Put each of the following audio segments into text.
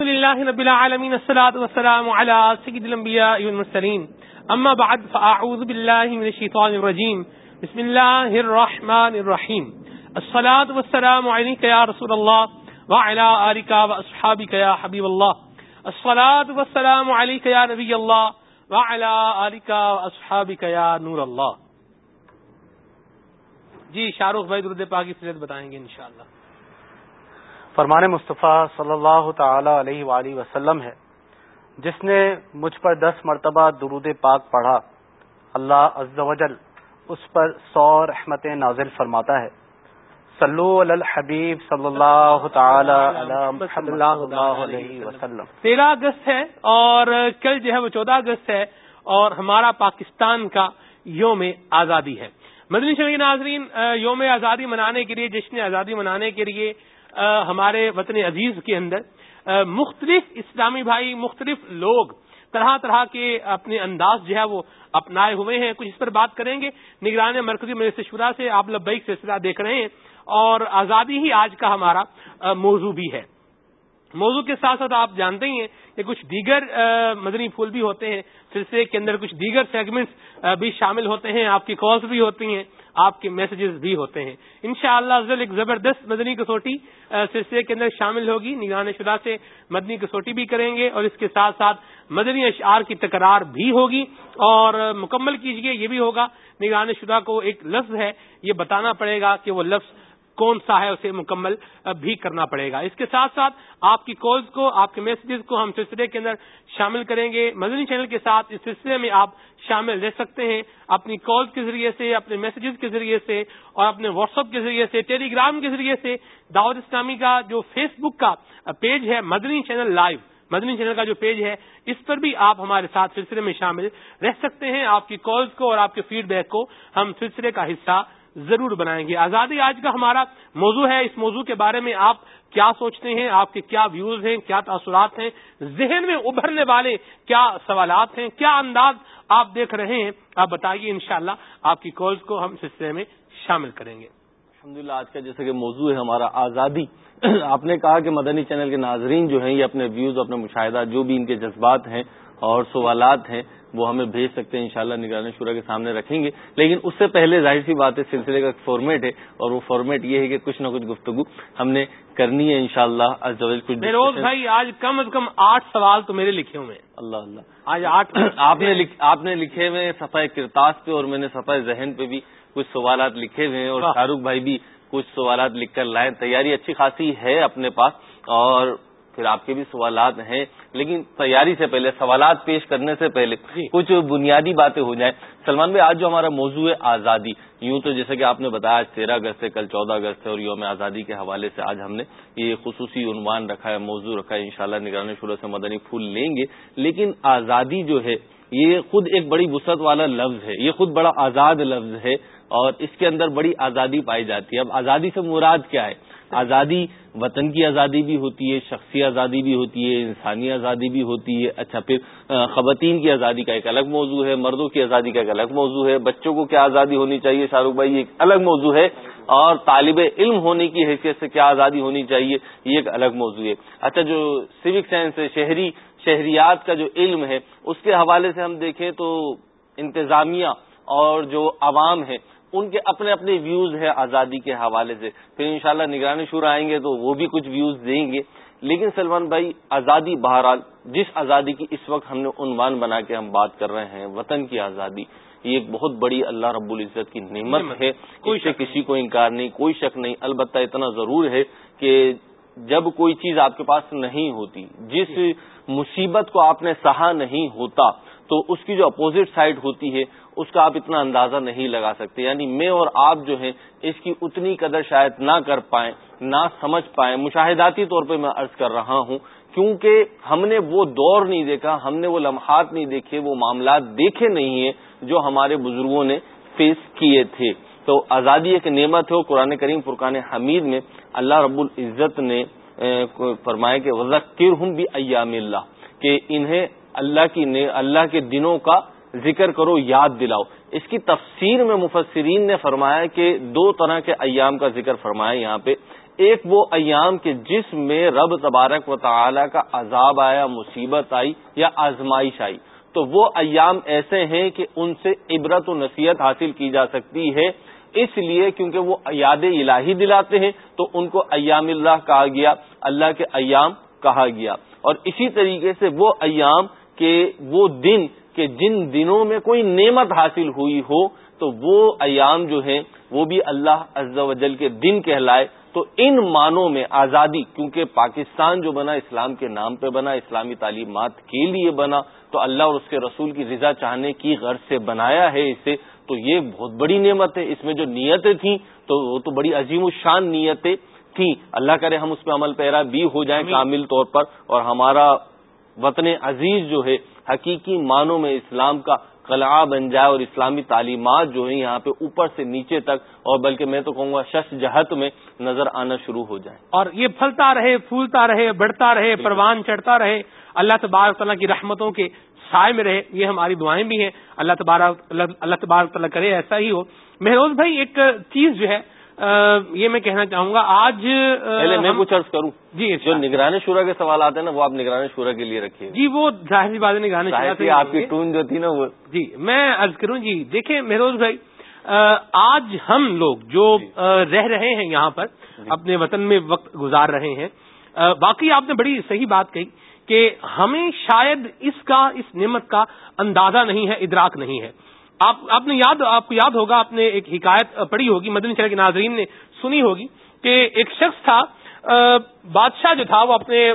الحمد لله رب العالمين الصلاة والسلام على سيد الأنبياء والمرسلين أما بعد فأعوذ بالله من الشيطان الرجيم بسم الله الرحمن الرحيم الصلاة والسلام عليك يا رسول الله وعلى آلك وأصحابك يا حبيب الله الصلاة والسلام عليك يا نبي الله وعلى آلك وأصحابك يا نور الله جی شاہ رخ بھائی درود پاکی فضیلت بتائیں گے انشاءاللہ. فرمان مصطفیٰ صلی اللہ تعالی علیہ وآلہ وسلم ہے۔ جس نے مجھ پر دس مرتبہ درود پاک پڑھا، اللہ عز و جل اس پر سو رحمت نازل فرماتا ہے۔ صلو علی الحبیب صلی اللہ تعالی علیہ وسلم۔ تیرہ اگست ہے اور کل جو ہے وہ چودہ اگست ہے اور ہمارا پاکستان کا یوم آزادی ہے۔ مدنی شریف ناظرین، یوم آزادی منانے کے لیے، جشن آزادی منانے کے لیے ہمارے وطن عزیز کے اندر مختلف اسلامی بھائی، مختلف لوگ طرح طرح کے اپنے انداز جو ہے وہ اپنائے ہوئے ہیں۔ کچھ اس پر بات کریں گے۔ نگران مرکزی مجلس شورا سے آپ لبیک سلسلہ دیکھ رہے ہیں اور آزادی ہی آج کا ہمارا موضوع بھی ہے۔ موضوع کے ساتھ ساتھ آپ جانتے ہی ہیں کہ کچھ دیگر مدنی پھول بھی ہوتے ہیں۔ سلسلے کے اندر کچھ دیگر سیگمنٹس بھی شامل ہوتے ہیں۔ آپ کی کالس بھی ہوتی ہیں۔ آپ کے میسجز بھی ہوتے ہیں۔ انشاءاللہ شاء ایک زبردست مدنی کسوٹی سلسلے کے اندر شامل ہوگی۔ نگران شدہ سے مدنی کسوٹی بھی کریں گے اور اس کے ساتھ ساتھ مدنی اشعار کی تکرار بھی ہوگی۔ اور مکمل کیجیے یہ بھی ہوگا۔ نگران شدہ کو ایک لفظ ہے، یہ بتانا پڑے گا کہ وہ لفظ کون سا ہے اسے مکمل بھی کرنا پڑے گا۔ اس کے ساتھ ساتھ آپ کی کالز کو، آپ کے میسجز کو ہم سلسلے کے اندر شامل کریں گے۔ مدنی چینل کے ساتھ اس سلسلے میں آپ شامل رہ سکتے ہیں اپنی کالز کے ذریعے سے، اپنے میسجز کے ذریعے سے اور اپنے واٹس ایپ کے ذریعے سے ٹیلی گرام کے ذریعے سے۔ دعوت اسلامی کا جو فیس بک کا پیج ہے، مدنی چینل لائیو مدنی چینل کا جو پیج ہے، اس پر بھی آپ ہمارے ساتھ سلسلے میں شامل رہ سکتے ہیں۔ آپ کی کالز کو اور آپ کے فیڈ بیک کو ہم سلسلے کا حصہ ضرور بنائیں گے۔ آزادی آج کا ہمارا موضوع ہے۔ اس موضوع کے بارے میں آپ کیا سوچتے ہیں؟ آپ کے کیا ویوز ہیں؟ کیا تاثرات ہیں؟ ذہن میں ابھرنے والے کیا سوالات ہیں؟ کیا انداز آپ دیکھ رہے ہیں؟ آپ بتائیے انشاءاللہ شاء آپ کی کالز کو ہم سلسلے میں شامل کریں گے۔ الحمد آج کا جیسے کہ موضوع ہے ہمارا آزادی۔ آپ نے کہا کہ مدنی چینل کے ناظرین جو ہیں یہ اپنے ویوز اپنے مشاہدہ جو بھی ان کے جذبات ہیں اور سوالات ہیں وہ ہمیں بھیج سکتے ہیں انشاءاللہ شاء نگرانی شورا کے سامنے رکھیں گے۔ لیکن اس سے پہلے ظاہر سی بات ہے سلسلے کا فارمیٹ ہے اور وہ فارمیٹ یہ ہے کہ کچھ نہ کچھ گفتگو ہم نے کرنی ہے انشاءاللہ شاء اللہ بھائی آج کم از کم آٹھ سوال تو میرے لکھے ہوئے ہیں۔ اللہ اللہ۔ آج آٹھ آپ نے لکھے ہوئے صفحہ کرتاس پہ اور میں نے صفحہ ذہن پہ بھی کچھ سوالات لکھے ہوئے ہیں اور شاہ رخ بھائی بھی کچھ سوالات لکھ کر لائیں تیاری اچھی خاصی ہے اپنے پاس اور پھر آپ کے بھی سوالات ہیں لیکن تیاری سے پہلے سوالات پیش کرنے سے پہلے جی۔ کچھ بنیادی باتیں ہو جائیں۔ سلمان بھائی آج جو ہمارا موضوع ہے آزادی یوں تو جیسے کہ آپ نے بتایا آج تیرہ اگست سے کل چودہ اگست ہے اور یوم آزادی کے حوالے سے آج ہم نے یہ خصوصی عنوان رکھا ہے موضوع رکھا ہے۔ انشاءاللہ شاء نگرانی شروع سے مدنی پھول لیں گے۔ لیکن آزادی جو ہے یہ خود ایک بڑی وسعت والا لفظ ہے۔ یہ خود بڑا آزاد لفظ ہے اور اس کے اندر بڑی آزادی پائی جاتی ہے۔ اب آزادی سے مراد کیا ہے؟ آزادی وطن کی آزادی بھی ہوتی ہے، شخصی آزادی بھی ہوتی ہے، انسانی آزادی بھی ہوتی ہے۔ اچھا پھر خواتین کی آزادی کا ایک الگ موضوع ہے، مردوں کی آزادی کا ایک الگ موضوع ہے۔ بچوں کو کیا آزادی ہونی چاہیے؟ شاہ رخ بھائی ایک الگ موضوع ہے۔ اور طالب علم ہونے کی حیثیت سے کیا آزادی ہونی چاہیے؟ یہ ایک الگ موضوع ہے۔ اچھا جو سوک سائنس ہے، شہری، شہریات کا جو علم ہے، اس کے حوالے سے ہم دیکھیں تو انتظامیہ اور جو عوام ہے ان کے اپنے اپنے ویوز ہیں آزادی کے حوالے سے۔ پھر انشاءاللہ نگرانی شور آئیں گے تو وہ بھی کچھ ویوز دیں گے۔ لیکن سلمان بھائی آزادی بہرحال جس آزادی کی اس وقت ہم نے عنوان بنا کے ہم بات کر رہے ہیں وطن کی آزادی یہ ایک بہت بڑی اللہ رب العزت کی نعمت ہے۔ کوئی سے کسی کو انکار نہیں کوئی شک نہیں البتہ اتنا ضرور ہے کہ جب کوئی چیز آپ کے پاس نہیں ہوتی جس مصیبت کو آپ نے سہا نہیں ہوتا تو اس کی جو اپوزٹ سائڈ ہوتی ہے، اس کا آپ اتنا اندازہ نہیں لگا سکتے. یعنی میں اور آپ جو ہیں، اس کی اتنی قدر شاید نہ کر پائیں، نہ سمجھ پائیں. مشاہداتی طور پہ میں عرض کر رہا ہوں، کیونکہ ہم نے وہ دور نہیں دیکھا، ہم نے وہ لمحات نہیں دیکھے، وہ معاملات دیکھے نہیں ہیں جو ہمارے بزرگوں نے فیس کیے تھے. تو آزادی ایک نعمت ہے قرآن کریم فرقان حمید میں اللہ رب العزت نے فرمایا کہ وزیر ہوں بھی ایام اللہ کہ انہیں اللہ کی اللہ کے دنوں کا ذکر کرو، یاد دلاؤ۔ اس کی تفسیر میں مفسرین نے فرمایا کہ دو طرح کے ایام کا ذکر فرمایا یہاں پہ۔ ایک وہ ایام کے جس میں رب تبارک و تعالی کا عذاب آیا، مصیبت آئی یا آزمائش آئی۔ تو وہ ایام ایسے ہیں کہ ان سے عبرت و نصیحت حاصل کی جا سکتی ہے۔ اس لیے کیونکہ وہ یاد الہی دلاتے ہیں، تو ان کو ایام اللہ کہا گیا، اللہ کے ایام کہا گیا۔ اور اسی طریقے سے وہ ایام کے وہ دن کہ جن دنوں میں کوئی نعمت حاصل ہوئی ہو تو وہ ایام جو ہیں وہ بھی اللہ عز و جل کے دن کہلائے۔ تو ان معنوں میں آزادی کیونکہ پاکستان جو بنا اسلام کے نام پہ بنا اسلامی تعلیمات کے لیے بنا تو اللہ اور اس کے رسول کی رضا چاہنے کی غرض سے بنایا ہے اسے تو یہ بہت بڑی نعمت ہے اس میں جو نیتیں تھیں تو وہ تو بڑی عظیم الشان نیتیں تھیں۔ اللہ کرے ہم اس پہ عمل پیرا بھی ہو جائیں کامل طور پر اور ہمارا وطن عزیز جو ہے حقیقی معنوں میں اسلام کا قلعہ بن جائے اور اسلامی تعلیمات جو ہیں یہاں پہ اوپر سے نیچے تک اور بلکہ میں تو کہوں گا شش جہت میں نظر آنا شروع ہو جائے۔ اور یہ پھلتا رہے پھولتا رہے بڑھتا رہے پروان چڑھتا رہے اللہ تبارک تعالیٰ کی رحمتوں کے سائے میں رہے یہ ہماری دعائیں بھی ہیں۔ اللہ تبارک اللہ تبارک تعالیٰ کرے ایسا ہی ہو۔ مہروز بھائی ایک چیز جو ہے یہ میں کہنا چاہوں گا آج میں کچھ عرض کروں جی جو نگرانی شورا کے سوال آتے ہیں نا وہ آپ نگرانی شورا کے لیے رکھیے جی وہ ظاہر سی بات نگرانی شورا آپ کی ٹون جو تھی نا وہ جی میں عرض کروں جی دیکھیں مہروز بھائی آج ہم لوگ جو جی۔ رہ رہے ہیں یہاں پر جی۔ اپنے وطن میں وقت گزار رہے ہیں باقی آپ نے بڑی صحیح بات کہی کہ ہمیں شاید اس کا اس نعمت کا اندازہ نہیں ہے ادراک نہیں ہے آپ آپ نے یاد، آپ کو یاد ہوگا، آپ نے ایک حکایت پڑھی ہوگی، مدنی شہر کے ناظرین نے سنی ہوگی کہ ایک شخص تھا بادشاہ جو تھا، وہ اپنے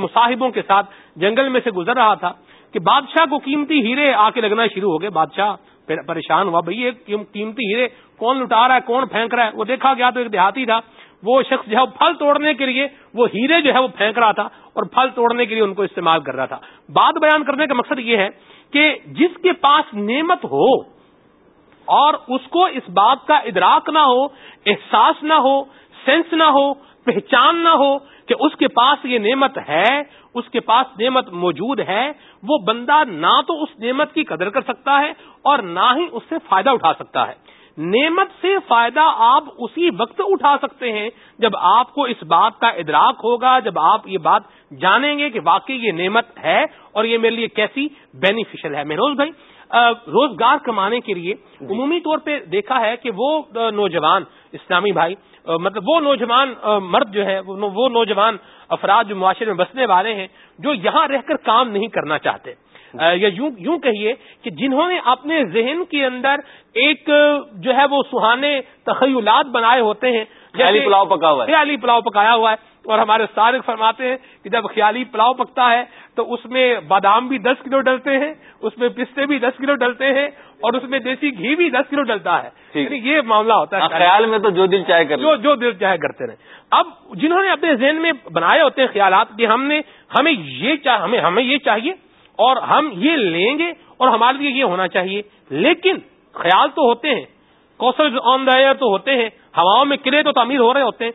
مصاحبوں کے ساتھ جنگل میں سے گزر رہا تھا کہ بادشاہ کو قیمتی ہیرے آ کے لگنا شروع ہو گئے۔ بادشاہ پریشان ہوا، بھائی، یہ قیمتی ہیرے کون لٹا رہا ہے، کون پھینک رہا ہے؟ وہ دیکھا گیا تو ایک دیہاتی تھا، وہ شخص جو ہے پھل توڑنے کے لیے وہ ہیرے جو ہے، وہ پھینک رہا تھا اور پھل توڑنے کے لیے ان کو استعمال کر رہا تھا۔ بات بیان کرنے کا مقصد یہ ہے کہ جس کے پاس نعمت ہو اور اس کو اس بات کا ادراک نہ ہو، احساس نہ ہو، سینس نہ ہو، پہچان نہ ہو کہ اس کے پاس یہ نعمت ہے، اس کے پاس نعمت موجود ہے، وہ بندہ نہ تو اس نعمت کی قدر کر سکتا ہے اور نہ ہی اس سے فائدہ اٹھا سکتا ہے۔ نعمت سے فائدہ آپ اسی وقت اٹھا سکتے ہیں جب آپ کو اس بات کا ادراک ہوگا، جب آپ یہ بات جانیں گے کہ واقعی یہ نعمت ہے اور یہ میرے لیے کیسی بینیفیشل ہے۔ مہروز بھائی روزگار کمانے کے لیے عمومی طور پہ دیکھا ہے کہ وہ نوجوان، اسلامی بھائی مطلب وہ نوجوان مرد جو ہے، وہ نوجوان افراد جو معاشرے میں بسنے والے ہیں، جو یہاں رہ کر کام نہیں کرنا چاہتے۔ یا یوں یوں کہیے کہ جنہوں نے اپنے ذہن کے اندر ایک جو ہے وہ سہانے تخیلات بنائے ہوتے ہیں خیالی پلاؤ پکا ہوا ہے۔ خیالی پلاؤ پکایا ہوا ہے اور ہمارے سارق فرماتے ہیں کہ جب خیالی پلاؤ پکتا ہے تو اس میں بادام بھی دس کلو ڈلتے ہیں اس میں پستے بھی دس کلو ڈلتے ہیں اور اس میں دیسی گھی بھی دس کلو ڈلتا ہے۔ یعنی یہ معاملہ ہوتا ہے ہاں، خیال میں تو جو دل چاہے کر جو جو دل چاہے کرتے رہے اب جنہوں نے اپنے ذہن میں بنائے ہوتے ہیں خیالات کہ ہم نے ہمیں یہ ہمیں ہمیں یہ چاہیے اور ہم یہ لیں گے اور ہمارے لیے یہ ہونا چاہیے۔ لیکن خیال تو ہوتے ہیں کوسل آن دا ایئر تو ہوتے ہیں ہواؤں میں کرے تو تعمیر ہو رہے ہوتے ہیں۔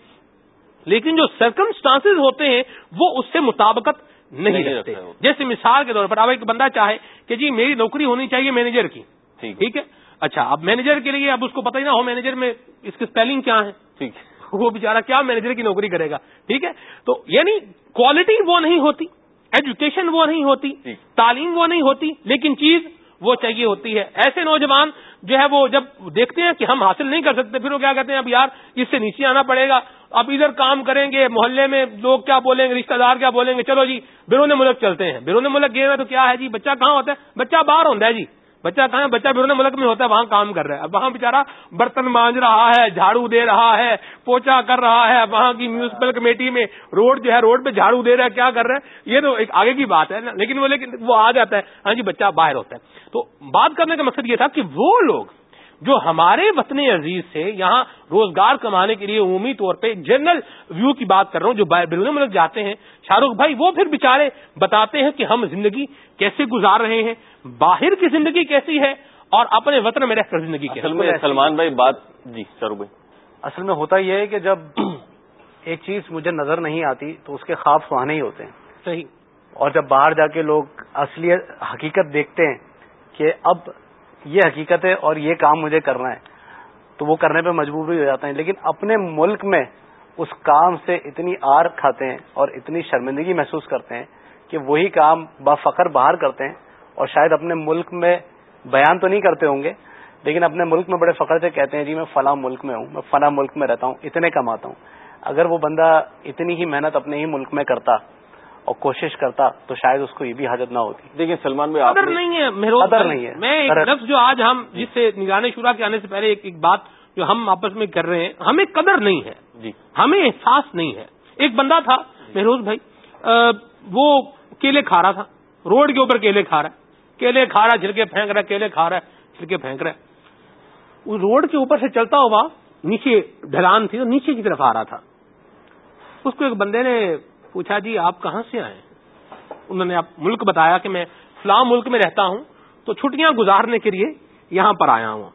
لیکن جو سرکمسٹانس ہوتے ہیں وہ اس سے مطابقت نہیں رہتے جیسے مثال کے طور پر اب ایک بندہ چاہے کہ جی میری نوکری ہونی چاہیے مینیجر کی۔ ٹھیک ہے۔ اچھا اب مینیجر کے لیے اب اس کو پتہ ہی نہ ہو مینیجر میں اس کی اسپیلنگ کیا ہے۔ ٹھیک وہ بےچارا کیا مینیجر کی نوکری کرے گا۔ ٹھیک ہے؟ تو یعنی کوالٹی وہ نہیں ہوتی۔ ایجوکیشن وہ نہیں ہوتی تعلیم وہ نہیں ہوتی لیکن چیز وہ چاہیے ہوتی ہے۔ ایسے نوجوان جو ہے وہ جب دیکھتے ہیں کہ ہم حاصل نہیں کر سکتے پھر وہ کیا کہتے ہیں اب یار اس سے نیچے آنا پڑے گا اب ادھر کام کریں گے محلے میں لوگ کیا بولیں گے رشتہ دار کیا بولیں گے؟ چلو جی بیرون ملک چلتے ہیں بیرون ملک گئے تو کیا ہے جی بچہ کہاں ہوتا ہے؟ بچہ باہر ہوتا ہے جی۔ بچہ کہاں بچہ بیرون ملک میں ہوتا ہے، وہاں کام کر رہا ہے۔ وہاں بےچارا برتن مانج رہا ہے، جھاڑو دے رہا ہے پوچا کر رہا ہے، وہاں کی میونسپل کمیٹی میں روڈ جو ہے روڈ پہ جھاڑو دے رہا ہے، کیا کر رہا ہے؟ یہ تو ایک آگے کی بات ہے لیکن وہ لیکن وہ آ جاتا ہے۔ ہاں جی بچہ باہر ہوتا ہے۔ تو بات کرنے کا مقصد یہ تھا کہ وہ لوگ جو ہمارے وطن عزیز سے یہاں روزگار کمانے کے لیے عمومی طور پہ جنرل ویو کی بات کر رہا ہوں جو بیرون ملک جاتے ہیں شاہ رخ بھائی وہ پھر بےچارے بتاتے ہیں کہ ہم زندگی کیسے گزار رہے ہیں باہر کی زندگی کیسی ہے اور اپنے وطن میں رہ کر زندگی میں سلمان بھائی بات جی سر بھائی۔ اصل میں ہوتا یہ ہے کہ جب ایک چیز مجھے نظر نہیں آتی تو اس کے خواب سہانے ہی ہوتے ہیں۔ صحیح۔ اور جب باہر جا کے لوگ اصلی حقیقت دیکھتے ہیں کہ اب یہ حقیقت ہے اور یہ کام مجھے کرنا ہے، تو وہ کرنے پہ مجبور بھی ہو جاتے ہیں، لیکن اپنے ملک میں اس کام سے اتنی آر کھاتے ہیں اور اتنی شرمندگی محسوس کرتے ہیں کہ وہی کام با فخر باہر کرتے ہیں اور شاید اپنے ملک میں بیان تو نہیں کرتے ہوں گے، لیکن اپنے ملک میں بڑے فخر سے کہتے ہیں جی میں فلاں ملک میں ہوں، میں فلاں ملک میں رہتا ہوں، اتنے کماتا ہوں۔ اگر وہ بندہ اتنی ہی محنت اپنے ہی ملک میں کرتا اور کوشش کرتا تو شاید اس کو یہ بھی حاجت نہ ہوتی۔ لیکن سلمان میں قدر نہیں ہے قدر نہیں ہے۔ میں ایک لفظ جو آج ہم جس سے نگران شورا کے آنے سے پہلے ایک بات جو ہم آپس میں کر رہے ہیں ہمیں قدر نہیں ہے۔ جی۔ ہمیں احساس نہیں ہے۔ ایک بندہ تھا مہروز بھائی وہ کیلے کھا رہا تھا۔ روڈ کے اوپر کیلے کھا رہا ہے۔ کیلے کھا رہا چھلکے پھینک رہا ہے کیلے کھا رہا ہے چھلکے پھینک رہا ہے۔ وہ روڈ کے اوپر سے چلتا ہوا نیچے ڈھلان تھی تو نیچے کی طرف آ رہا تھا۔ اس کو ایک بندے نے پوچھا جی آپ کہاں سے آئے؟ انہوں نے ملک بتایا کہ میں فلام ملک میں رہتا ہوں تو چھٹیاں گزارنے کے لیے یہاں پر آیا ہوں۔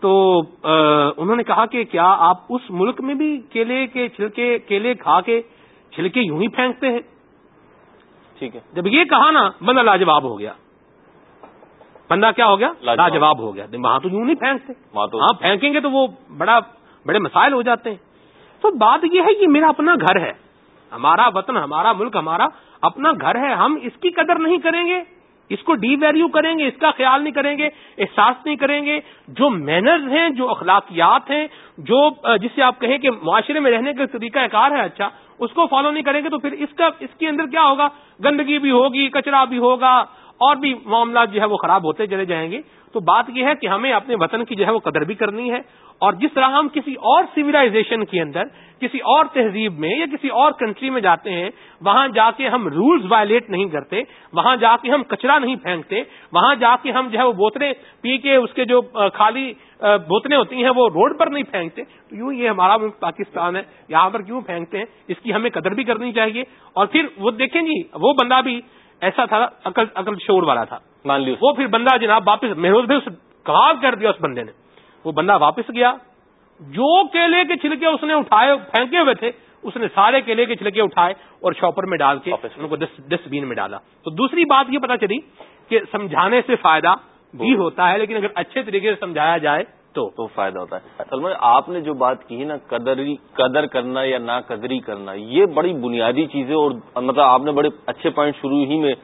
تو انہوں نے کہا کہ کیا آپ اس ملک میں بھی کیلے کے چھلکے کیلے کھا کے چھلکے یوں ہی پھینکتے ہیں؟ ٹھیک ہے۔ جب یہ کہا نا بندہ لاجواب ہو گیا۔ بندہ کیا ہو گیا؟ لاجواب۔ ہو گیا۔ وہاں تو یوں نہیں پھینکتے۔ ہاں پھینکیں گے تو وہ بڑا بڑے مسائل ہو جاتے ہیں۔ تو بات یہ ہے کہ میرا اپنا گھر ہے۔ ہمارا وطن، ہمارا ملک، ہمارا اپنا گھر ہے، ہم اس کی قدر نہیں کریں گے۔ اس کو ڈی ویلو کریں گے، اس کا خیال نہیں کریں گے، احساس نہیں کریں گے۔ جو مینرز ہیں، جو اخلاقیات ہیں، جو جسے آپ کہیں کہ معاشرے میں رہنے کا طریقہ کار ہے اچھا اس کو فالو نہیں کریں گے تو پھر اس کا، اس کے اندر کیا ہوگا؟ گندگی بھی ہوگی، کچرا بھی ہوگا، اور بھی معاملات جو ہے وہ خراب ہوتے چلے جائیں گے۔ تو بات یہ ہے کہ ہمیں اپنے وطن کی جو ہے وہ قدر بھی کرنی ہے اور جس طرح ہم کسی اور سویلائزیشن کے اندر کسی اور تہذیب میں یا کسی اور کنٹری میں جاتے ہیں وہاں جا کے ہم رولز وائلیٹ نہیں کرتے وہاں جا کے ہم کچرا نہیں پھینکتے وہاں جا کے ہم جو ہے وہ بوتلیں پی کے اس کے جو خالی بوتلیں ہوتی ہیں وہ روڈ پر نہیں پھینکتے۔ تو یوں یہ ہمارا ملک پاکستان ہے یہاں پر کیوں پھینکتے ہیں؟ اس کی ہمیں قدر بھی کرنی چاہیے۔ اور پھر وہ دیکھیں جی وہ بندہ بھی ایسا تھا عقل عقل شور والا تھا۔ وہ پھر بندہ جناب واپس محروز بھی کباب کر دیا اس بندے نے۔ وہ بندہ واپس گیا جو کیلے کے چھلکے اس نے اٹھائے پھینکے ہوئے تھے اس نے سارے کیلے کے چھلکے اٹھائے اور شاپر میں ڈال کے ان کو ڈسٹ بین میں ڈالا۔ تو دوسری بات یہ پتا چلی کہ سمجھانے سے فائدہ بھی ہوتا ہے لیکن اگر اچھے طریقے سے سمجھایا جائے تو۔ تو فائدہ ہوتا ہے۔ سلمان آپ نے جو بات کی نا قدری قدر کرنا یا نا قدری کرنا یہ بڑی بنیادی چیزیں اور مطلب آپ نے بڑے اچھے پوائنٹ شروع ہی میں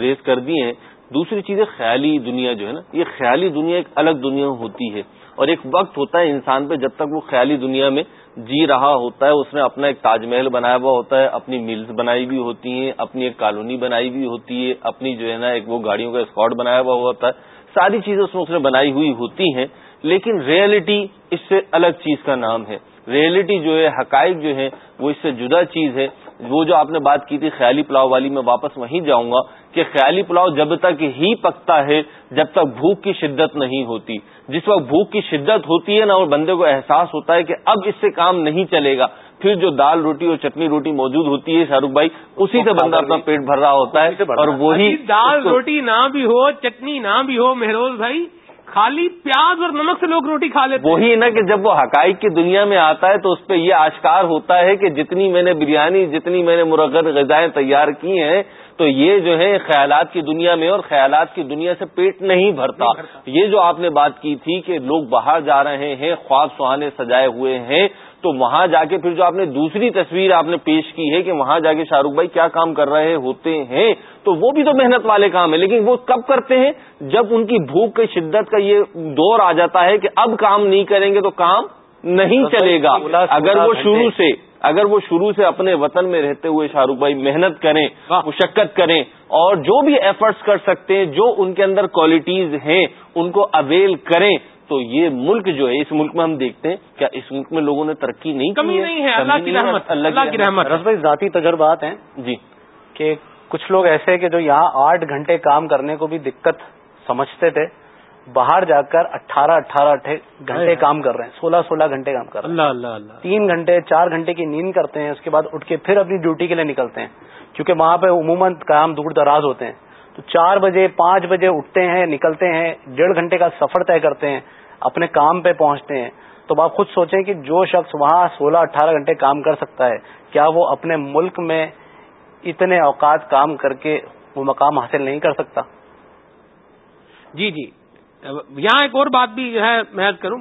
ریز کر دی ہیں۔ دوسری چیز ہے خیالی دنیا جو ہے نا، یہ خیالی دنیا ایک الگ دنیا ہوتی ہے۔ اور ایک وقت ہوتا ہے انسان پہ جب تک وہ خیالی دنیا میں جی رہا ہوتا ہے، اس نے اپنا ایک تاج محل بنایا ہوا ہوتا ہے، اپنی ملز بنائی بھی ہوتی ہیں، اپنی ایک کالونی بنائی بھی ہوتی ہے، اپنی جو ہے نا ایک وہ گاڑیوں کا اسکاٹ بنایا ہوا ہوتا ہے۔ ساری چیزیں اس میں اس نے بنائی ہوئی ہوتی ہیں، لیکن ریئلٹی اس سے الگ چیز کا نام ہے۔ ریئلٹی جو ہے حقائق جو ہے وہ اس سے جدا چیز ہے۔ وہ جو آپ نے بات کی تھی خیالی پلاؤ والی میں واپس وہیں جاؤں گا کہ خیالی پلاؤ جب تک ہی پکتا ہے جب تک بھوک کی شدت نہیں ہوتی۔ جس وقت بھوک کی شدت ہوتی ہے نا اور بندے کو احساس ہوتا ہے کہ اب اس سے کام نہیں چلے گا۔ پھر جو دال روٹی اور چٹنی روٹی موجود ہوتی ہے شاہ رخ بھائی اسی سے بندہ اپنا پیٹ بھر رہا ہوتا ہے۔ اور وہی دال روٹی نہ بھی ہو چٹنی نہ بھی ہو مہروز بھائی خالی پیاز اور نمک سے لوگ روٹی کھا لیتے وہی نا کہ جب وہ حقائق کی دنیا میں آتا ہے تو اس پہ یہ آشکار ہوتا ہے کہ جتنی میں نے بریانی جتنی میں نے مرغر غذائیں تیار کی ہیں تو یہ جو ہے خیالات کی دنیا میں اور خیالات کی دنیا سے پیٹ نہیں بھرتا۔ یہ جو آپ نے بات کی تھی کہ لوگ باہر جا رہے ہیں خواب سہانے سجائے ہوئے ہیں تو وہاں جا کے پھر جو آپ نے دوسری تصویر آپ نے پیش کی ہے کہ وہاں جا کے شاہ رخ بھائی کیا کام کر رہے ہوتے ہیں تو وہ بھی تو محنت والے کام ہے لیکن وہ کب کرتے ہیں؟ جب ان کی بھوک کی شدت کا یہ دور آ جاتا ہے کہ اب کام نہیں کریں گے تو کام نہیں چلے گا۔ اگر وہ شروع سے اگر وہ شروع سے اپنے وطن میں رہتے ہوئے شاہ رخ بھائی محنت کریں مشقت کریں اور جو بھی ایفرٹس کر سکتے ہیں جو ان کے اندر کوالٹیز ہیں ان کو اویل کریں تو یہ ملک جو ہے اس ملک میں ہم دیکھتے ہیں کیا اس ملک میں لوگوں نے ترقی نہیں کمی نہیں ہے اللہ کی رحمت اللہ کی رحمت۔ بھائی ذاتی تجربات ہیں جی۔ کہ کچھ لوگ ایسے کہ جو یہاں آٹھ گھنٹے کام کرنے کو بھی دقت سمجھتے تھے باہر جا کر اٹھارہ اٹھارہ گھنٹے کام کر رہے ہیں سولہ سولہ گھنٹے کام کر رہے ہیں۔ اللہ اللہ اللہ۔ تین گھنٹے چار گھنٹے کی نیند کرتے ہیں اس کے بعد اٹھ کے پھر اپنی ڈیوٹی کے لیے نکلتے ہیں۔ کیونکہ وہاں پہ عموماً کام دور دراز ہوتے ہیں۔ تو چار بجے پانچ بجے اٹھتے ہیں نکلتے ہیں ڈیڑھ گھنٹے کا سفر طے کرتے ہیں۔ اپنے کام پہ پہنچتے ہیں، تو آپ خود سوچیں کہ جو شخص وہاں سولہ اٹھارہ گھنٹے کام کر سکتا ہے، کیا وہ اپنے ملک میں اتنے اوقات کام کر کے وہ مقام حاصل نہیں کر سکتا؟ جی جی۔ یہاں ایک اور بات بھی جو ہے، میں کروں۔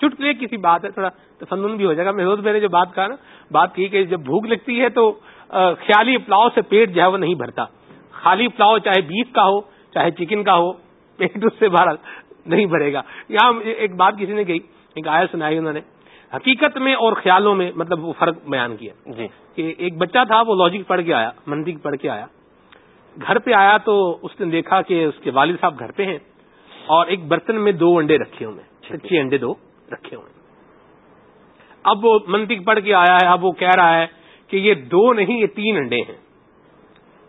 چٹکلے کسی بات ہے، تھوڑا تفنن بھی ہو جائے گا۔ میں روز میں نے جو بات کہا نا، بات کی کہ جب بھوک لگتی ہے تو خیالی پلاؤ سے پیٹ جو ہے وہ نہیں بھرتا۔ خالی پلاؤ چاہے بیف کا ہو، چاہے چکن کا ہو، پیٹ اس سے باہر نہیں بھرے گا۔ یہاں ایک بات کسی نے کہی ایک آیا سنائی انہوں نے۔ حقیقت میں اور خیالوں میں مطلب وہ فرق بیان کیا۔ جی۔ کہ ایک بچہ تھا وہ لاجک پڑھ کے آیا منطق پڑھ کے آیا۔ گھر پہ آیا تو اس نے دیکھا کہ اس کے والد صاحب گھر پہ ہیں اور ایک برتن میں دو انڈے رکھے ہوئے سچے انڈے دو رکھے ہوئے اب وہ منطق پڑھ کے آیا ہے اب وہ کہہ رہا ہے کہ یہ دو نہیں یہ تین انڈے ہیں۔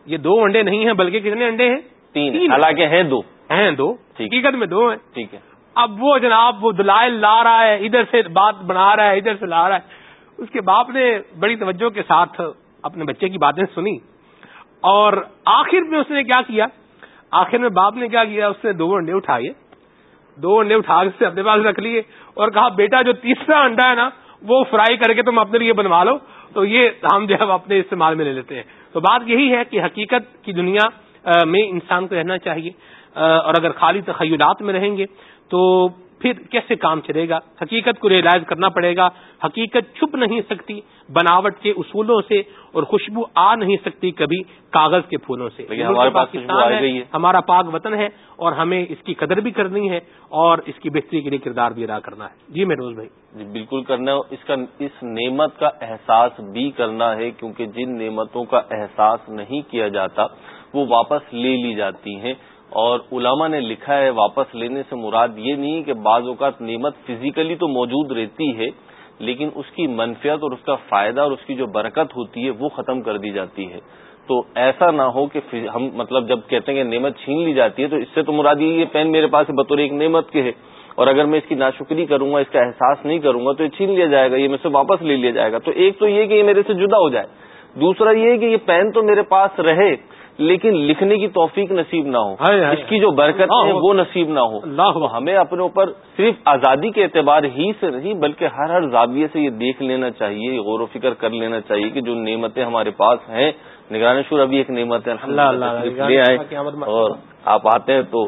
یہ دو انڈے نہیں ہیں بلکہ کتنے انڈے ہیں؟ تین۔ حالانکہ ہیں دو۔ ہیں دو؟ حقیقت میں دو ہیں۔ ٹھیک ہے۔ اب وہ جناب وہ دلائل لا رہا ہے ادھر سے بات بنا رہا ہے ادھر سے لا رہا ہے۔ اس کے باپ نے بڑی توجہ کے ساتھ اپنے بچے کی باتیں سنی اور آخر میں اس نے کیا کیا؟ آخر میں باپ نے کیا کیا؟ اس نے دو انڈے اٹھائے۔ دو انڈے اٹھا کے اپنے پاس رکھ لیے اور کہا بیٹا جو تیسرا انڈا ہے نا وہ فرائی کر کے تم اپنے لیے بنوا لو۔ تو یہ ہم جو ہے اپنے استعمال میں لے لیتے ہیں۔ تو بات یہی ہے کہ حقیقت کی دنیا میں انسان کو رہنا چاہیے۔ اور اگر خالی تخیلات میں رہیں گے تو پھر کیسے کام چلے گا؟ حقیقت کو ریئلائز کرنا پڑے گا۔ حقیقت چھپ نہیں سکتی بناوٹ کے اصولوں سے اور خوشبو آ نہیں سکتی کبھی کاغذ کے پھولوں سے۔ پاکستان ہے ہمارا پاک وطن ہے اور ہمیں اس کی قدر بھی کرنی ہے اور اس کی بہتری کے لیے کردار بھی ادا کرنا ہے۔ جی روز بھائی۔ جی بالکل کرنا ہے اس کا اس نعمت کا احساس بھی کرنا ہے کیونکہ جن نعمتوں کا احساس نہیں کیا جاتا وہ واپس لے لی جاتی ہیں۔ اور علماء نے لکھا ہے واپس لینے سے مراد یہ نہیں کہ بعض اوقات نعمت فزیکلی تو موجود رہتی ہے، لیکن اس کی منفیت اور اس کا فائدہ اور اس کی جو برکت ہوتی ہے وہ ختم کر دی جاتی ہے۔ تو ایسا نہ ہو کہ ہم مطلب جب کہتے ہیں کہ نعمت چھین لی جاتی ہے تو اس سے تو مراد یہ پین میرے پاس بطور ایک نعمت کے ہے۔ اور اگر میں اس کی ناشکری کروں گا، اس کا احساس نہیں کروں گا، تو یہ چھین لیا جائے گا، یہ مجھ سے واپس لے لیا جائے گا۔ تو ایک تو یہ کہ یہ میرے سے جدا ہو جائے۔ دوسرا یہ کہ یہ پین تو میرے پاس رہے لیکن لکھنے کی توفیق نصیب نہ ہو۔ اس کی جو برکت ہے وہ نصیب نہ ہو ہمیں اپنے اوپر صرف آزادی کے اعتبار ہی سے نہیں بلکہ ہر ہر زاویے سے یہ دیکھ لینا چاہیے غور و فکر کر لینا چاہیے کہ جو نعمتیں ہمارے پاس ہیں نگران شور ابھی ایک نعمت ہے۔ لے آئے۔ اور آپ آتے ہیں تو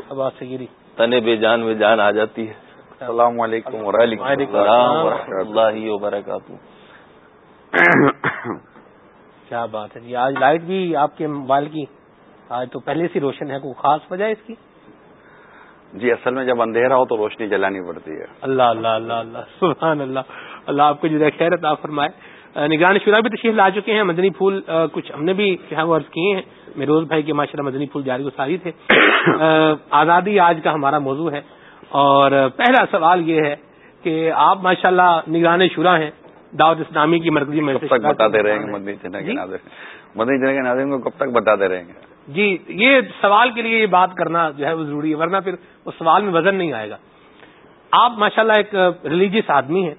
تنے بے جان میں جان آ جاتی ہے۔ السلام علیکم و رحمۃ اللہ وبرکاتہ۔ کیا بات ہے جی آج لائٹ بھی آپ کے موبائل کی آج تو پہلے سے روشن ہے کوئی خاص وجہ اس کی؟ جی اصل میں جب اندھیرا ہو تو روشنی جلانی پڑتی ہے۔ اللہ اللہ اللہ اللہ سبحان اللہ۔ اللہ آپ کو جو خیر عطا فرمائے۔ نگران شورا بھی تشریف لا چکے ہیں۔ مدنی پھول کچھ ہم نے بھی کیا عرض کیے ہیں۔ میروز بھائی کے ماشاء اللہ مدنی پھول جاری ساری تھے۔ آزادی آج کا ہمارا موضوع ہے۔ اور پہلا سوال یہ ہے کہ آپ ماشاء اللہ نگران شورا ہیں دعوت اسلامی کی مرکزی میں بتاتے رہیں گے مدنی مدنی کے ناظرین کو کب تک بتاتے رہیں گے؟ جی یہ سوال کے لیے یہ بات کرنا جو ہے وہ ضروری ہے، ورنہ پھر اس سوال میں وزن نہیں آئے گا۔ آپ ماشاءاللہ ایک ریلیجیس آدمی ہیں۔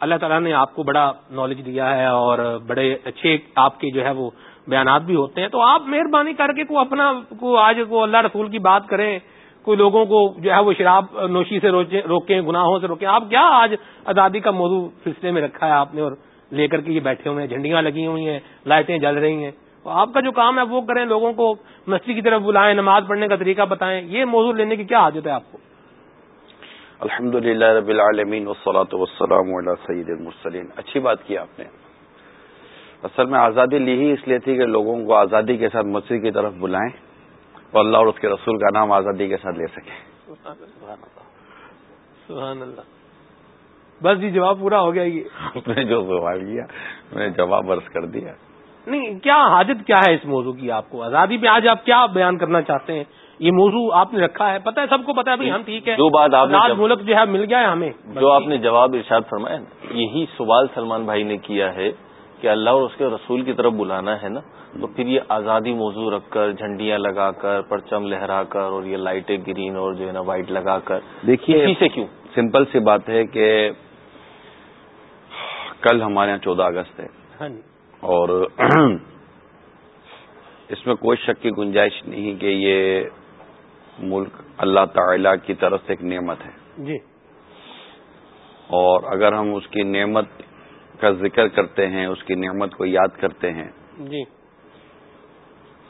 اللہ تعالیٰ نے آپ کو بڑا نالج دیا ہے اور بڑے اچھے آپ کے جو ہے وہ بیانات بھی ہوتے ہیں۔ تو آپ مہربانی کر کے کو اپنا کو آج کو اللہ رسول کی بات کریں۔ کوئی لوگوں کو جو ہے وہ شراب نوشی سے روکیں، گناہوں سے روکیں۔ آپ کیا آج آزادی کا موضوع سلسلے میں رکھا ہے آپ نے اور لے کر کے یہ بیٹھے ہوئے ہیں، جھنڈیاں لگی ہوئی ہیں، لائٹیں جل رہی ہیں۔ آپ کا جو کام ہے وہ کریں لوگوں کو مسجد کی طرف بلائیں نماز پڑھنے کا طریقہ بتائیں۔ یہ موضوع لینے کی کیا عادت ہے آپ کو؟ الحمد للہ رب العالمین وسلاۃ وسلام سعید المرسلین۔ اچھی بات کی آپ نے۔ اصل میں آزادی لی ہی اس لیے تھی کہ لوگوں کو آزادی کے ساتھ مسجد کی طرف بلائیں اور اللہ اور اس کے رسول کا نام آزادی کے ساتھ لے سکیں۔ سبحان اللہ۔ بس جی جواب پورا ہو گیا یہ۔ نے جو سوال کیا میں نے جواب عرض کر دیا۔ نہیں کیا حاجت کیا ہے اس موضوع کی؟ آپ کو آزادی پہ آج آپ کیا بیان کرنا چاہتے ہیں؟ یہ موضوع آپ نے رکھا ہے پتہ ہے سب کو پتا ہے ہم ٹھیک ہے جو بات آپ نے ملک جو ہے مل گیا ہے ہمیں۔ جو آپ نے جواب ارشاد فرمایا یہی سوال سلمان بھائی نے کیا ہے کہ اللہ اور اس کے رسول کی طرف بلانا ہے نا تو پھر یہ آزادی موضوع رکھ کر جھنڈیاں لگا کر پرچم لہرا کر اور یہ لائٹیں گرین اور جو ہے نا وائٹ لگا کر۔ دیکھیے سے کیوں؟ سمپل سی بات ہے کہ کل ہمارے یہاں چودہ اگست ہے۔ ہاں جی۔ اور اس میں کوئی شک کی گنجائش نہیں کہ یہ ملک اللہ تعالی کی طرف سے ایک نعمت ہے۔ جی۔ اور اگر ہم اس کی نعمت کا ذکر کرتے ہیں اس کی نعمت کو یاد کرتے ہیں جی۔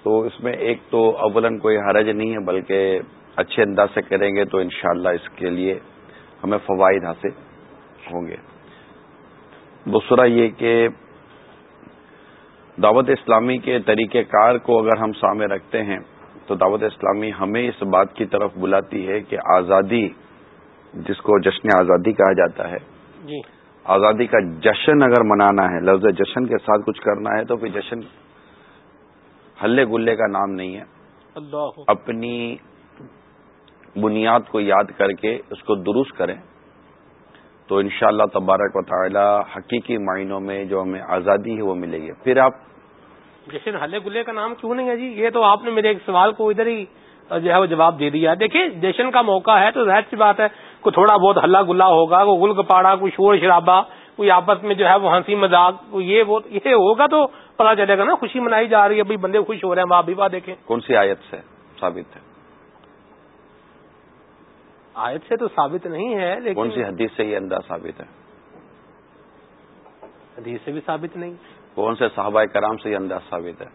تو اس میں ایک تو اولن کوئی حرج نہیں ہے بلکہ اچھے انداز سے کریں گے تو انشاءاللہ اس کے لیے ہمیں فوائد حاصل ہوں گے۔ دوسرا یہ کہ دعوت اسلامی کے طریقہ کار کو اگر ہم سامنے رکھتے ہیں تو دعوت اسلامی ہمیں اس بات کی طرف بلاتی ہے کہ آزادی جس کو جشن آزادی کہا جاتا ہے جی۔ آزادی کا جشن اگر منانا ہے لفظ جشن کے ساتھ کچھ کرنا ہے تو پھر جشن ہلے گلے کا نام نہیں ہے۔ اللہ۔ اپنی بنیاد کو یاد کر کے اس کو درست کریں۔ تو انشاءاللہ تبارک و تعالی حقیقی معنوں میں جو ہمیں آزادی ہے وہ ملے گی۔ پھر آپ جشن ہلے گلے کا نام کیوں نہیں ہے جی؟ یہ تو آپ نے میرے ایک سوال کو ادھر ہی جو ہے وہ جواب دے دیا۔ دیکھیں جشن کا موقع ہے تو ظاہر سی بات ہے کوئی تھوڑا بہت ہلا گلا ہوگا کوئی گل گپاڑا کوئی شور شرابہ کوئی آپس میں جو ہے وہ ہنسی مذاق یہ یہ ہوگا تو پتا چلے گا نا خوشی منائی جا رہی ہے بھائی بندے خوش ہو رہے ہیں واہ بھی واہ دیکھیں۔ کون سی آیت سے ثابت ہے؟ آیت سے تو ثابت نہیں ہے لیکن کون سی حدیث سے یہ انداز ثابت ہے؟ حدیث سے بھی ثابت نہیں۔ کون سے صحابہ کرام سے یہ انداز ثابت ہے؟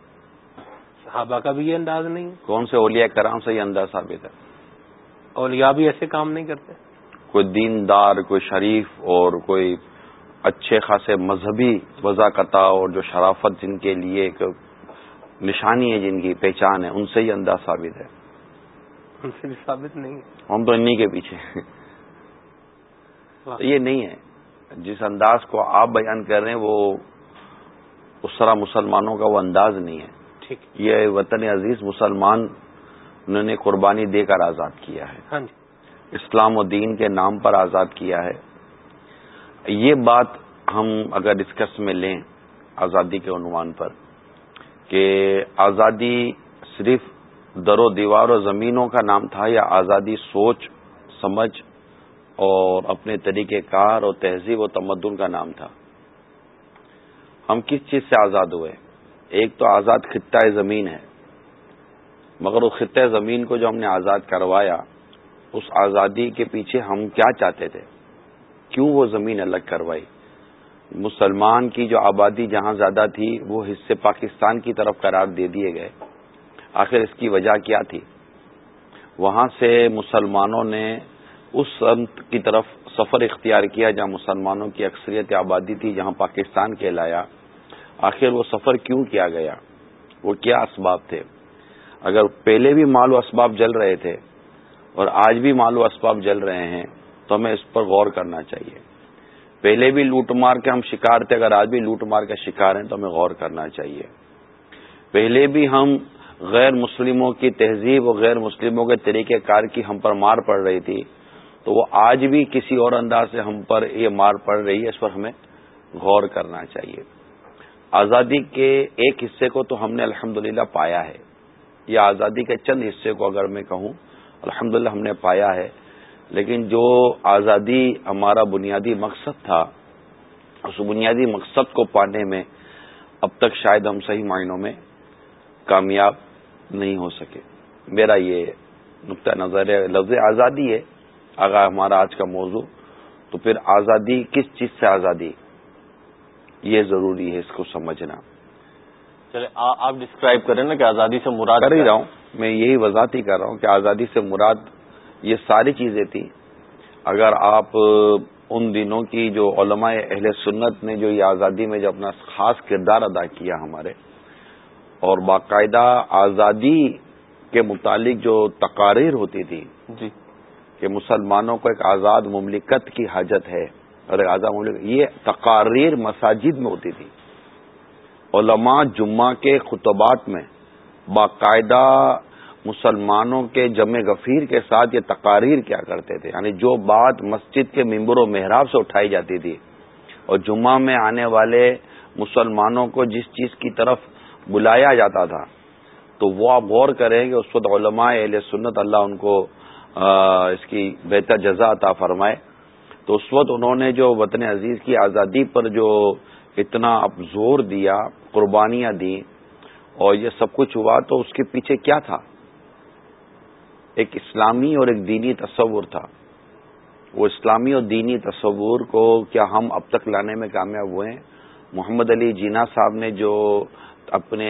صحابہ کا بھی یہ انداز نہیں۔ کون سے اولیاء کرام سے یہ انداز ثابت ہے؟ اولیاء بھی ایسے کام نہیں کرتے۔ کوئی دیندار کوئی شریف اور کوئی اچھے خاصے مذہبی وضاقت اور جو شرافت جن کے لیے ایک نشانی ہے جن کی پہچان ہے ان سے یہ انداز ثابت ہے۔ ان سے بھی ثابت نہیں۔ ہم تو انہیں کے پیچھے یہ نہیں ہے۔ جس انداز کو آپ بیان کر رہے ہیں وہ اس طرح مسلمانوں کا وہ انداز نہیں ہے۔ یہ وطن عزیز مسلمان انہوں نے قربانی دے کر آزاد کیا ہے۔ ہاں جی۔ اسلام و دین کے نام پر آزاد کیا ہے۔ یہ بات ہم اگر ڈسکس میں لیں آزادی کے عنوان پر کہ آزادی صرف در و دیوار و زمینوں کا نام تھا یا آزادی سوچ، سمجھ اور اپنے طریقہ کار اور تہذیب و تمدن کا نام تھا۔ ہم کس چیز سے آزاد ہوئے؟ ایک تو آزاد خطہ زمین ہے۔ مگر اس خطہ زمین کو جو ہم نے آزاد کروایا، اس آزادی کے پیچھے ہم کیا چاہتے تھے؟ کیوں وہ زمین الگ کروائی؟ مسلمان کی جو آبادی جہاں زیادہ تھی، وہ حصے پاکستان کی طرف قرار دے دیے گئے۔ آخر اس کی وجہ کیا تھی؟ وہاں سے مسلمانوں نے اس سمت کی طرف سفر اختیار کیا جہاں مسلمانوں کی اکثریت آبادی تھی، جہاں پاکستان کہلایا۔ آخر وہ سفر کیوں کیا گیا؟ وہ کیا اسباب تھے؟ اگر پہلے بھی مال و اسباب جل رہے تھے اور آج بھی مال و اسباب جل رہے ہیں، تو ہمیں اس پر غور کرنا چاہیے۔ پہلے بھی لوٹ مار کے ہم شکار تھے، اگر آج بھی لوٹ مار کے شکار ہیں، تو ہمیں غور کرنا چاہیے۔ پہلے بھی ہم غیر مسلموں کی تہذیب اور غیر مسلموں کے طریقہ کار کی ہم پر مار پڑ رہی تھی، تو وہ آج بھی کسی اور انداز سے ہم پر یہ مار پڑ رہی ہے، اس پر ہمیں غور کرنا چاہیے۔ آزادی کے ایک حصے کو تو ہم نے الحمد پایا ہے، یا آزادی کے چند حصے کو اگر میں کہوں الحمد ہم نے پایا ہے۔ لیکن جو آزادی ہمارا بنیادی مقصد تھا، اس بنیادی مقصد کو پانے میں اب تک شاید ہم صحیح معنوں میں کامیاب نہیں ہو سکے۔ میرا یہ نقطۂ نظر ہے لفظ آزادی ہے۔ اگر ہمارا آج کا موضوع تو پھر آزادی کس چیز سے آزادی؟ یہ ضروری ہے اس کو سمجھنا۔ چلے آپ ڈسکرائب کریں نا کہ آزادی سے مراد کر ہی رہا ہوں۔ میں یہی وضاحت ہی کر رہا ہوں کہ آزادی سے مراد یہ ساری چیزیں تھیں۔ اگر آپ ان دنوں کی جو علماء اہل سنت نے جو یہ آزادی میں جو اپنا خاص کردار ادا کیا ہمارے اور باقاعدہ آزادی کے متعلق جو تقاریر ہوتی تھی جی۔ کہ مسلمانوں کو ایک آزاد مملکت کی حاجت ہے اور ایک آزاد مملکت یہ تقاریر مساجد میں ہوتی تھی۔ علماء جمعہ کے خطبات میں باقاعدہ مسلمانوں کے جمع غفیر کے ساتھ یہ تقاریر کیا کرتے تھے۔ یعنی جو بات مسجد کے ممبر و محراب سے اٹھائی جاتی تھی۔ اور جمعہ میں آنے والے مسلمانوں کو جس چیز کی طرف بلایا جاتا تھا، تو وہ آپ غور کریں کہ اس وقت علماء اہل سنت اللہ ان کو اس کی بہتر جزا عطا فرمائے۔ تو اس وقت انہوں نے جو وطن عزیز کی آزادی پر جو اتنا اب زور دیا، قربانیاں دی اور یہ سب کچھ ہوا، تو اس کے پیچھے کیا تھا؟ ایک اسلامی اور ایک دینی تصور تھا۔ وہ اسلامی اور دینی تصور کو کیا ہم اب تک لانے میں کامیاب ہوئے؟ ہیں محمد علی جینا صاحب نے جو اپنے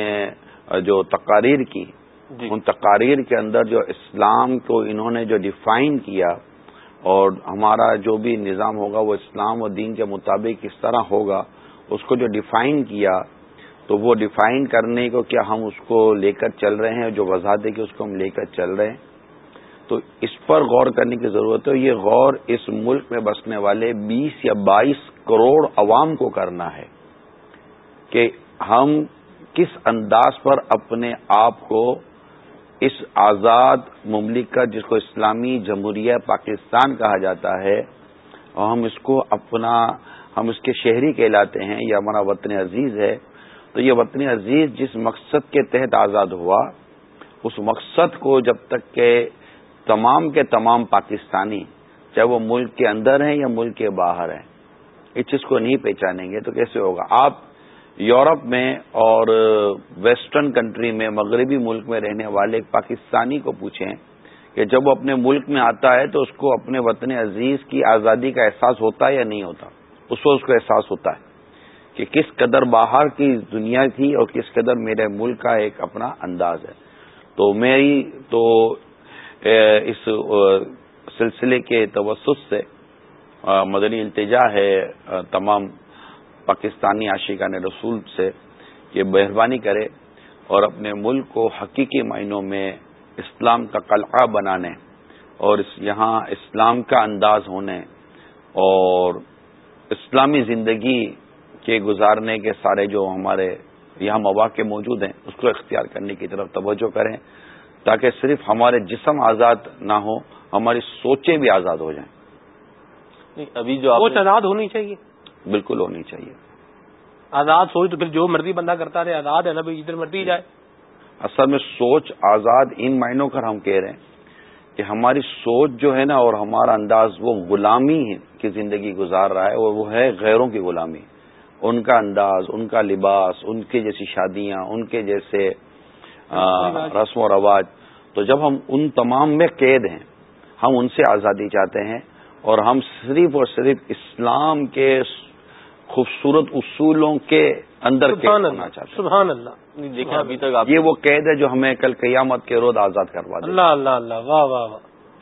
جو تقاریر کی جی۔ ان تقاریر کے اندر جو اسلام کو انہوں نے جو ڈیفائن کیا اور ہمارا جو بھی نظام ہوگا وہ اسلام و دین کے مطابق اس طرح ہوگا اس کو جو ڈیفائن کیا تو وہ ڈیفائن کرنے کو کیا ہم اس کو لے کر چل رہے ہیں جو وضاحت ہے کہ اس کو ہم لے کر چل رہے ہیں تو اس پر غور کرنے کی ضرورت ہے یہ غور اس ملک میں بسنے والے بیس یا بائیس کروڑ عوام کو کرنا ہے کہ ہم کس انداز پر اپنے آپ کو اس آزاد مملکت جس کو اسلامی جمہوریہ پاکستان کہا جاتا ہے، اور ہم اس کو اپنا، ہم اس کے شہری کہلاتے ہیں یا ہمارا وطن عزیز ہے۔ تو یہ وطن عزیز جس مقصد کے تحت آزاد ہوا، اس مقصد کو جب تک کہ تمام کے تمام پاکستانی، چاہے وہ ملک کے اندر ہیں یا ملک کے باہر ہیں اس چیز کو نہیں پہچانیں گے تو کیسے ہوگا؟ آپ یورپ میں اور ویسٹرن کنٹری میں، مغربی ملک میں رہنے والے ایک پاکستانی کو پوچھیں کہ جب وہ اپنے ملک میں آتا ہے تو اس کو اپنے وطن عزیز کی آزادی کا احساس ہوتا ہے یا نہیں ہوتا؟ اس کو اس کو احساس ہوتا ہے کہ کس قدر باہر کی دنیا تھی اور کس قدر میرے ملک کا ایک اپنا انداز ہے۔ تو میری تو اس سلسلے کے توسط سے مدنی التجا ہے تمام پاکستانی عاشقان رسول سے کہ مہربانی کرے اور اپنے ملک کو حقیقی معنوں میں اسلام کا قلعہ بنانے اور یہاں اسلام کا انداز ہونے اور اسلامی زندگی کے گزارنے کے سارے جو ہمارے یہاں مواقع موجود ہیں اس کو اختیار کرنے کی طرف توجہ کریں تاکہ صرف ہمارے جسم آزاد نہ ہو ہماری سوچیں بھی آزاد ہو جائیں۔ ابھی جو سوچ آزاد ہونی چاہیے۔ بالکل ہونی چاہیے۔ آزاد سوچ تو پھر جو مرضی بندہ کرتا رہے آزاد ہے نا بھائی ادھر مرضی جائے۔ اصل میں سوچ آزاد ان معنوں کر ہم کہہ رہے ہیں کہ ہماری سوچ جو ہے نا اور ہمارا انداز وہ غلامی کی زندگی گزار رہا ہے اور وہ ہے غیروں کی غلامی۔ ان کا انداز ان کا لباس ان کے جیسی شادیاں ان کے جیسے رسم و رواج۔ تو جب ہم ان تمام میں قید ہیں ہم ان سے آزادی چاہتے ہیں اور ہم صرف اور صرف اسلام کے خوبصورت اصولوں کے اندر سبحان اللہ دیکھیں ابھی تک یہ وہ قید ہے جو ہمیں کل قیامت کے روز آزاد کروا دیں اللہ اللہ اللہ واہ واہ واہ۔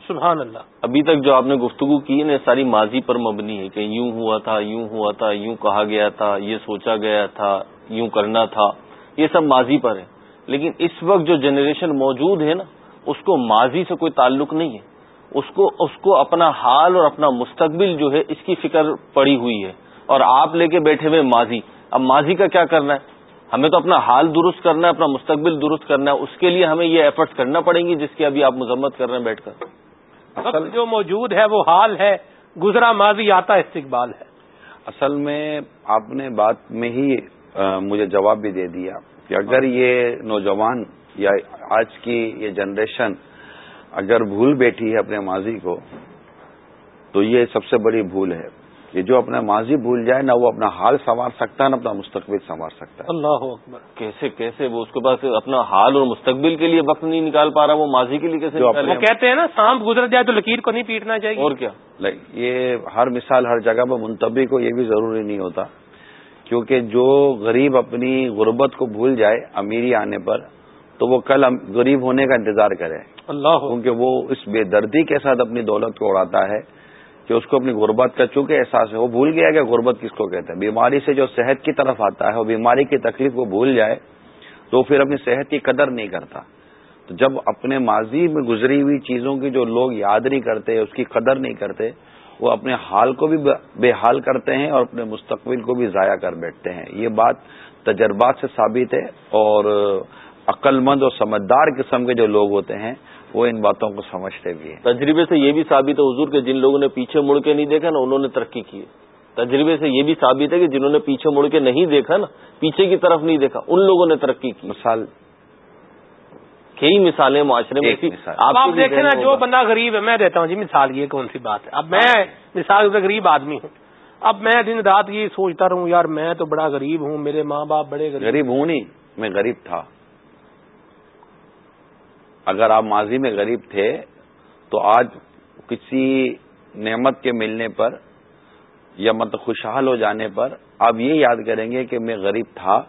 سبحان اللہ۔ ابھی تک جو آپ نے گفتگو کی نا ساری ماضی پر مبنی ہے کہ یوں ہوا تھا یوں ہوا تھا یوں کہا گیا تھا یہ سوچا گیا تھا یوں کرنا تھا۔ یہ سب ماضی پر ہے۔ لیکن اس وقت جو جنریشن موجود ہے نا اس کو ماضی سے کوئی تعلق نہیں ہے۔ اس کو اس کو اپنا حال اور اپنا مستقبل جو ہے اس کی فکر پڑی ہوئی ہے۔ اور آپ لے کے بیٹھے ہوئے ماضی۔ اب ماضی کا کیا کرنا ہے؟ ہمیں تو اپنا حال درست کرنا ہے اپنا مستقبل درست کرنا ہے اس کے لیے ہمیں یہ ایفرٹس کرنا پڑیں گی جس کی ابھی آپ مذمت کر رہے ہیں بیٹھ کر۔ اصل جو موجود ہے وہ حال ہے گزرا ماضی آتا استقبال ہے۔ اصل میں آپ نے بات میں ہی مجھے جواب بھی دے دیا کہ اگر یہ نوجوان یا آج کی یہ جنریشن اگر بھول بیٹھی ہے اپنے ماضی کو تو یہ سب سے بڑی بھول ہے۔ کہ جو اپنا ماضی بھول جائے نہ وہ اپنا حال سنوار سکتا ہے نہ اپنا مستقبل سنوار سکتا۔ ہے اللہ اکبر۔ کیسے کیسے؟ وہ اس کے پاس اپنا حال اور مستقبل کے لیے وقت نہیں نکال پا رہا وہ ماضی کے لیے کیسے وہ کہتے ہیں نا سانپ گزر جائے تو لکیر کو نہیں پیٹنا چاہیے اور کیا؟ یہ ہر مثال ہر جگہ پر منتبی کو یہ بھی ضروری نہیں ہوتا کیونکہ جو غریب اپنی غربت کو بھول جائے امیری آنے پر تو وہ کل غریب ہونے کا انتظار کرے۔ اللہ کیونکہ وہ اس بے دردی کے ساتھ اپنی دولت کو اڑاتا ہے کہ اس کو اپنی غربت کا چونکہ احساس ہے، وہ بھول گیا کہ غربت کس کو کہتے ہیں۔ بیماری سے جو صحت کی طرف آتا ہے وہ بیماری کی تکلیف کو بھول جائے تو پھر اپنی صحت کی قدر نہیں کرتا۔ تو جب اپنے ماضی میں گزری ہوئی چیزوں کی جو لوگ یاد نہیں کرتے، اس کی قدر نہیں کرتے، وہ اپنے حال کو بھی بے حال کرتے ہیں اور اپنے مستقبل کو بھی ضائع کر بیٹھتے ہیں۔ یہ بات تجربات سے ثابت ہے اور عقل مند اور سمجھدار قسم کے جو لوگ ہوتے ہیں وہ ان باتوں کو سمجھتے بھی ہیں۔ تجربے سے یہ بھی ثابت ہے حضور کے جن لوگوں نے پیچھے مڑ کے نہیں دیکھا نا انہوں نے ترقی کی ہے۔ تجربے سے یہ بھی ثابت ہے کہ جنہوں نے پیچھے مڑ کے نہیں دیکھا نا پیچھے کی طرف نہیں دیکھا ان لوگوں نے ترقی کی۔ مثال۔ کئی مثالیں معاشرے میں آپ دیکھیں نا جو بندہ غریب ہے میں دیتا ہوں جی مثال یہ کون سی بات ہے؟ اب میں مثال سے غریب آدمی ہوں۔ اب میں دن رات یہ سوچتا رہوں یار میں تو بڑا غریب ہوں میرے ماں باپ بڑے غریب ہوں نہیں میں غریب تھا۔ اگر آپ ماضی میں غریب تھے تو آج کسی نعمت کے ملنے پر یا مطلب خوشحال ہو جانے پر آپ یہ یاد کریں گے کہ میں غریب تھا،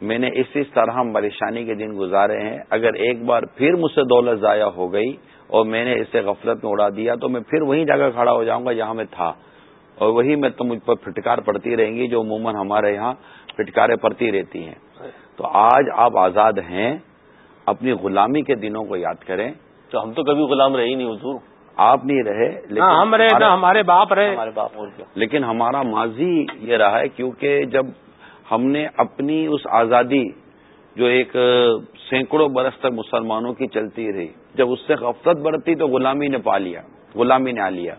میں نے اس اس طرح پریشانی کے دن گزارے ہیں۔ اگر ایک بار پھر مجھ سے دولت ضائع ہو گئی اور میں نے اسے غفلت میں اڑا دیا تو میں پھر وہیں جا کر کھڑا ہو جاؤں گا جہاں میں تھا۔ اور وہی میں تو مجھ پر پھٹکار پڑتی رہیں گی جو عموماً ہمارے یہاں پھٹکاریں پڑتی رہتی ہیں۔ تو آج آپ آزاد ہیں۔ اپنی غلامی کے دنوں کو یاد کریں۔ تو ہم تو کبھی غلام رہے ہی نہیں حضور۔ آپ نہیں رہے لیکن ہم رہے ہمارے باپ رہے۔ ہمارے باپ لیکن ہمارا ماضی یہ رہا ہے کیونکہ جب ہم نے اپنی اس آزادی جو ایک سینکڑوں برس تک مسلمانوں کی چلتی رہی جب اس سے غفلت بڑھتی تو غلامی نے پا لیا غلامی نے آ لیا۔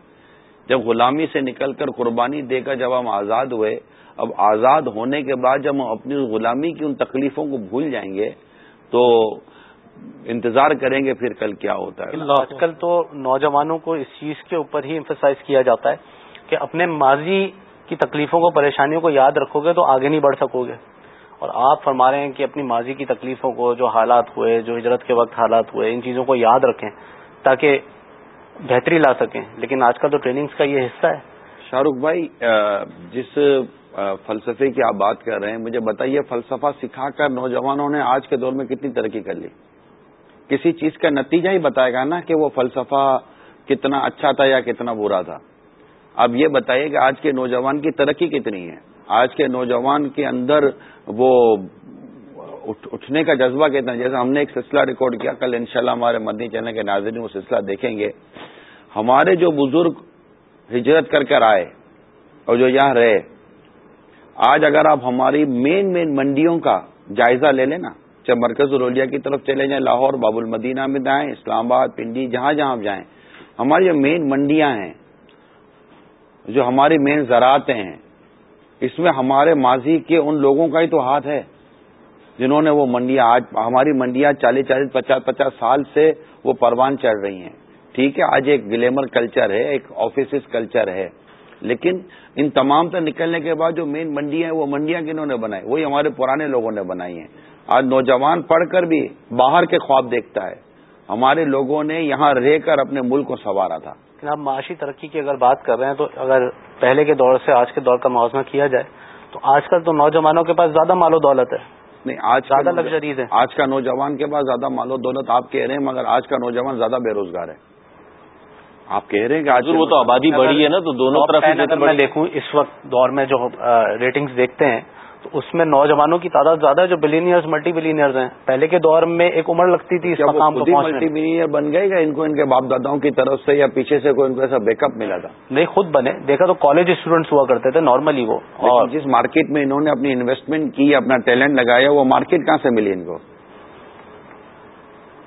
جب غلامی سے نکل کر قربانی دے کر جب ہم آزاد ہوئے اب آزاد ہونے کے بعد جب ہم اپنی غلامی کی ان تکلیفوں کو بھول جائیں گے تو انتظار کریں گے پھر کل کیا ہوتا ہے۔ آج کل تو نوجوانوں کو اس چیز کے اوپر ہی امفسائز کیا جاتا ہے کہ اپنے ماضی کی تکلیفوں کو پریشانیوں کو یاد رکھو گے تو آگے نہیں بڑھ سکو گے اور آپ فرما رہے ہیں کہ اپنی ماضی کی تکلیفوں کو جو حالات ہوئے جو ہجرت کے وقت حالات ہوئے ان چیزوں کو یاد رکھیں تاکہ بہتری لا سکیں۔ لیکن آج کل تو ٹریننگز کا یہ حصہ ہے۔ شاہ رخ بھائی جس فلسفے کی آپ بات کر رہے ہیں مجھے بتائیے فلسفہ سکھا کر نوجوانوں نے آج کے دور میں کتنی ترقی کر لی؟ کسی چیز کا نتیجہ ہی بتائے گا نا کہ وہ فلسفہ کتنا اچھا تھا یا کتنا برا تھا۔ اب یہ بتائیے کہ آج کے نوجوان کی ترقی کتنی ہے۔ آج کے نوجوان کے اندر وہ اٹھنے کا جذبہ کتنا جیسے ہم نے ایک سلسلہ ریکارڈ کیا، کل انشاءاللہ ہمارے مدنی چینل کے ناظرین وہ سلسلہ دیکھیں گے۔ ہمارے جو بزرگ ہجرت کر کر آئے اور جو یہاں رہے، آج اگر آپ ہماری مین مین منڈیوں کا جائزہ لے لیں نا چاہے مرکز رولیا کی طرف چلے جائیں، لاہور باب المدینہ میں جائیں اسلام آباد، پنڈی، جہاں جہاں آپ جائیں، ہماری جو مین منڈیاں ہیں، جو ہماری مین زراعتیں ہیں، اس میں ہمارے ماضی کے ان لوگوں کا ہی تو ہاتھ ہے، جنہوں نے وہ منڈیاں، آج ہماری منڈیاں چالیس چالیس، پچاس پچاس سال سے وہ پروان چڑھ رہی ہیں۔ ٹھیک ہے، آج ایک گلیمر کلچر ہے، ایک آفیسز کلچر ہے۔ لیکن ان تمام سے نکلنے کے بعد جو مین منڈیاں ہیں وہ منڈیاں کنہوں نے بنائی؟ وہی ہمارے پرانے لوگوں نے بنائی ہیں۔ آج نوجوان پڑھ کر بھی باہر کے خواب دیکھتا ہے۔ ہمارے لوگوں نے یہاں رہ کر اپنے ملک کو سنوارا تھا۔ آپ معاشی ترقی کی اگر بات کر رہے ہیں تو اگر پہلے کے دور سے آج کے دور کا موازنہ کیا جائے تو آج کل تو نوجوانوں کے پاس زیادہ مال و دولت ہے۔ نہیں آج زیادہ لگژریز ہے آج کا نوجوان کے پاس زیادہ مال و دولت آپ کہہ رہے ہیں مگر آج کا نوجوان زیادہ بے روزگار ہے۔ آپ کہہ رہے ہیں کہ آج وہ تو آبادی بڑی ہے نا تو دونوں طرف میں دیکھوں اس وقت دور میں جو ریٹنگز دیکھتے ہیں تو اس میں نوجوانوں کی تعداد زیادہ ہے جو بلینئرز ملٹی بلینئرز ہیں۔ پہلے کے دور میں ایک عمر لگتی تھی اس مقام ملٹی بلینئر بن گئے گا؟ ان کو ان کے باپ داداؤں کی طرف سے یا پیچھے سے کوئی ان کو ایسا بیک اپ ملا تھا؟ نہیں خود بنے۔ دیکھا تو کالج اسٹوڈینٹس ہوا کرتے تھے نارملی وہ۔ اور جس مارکیٹ میں انہوں نے اپنی انویسٹمنٹ کی اپنا ٹیلنٹ لگایا وہ مارکیٹ کہاں سے ملی ان کو؟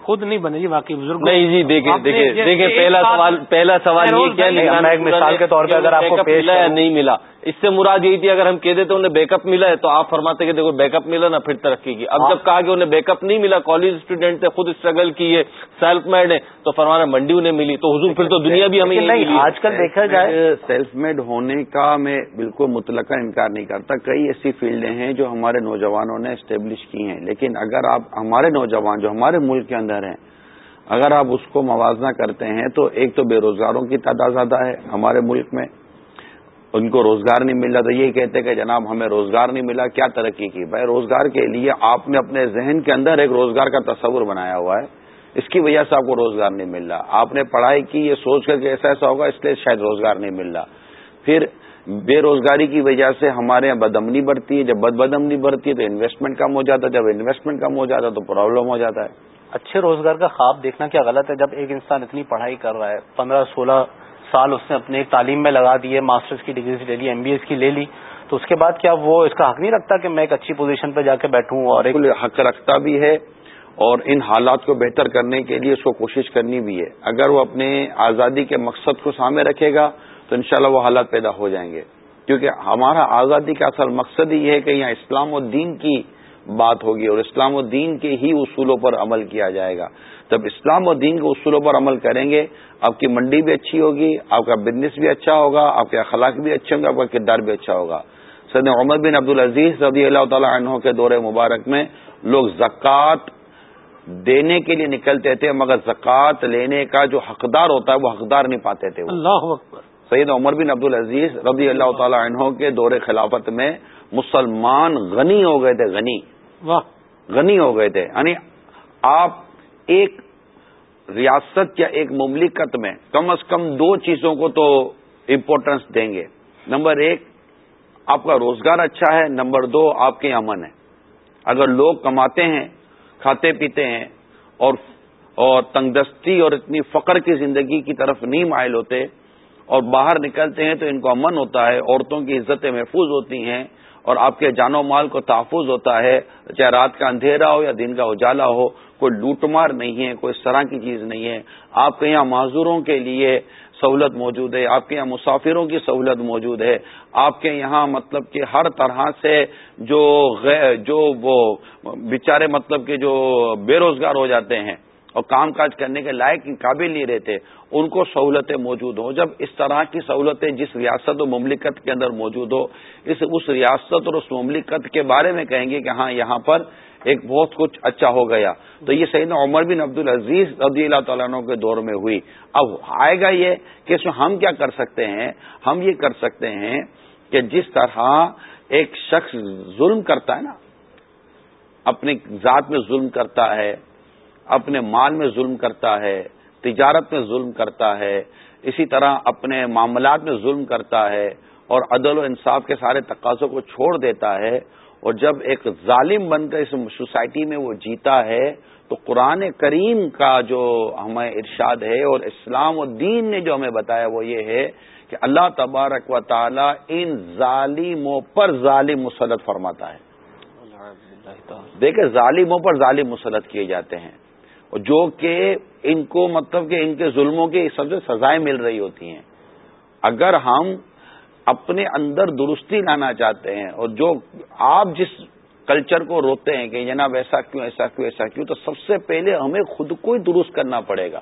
خود نہیں بنے جی باقی بزرگ نہیں جی دیکھیں دیکھیں دیکھیں پہلا سوال پہلا سوال یہ کیا مثال کے طور پہ اگر آپ کو یا نہیں ملا اس سے مراد یہی تھی اگر ہم کہہ دیتے انہیں بیک اپ ملا ہے تو آپ فرماتے کہ دیکھو بیک اپ ملا نا پھر ترقی کی۔ اب ہاں۔ جب کہا کہ انہیں بیک اپ نہیں ملا کالج اسٹوڈینٹ تھے خود اسٹرگل کیے سیلف میڈ ہے تو فرمانا منڈی انہیں ملی۔ تو حضور پھر تو دنیا بھی ہمیں نہیں آج کل دیکھا جائے سیلف میڈ ہونے کا میں بالکل مطلقہ انکار نہیں کرتا۔ کئی ایسی فیلڈیں ہیں جو ہمارے نوجوانوں نے اسٹیبلش کی ہیں۔ لیکن اگر آپ ہمارے نوجوان جو ہمارے ملک کے اندر ہیں اگر آپ اس کو موازنہ کرتے ہیں تو ایک تو بے روزگاروں کی تعداد زیادہ ہے ہمارے ملک میں۔ ان کو روزگار نہیں مل رہا تو یہی کہتے کہ جناب ہمیں روزگار نہیں ملا، کیا ترقی کی؟ بھائی روزگار کے لیے آپ نے اپنے ذہن کے اندر ایک روزگار کا تصور بنایا ہوا ہے، اس کی وجہ سے آپ کو روزگار نہیں مل رہا آپ نے پڑھائی کی، یہ سوچ کر کے ایسا ایسا ہوگا، اس لیے شاید روزگار نہیں مل رہا پھر بے روزگاری کی وجہ سے ہمارے یہاں بدمنی بڑھتی ہے۔ جب بد بدمنی بڑھتی ہے تو انویسٹمنٹ کم ہو جاتا ہے، جب انویسٹمنٹ کم ہو جاتا ہے تو پرابلم ہو جاتا ہے۔ اچھے روزگار کا خواب دیکھنا کیا غلط ہے؟ جب ایک انسان اتنی پڑھائی کر رہا ہے، پندرہ سولہ سال اس نے اپنے تعلیم میں لگا دیے ماسٹرز کی ڈگری لے لی ایم بی ایس کی لے لی۔ تو اس کے بعد کیا وہ اس کا حق نہیں رکھتا کہ میں ایک اچھی پوزیشن پہ جا کے بیٹھوں اور ایک حق رکھتا بھی ہے اور ان حالات کو بہتر کرنے کے لیے اس کو کوشش کرنی بھی ہے۔ اگر وہ اپنے آزادی کے مقصد کو سامنے رکھے گا تو انشاءاللہ وہ حالات پیدا ہو جائیں گے۔ کیونکہ ہمارا آزادی کا اصل مقصد یہ ہے کہ یہاں اسلام و دین کی بات ہوگی اور اسلام و دین کے ہی اصولوں پر عمل کیا جائے گا۔ جب اسلام و دین کے اصولوں پر عمل کریں گے آپ کی منڈی بھی اچھی ہوگی آپ کا بزنس بھی اچھا ہوگا آپ کے اخلاق بھی اچھے ہوں گے آپ کا کردار بھی اچھا ہوگا۔ سید عمر بن عبد العزیز رضی اللہ تعالیٰ عنہ کے دور مبارک میں لوگ زکوٰۃ دینے کے لیے نکلتے تھے مگر زکوٰۃ لینے کا جو حقدار ہوتا ہے وہ حقدار نہیں پاتے تھے۔ اللہ سید عمر بن عبد العزیز رضی اللہ تعالیٰ عنہ کے دور خلافت میں مسلمان غنی ہو گئے تھے غنی۔ غنی ہو گئے تھے یعنی آپ ایک ریاست یا ایک مملکت میں کم از کم دو چیزوں کو تو امپورٹنس دیں گے۔ نمبر ایک، آپ کا روزگار اچھا ہے۔ نمبر دو، آپ کے امن ہے۔ اگر لوگ کماتے ہیں، کھاتے پیتے ہیں اور اور تنگدستی اور اتنی فقر کی زندگی کی طرف نہیں مائل ہوتے اور باہر نکلتے ہیں تو ان کو امن ہوتا ہے، عورتوں کی عزتیں محفوظ ہوتی ہیں۔ اور آپ کے جان و مال کو تحفظ ہوتا ہے، چاہے رات کا اندھیرا ہو یا دن کا اجالا ہو، کوئی لوٹ مار نہیں ہے، کوئی اس طرح کی چیز نہیں ہے۔ آپ کے یہاں معذوروں کے لیے سہولت موجود ہے، آپ کے یہاں مسافروں کی سہولت موجود ہے۔ آپ کے یہاں مطلب کہ ہر طرح سے جو غیر جو وہ بیچارے مطلب کہ جو بے روزگار ہو جاتے ہیں۔ اور کام کاج کرنے کے لائق قابل نہیں رہتے، ان کو سہولتیں موجود ہوں۔ جب اس طرح کی سہولتیں جس ریاست و مملکت کے اندر موجود ہو، اس اس ریاست اور اس مملکت کے بارے میں کہیں گے کہ ہاں یہاں پر ایک بہت کچھ اچھا ہو گیا۔ تو یہ سیدنا عمر بن عبد العزیز رضی اللہ تعالیٰ عنہ کے دور میں ہوئی۔ اب آئے گا یہ کہ اس میں ہم کیا کر سکتے ہیں؟ ہم یہ کر سکتے ہیں کہ جس طرح ایک شخص ظلم کرتا ہے نا، اپنی ذات میں ظلم کرتا ہے اپنے مال میں ظلم کرتا ہے تجارت میں ظلم کرتا ہے اسی طرح اپنے معاملات میں ظلم کرتا ہے اور عدل و انصاف کے سارے تقاضوں کو چھوڑ دیتا ہے اور جب ایک ظالم بن کر اس سوسائٹی میں وہ جیتا ہے تو قرآن کریم کا جو ہمیں ارشاد ہے اور اسلام و دین نے جو ہمیں بتایا وہ یہ ہے کہ اللہ تبارک و تعالی ان ظالموں پر ظالم مسلط فرماتا ہے۔ دیکھیں ظالموں پر ظالم مسلط کیے جاتے ہیں۔ جو کہ ان کو مطلب کہ ان کے ظلموں کی سب سے سزائیں مل رہی ہوتی ہیں۔ اگر ہم اپنے اندر درستی لانا چاہتے ہیں اور جو آپ جس کلچر کو روتے ہیں کہ جناب ایسا کیوں ایسا کیوں ایسا کیوں تو سب سے پہلے ہمیں خود کو ہی درست کرنا پڑے گا۔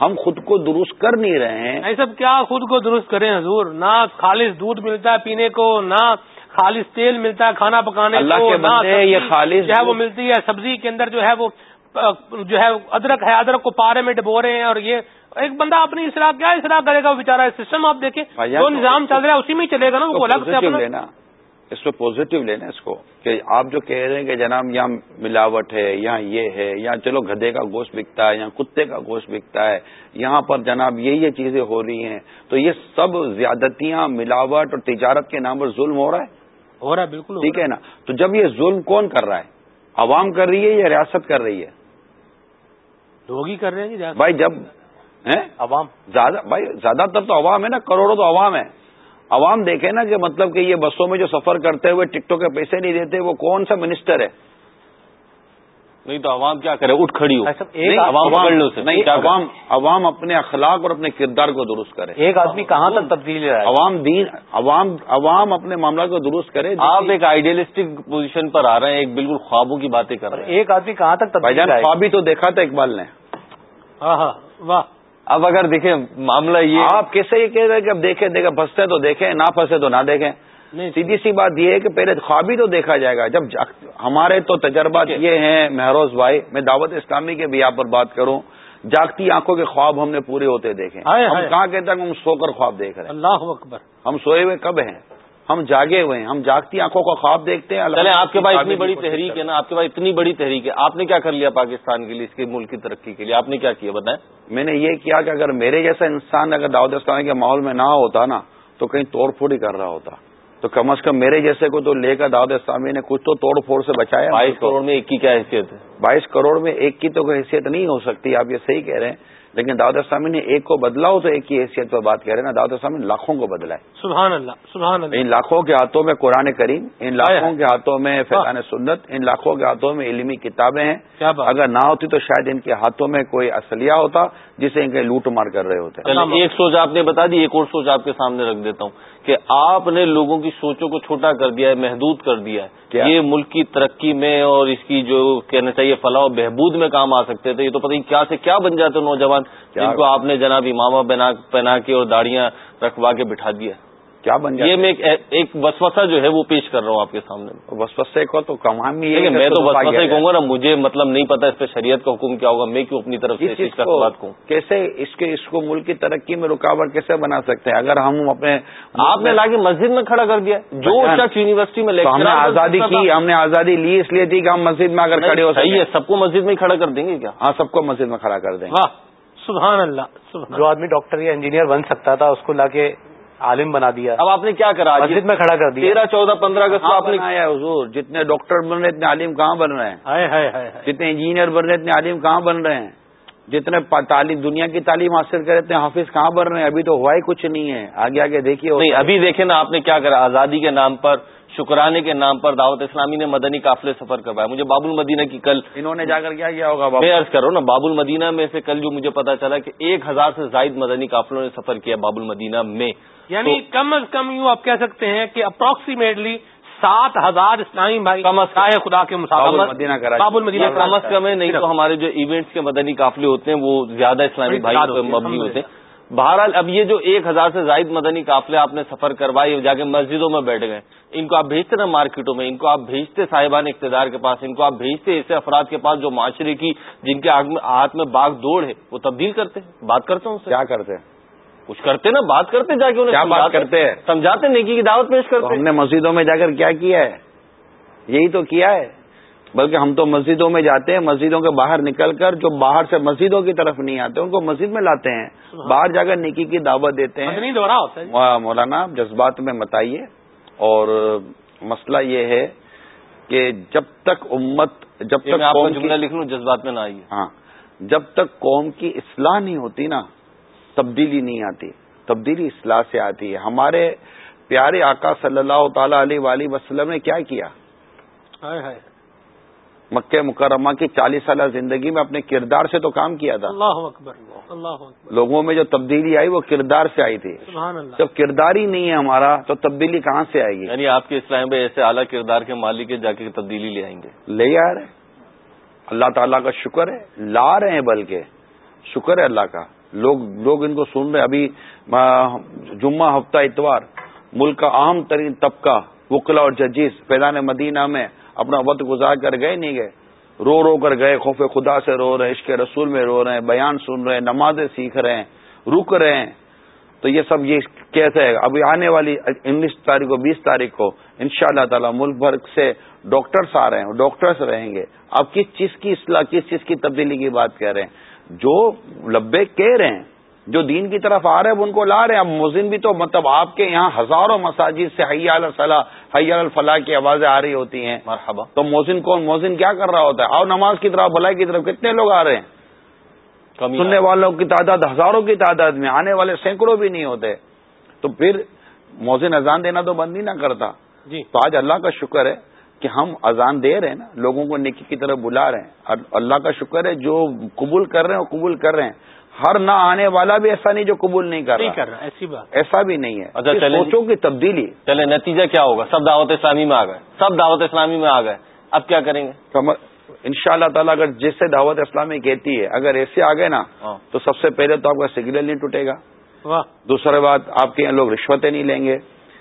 ہم خود کو درست کر نہیں رہے ہیں۔ سب کیا خود کو درست کریں حضور؟ نہ خالص دودھ ملتا ہے پینے کو نہ خالص تیل ملتا ہے کھانا پکانے اللہ کو نہ یہ خالص جو ہے وہ ملتی ہے سبزی کے اندر جو ہے وہ جو ہے ادرک ہے ادرک کو پارے میں ڈبو رہے ہیں اور یہ ایک بندہ اپنی اصلاح کیا اصلاح کرے گا بےچارا سسٹم آپ دیکھیں جو نظام چل رہا ہے اسی میں چلے گا نا وہ الگ سے لینا اس کو پوزیٹو لینا اس کو کہ آپ جو کہہ رہے ہیں کہ جناب یہاں ملاوٹ ہے یہاں یہ ہے یہاں چلو گدے کا گوشت بکتا ہے یہاں کتے کا گوشت بکتا ہے یہاں پر جناب یہ یہ چیزیں ہو رہی ہیں تو یہ سب زیادتیاں ملاوٹ اور تجارت کے نام پر ظلم ہو رہا ہے؟ ہو رہا ہے بالکل ٹھیک ہے نا؟ تو جب یہ ظلم کون کر رہا ہے؟ عوام کر رہی ہے یا ریاست کر رہی ہے؟ لوگ ہی کر رہے ہیں جی بھائی جب عوام۔ زیادہ بھائی زیادہ تر تو عوام ہے نا کروڑوں تو عوام ہے۔ عوام دیکھے نا کہ مطلب کہ یہ بسوں میں جو سفر کرتے ہوئے ٹکٹوں کے پیسے نہیں دیتے وہ کون سا منسٹر ہے؟ نہیں تو عوام کیا کرے؟ اٹھ کھڑی ہو۔ عوام عوام اپنے اخلاق اور اپنے کردار کو درست کرے۔ ایک آدمی کہاں تک تبدیل ہے؟ عوام دین عوام عوام اپنے معاملات کو درست کرے۔ آپ ایک آئیڈیلسٹک پوزیشن پر آ رہے ہیں ایک بالکل خوابوں کی باتیں کر رہے ہیں۔ ایک آدمی کہاں تک تبدیل خوابی تو دیکھا تھا اقبال نے۔ ہاں ہاں واہ۔ اب اگر دیکھیں معاملہ یہ آپ کیسے یہ کہہ رہے کہ اب دیکھیں دیکھیں پھنستے تو دیکھیں نہ پھنسے تو نہ دیکھیں۔ سیدھی سی بات یہ ہے کہ پہلے خوابی تو دیکھا جائے گا۔ جب ہمارے تو تجربات یہ ہیں مہروز بھائی میں دعوت اسلامی کے بھی یہاں پر بات کروں۔ جاگتی آنکھوں کے خواب ہم نے پورے ہوتے دیکھے۔ ہم کہاں کہتے ہیں ہم سو کر خواب دیکھ رہے ہیں؟ اللہ اکبر۔ ہم سوئے ہوئے کب ہیں؟ ہم جاگے ہوئے ہیں۔ ہم جاگتی آنکھوں کا خواب دیکھتے ہیں۔ چلے آپ کے پاس اتنی بڑی تحریک ہے نا آپ کے پاس اتنی بڑی تحریک ہے۔ آپ نے کیا کر لیا پاکستان کے لیے اس کے ملک کی ترقی کے لیے؟ آپ نے کیا کیا؟ بتائیں۔ میں نے یہ کیا کہ اگر میرے جیسا انسان اگر دعوت اسلامی کے ماحول میں نہ ہوتا نا تو کہیں توڑ پھوڑ ہی کر رہا ہوتا۔ تو کم از کم میرے جیسے کو تو لے کر دعوت اسلامی نے کچھ تو توڑ پھوڑ سے بچایا بائیس کروڑ میں ایک کی کیا حیثیت ہے؟ بائیس کروڑ میں ایک کی تو کوئی حیثیت نہیں ہو سکتی آپ یہ صحیح کہہ رہے ہیں۔ لیکن داود اسلامی نے ایک کو بدلا ہو تو ایک کی حیثیت پر بات کہہ رہے ہیں نا۔ داود اسلامی نے لاکھوں کو بدلا ہے۔ سبحان اللہ سبحان اللہ۔ ان لاکھوں کے ہاتھوں میں قرآن کریم ان لاکھوں کے ہاتھوں میں فیضان سنت ان لاکھوں کے ہاتھوں میں علمی کتابیں ہیں۔ اگر نہ ہوتی تو شاید ان کے ہاتھوں میں کوئی اصلیہ ہوتا جسے ان کے لوٹ مار کر رہے ہوتے۔ ایک سوچ آپ نے بتا دی ایک اور سوچ آپ کے سامنے رکھ دیتا ہوں۔ کہ آپ نے لوگوں کی سوچوں کو چھوٹا کر دیا ہے محدود کر دیا ہے۔ یہ ملک کی ترقی میں اور اس کی جو کہنا چاہیے فلاح و بہبود میں کام آ سکتے تھے یہ تو پتہ کیا سے کیا بن جاتے نوجوان جن کو آپ نے جناب امامہ پہنا کے اور داڑیاں رکھوا کے بٹھا دیا۔ کیا بن جائے یہ میں ایک وسوسہ جو ہے وہ پیش کر رہا ہوں آپ کے سامنے وسوسے کو تو کمام میں تو وسوسہ ہی کہوں گا نا مجھے مطلب نہیں پتا اس پہ شریعت کا حکم کیا ہوگا میں کیوں اپنی طرف سے بات کہوں کیسے اس کے اس کو ملک کی ترقی میں رکاوٹ کیسے بنا سکتے ہیں؟ اگر ہم اپنے آپ نے لا کے مسجد میں کھڑا کر دیا جو شخص یونیورسٹی میں ہم نے آزادی کی ہم نے آزادی لی اس لیے تھی کہ ہم مسجد میں اگر کھڑے ہو صحیح ہے سب کو مسجد میں کھڑا کر دیں گے کیا؟ ہاں سب کو مسجد میں کھڑا کر دیں۔ گے سبحان اللہ۔ جو آدمی ڈاکٹر یا انجینئر بن سکتا تھا اس کو لا کے عالم بنا دیا۔ اب آپ نے کیا کرا؟ مسجد میں کھڑا کر دیا۔ تیرہ چودہ پندرہ اگست آپ نے آیا حضور۔ جتنے ڈاکٹر بن رہے اتنے عالم کہاں بن رہے ہیں؟ جتنے انجینئر بن رہے اتنے عالم کہاں بن رہے ہیں؟ جتنے تعلیم دنیا کی تعلیم حاصل کرے اتنے حافظ کہاں بن رہے ہیں؟ ابھی تو ہوا ہی کچھ نہیں ہے۔ آگے آگے دیکھیے نہیں ابھی دیکھیں نا آپ نے کیا کرا؟ آزادی کے نام پر شکرانے کے نام پر دعوت اسلامی نے مدنی قافلے سفر کروایا۔ مجھے باب المدینہ کی کل انہوں نے جا کر کیا؟ کیا ہوگا میں عرض کروں نا باب المدینہ میں سے کل جو مجھے پتا چلا کہ ایک ہزار سے زائد مدنی قافلوں نے سفر کیا باب المدینہ میں۔ یعنی کم از کم یوں آپ کہہ سکتے ہیں کہ اپروکسیمیٹلی سات ہزار اسلامی بھائی کم از خدا کے مسافر باب المدینہ کم از کم ہے نہیں تو ہمارے جو ایونٹس کے مدنی قافلے ہوتے ہیں وہ زیادہ اسلامی بھائی مبنی ہوتے ہیں۔ بہرحال اب یہ جو ایک ہزار سے زائد مدنی قافلے آپ نے سفر کروائے جا کے مسجدوں میں بیٹھ گئے۔ ان کو آپ بھیجتے نا مارکیٹوں میں ان کو آپ بھیجتے صاحبان اقتدار کے پاس ان کو آپ بھیجتے ایسے افراد کے پاس جو معاشرے کی جن کے ہاتھ میں باغ دوڑ ہے وہ تبدیل کرتے ہیں۔ بات کرتے ہیں کیا کرتے ہیں؟ کچھ کرتے نا بات کرتے جا کے کیا بات کرتے ہیں؟ سمجھاتے نیکی کی دعوت پیش کرتے۔ ہم نے مسجدوں میں جا کر کیا کیا ہے؟ یہی تو کیا ہے؟ بلکہ ہم تو مسجدوں میں جاتے ہیں مسجدوں کے باہر نکل کر جو باہر سے مسجدوں کی طرف نہیں آتے ان کو مسجد میں لاتے ہیں۔ باہر جا کر نیکی کی دعوت دیتے ہیں۔ مولانا جذبات میں بتائیے اور مسئلہ یہ ہے کہ جب تک امت جب تک لکھ لوں جذبات میں نہ آئیے۔ ہاں جب تک قوم کی اصلاح نہیں ہوتی نا تبدیلی نہیں آتی تبدیلی اصلاح سے آتی ہے۔ ہمارے پیارے آقا صلی اللہ تعالی علیہ وسلم نے کیا کیا؟ مکہ مکرمہ کی چالیس سالہ زندگی میں اپنے کردار سے تو کام کیا تھا۔ اللہ اکبر اللہ اکبر۔ لوگوں میں جو تبدیلی آئی وہ کردار سے آئی تھی۔ جب کردار ہی نہیں ہے ہمارا تو تبدیلی کہاں سے آئے گی؟ یعنی آپ کے اسلام میں ایسے اعلیٰ کردار کے مالک جا کے تبدیلی لے آئیں گے۔ لے آ رہے اللہ تعالیٰ کا شکر ہے لا رہے ہیں بلکہ شکر ہے اللہ کا۔ لوگ لوگ ان کو سن رہے ابھی جمعہ ہفتہ اتوار، ملک کا اہم ترین طبقہ وکلا اور ججیز فیضان مدینہ میں اپنا وقت گزار کر گئے نہیں گئے. رو رو کر گئے، خوف خدا سے رو رہے، عشق رسول میں رو رہے ہیں بیان سن رہے ہیں نمازیں سیکھ رہے ہیں، رک رہے ہیں. تو یہ سب یہ کیسے ہے؟ ابھی آنے والی انیس تاریخ کو، بیس تاریخ کو ان شاء اللہ تعالی ملک بھر سے ڈاکٹرس آ رہے ہیں ڈاکٹرس رہیں گے. اب کس چیز کی اصلاح، کس چیز کی تبدیلی کی بات کہہ رہے ہیں؟ جو لبے کہہ رہے ہیں جو دین کی طرف آ رہے ہیں ان کو لا رہے ہیں۔ اب موزن بھی تو مطلب آپ کے یہاں ہزاروں مساجد سے حیا صلاح حیا الفلاح کی آوازیں آ رہی ہوتی ہیں۔ مرحبا۔ تو موزن کون؟ موزن کیا کر رہا ہوتا ہے؟ اور نماز کی طرف بھلائی کی طرف کتنے لوگ آ رہے ہیں؟ سننے والوں کی تعداد ہزاروں کی تعداد میں آنے والے سینکڑوں بھی نہیں ہوتے۔ تو پھر موزن اذان دینا تو بند ہی نہ کرتا۔ جی۔ تو آج اللہ کا شکر ہے کہ ہم اذان دے رہے ہیں نا لوگوں کو نیکی کی طرف بلا رہے ہیں۔ اللہ کا شکر ہے جو قبول کر رہے ہیں وہ قبول کر رہے ہیں۔ ہر نہ آنے والا بھی ایسا نہیں جو قبول نہیں کر رہا۔ ایسی بات۔ ایسا بھی نہیں ہے۔ اچھا سوچوں کی تبدیلی۔ چلے نتیجہ کیا ہوگا؟ سب دعوت اسلامی میں آ گئے۔ سب دعوت اسلامی میں آ گئے۔ اب کیا کریں گے؟ ان شاء اللہ تعالیٰ اگر جس سے دعوت اسلامی کہتی ہے اگر ایسے آ گئے نا ہاں۔ تو سب سے پہلے تو آپ کا سگنل نہیں ٹوٹے گا۔ دوسری بات آپ کے یہاں لوگ رشوتیں نہیں لیں گے۔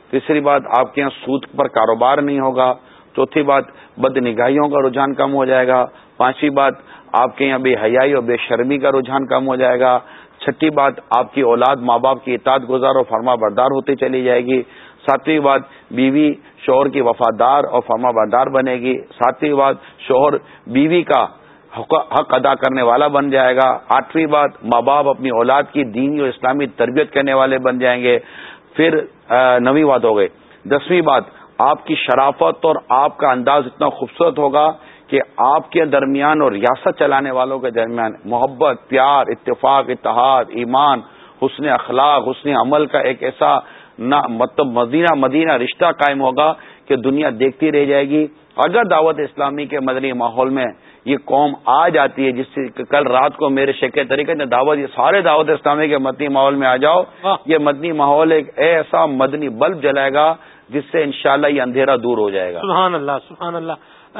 تیسری بات آپ کے یہاں سود پر کاروبار نہیں ہوگا۔ چوتھی بات بد نگاہیوں کا رجحان کم ہو جائے گا۔ پانچویں بات، آپ کے یہاں بے حیائی اور بے شرمی کا رجحان کم ہو جائے گا۔ چھٹی بات، آپ کی اولاد ماں باپ کی اطاعت گزار اور فرما بردار ہوتی چلی جائے گی۔ ساتویں بات، بیوی شوہر کی وفادار اور فرما بردار بنے گی۔ ساتویں بات، شوہر بیوی کا حق ادا کرنے والا بن جائے گا۔ آٹھویں بات، ماں باپ اپنی اولاد کی دینی اور اسلامی تربیت کرنے والے بن جائیں گے۔ پھر نویں بات ہو گئی۔ دسویں بات آپ کی شرافت اور آپ کا انداز اتنا خوبصورت ہوگا کہ آپ کے درمیان اور ریاست چلانے والوں کے درمیان محبت پیار اتفاق اتحاد ایمان حسن اخلاق حسن عمل کا ایک ایسا نہ مطلب مدینہ مدینہ رشتہ قائم ہوگا کہ دنیا دیکھتی رہ جائے گی۔ اگر دعوت اسلامی کے مدنی ماحول میں یہ قوم آ جاتی ہے جس سے کل رات کو میرے شیک طریقے نے دعوت یہ سارے دعوت اسلامی کے مدنی ماحول میں آ جاؤ یہ مدنی ماحول ایک ایسا مدنی بلب جلائے گا جس سے انشاءاللہ یہ اندھیرا دور ہو جائے گا۔ سبحان اللہ سبحان اللہ۔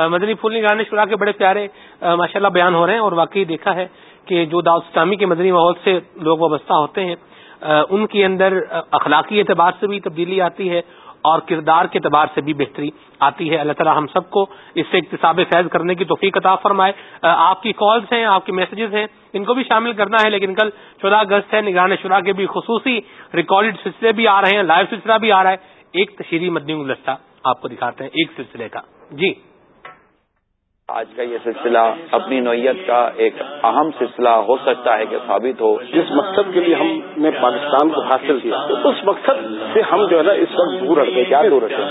مدنی پھول گانے شرا کے بڑے پیارے ماشاء اللہ بیان ہو رہے ہیں اور واقعی دیکھا ہے کہ جو داؤد اسلامی کے مدنی ماحول سے لوگ وابستہ ہوتے ہیں ان کے اندر اخلاقی اعتبار سے بھی تبدیلی آتی ہے اور کردار کے اعتبار سے بھی بہتری آتی ہے۔ اللہ تعالیٰ ہم سب کو اس سے اقتصاب فیض کرنے کی توفیق عطا فرمائے۔ آپ کی کالز ہیں، آپ کے میسجز ہیں، ان کو بھی شامل کرنا ہے، لیکن کل چودہ اگست ہے، نگران شرح کے بھی خصوصی ریکارڈڈ سلسلے بھی آ رہے ہیں، لائیو سلسلہ بھی آ رہا ہے۔ ایک تشہیری مدنی گلدستہ آپ کو دکھاتے ہیں ایک سلسلے کا۔ جی۔ آج کا یہ سلسلہ اپنی نوعیت کا ایک اہم سلسلہ ہو سکتا ہے کہ ثابت ہو۔ جس مقصد کے لیے ہم نے پاکستان کو حاصل کیا تو اس مقصد سے ہم جو ہے نا اس وقت دور ہٹ گئے کیا دور ہٹے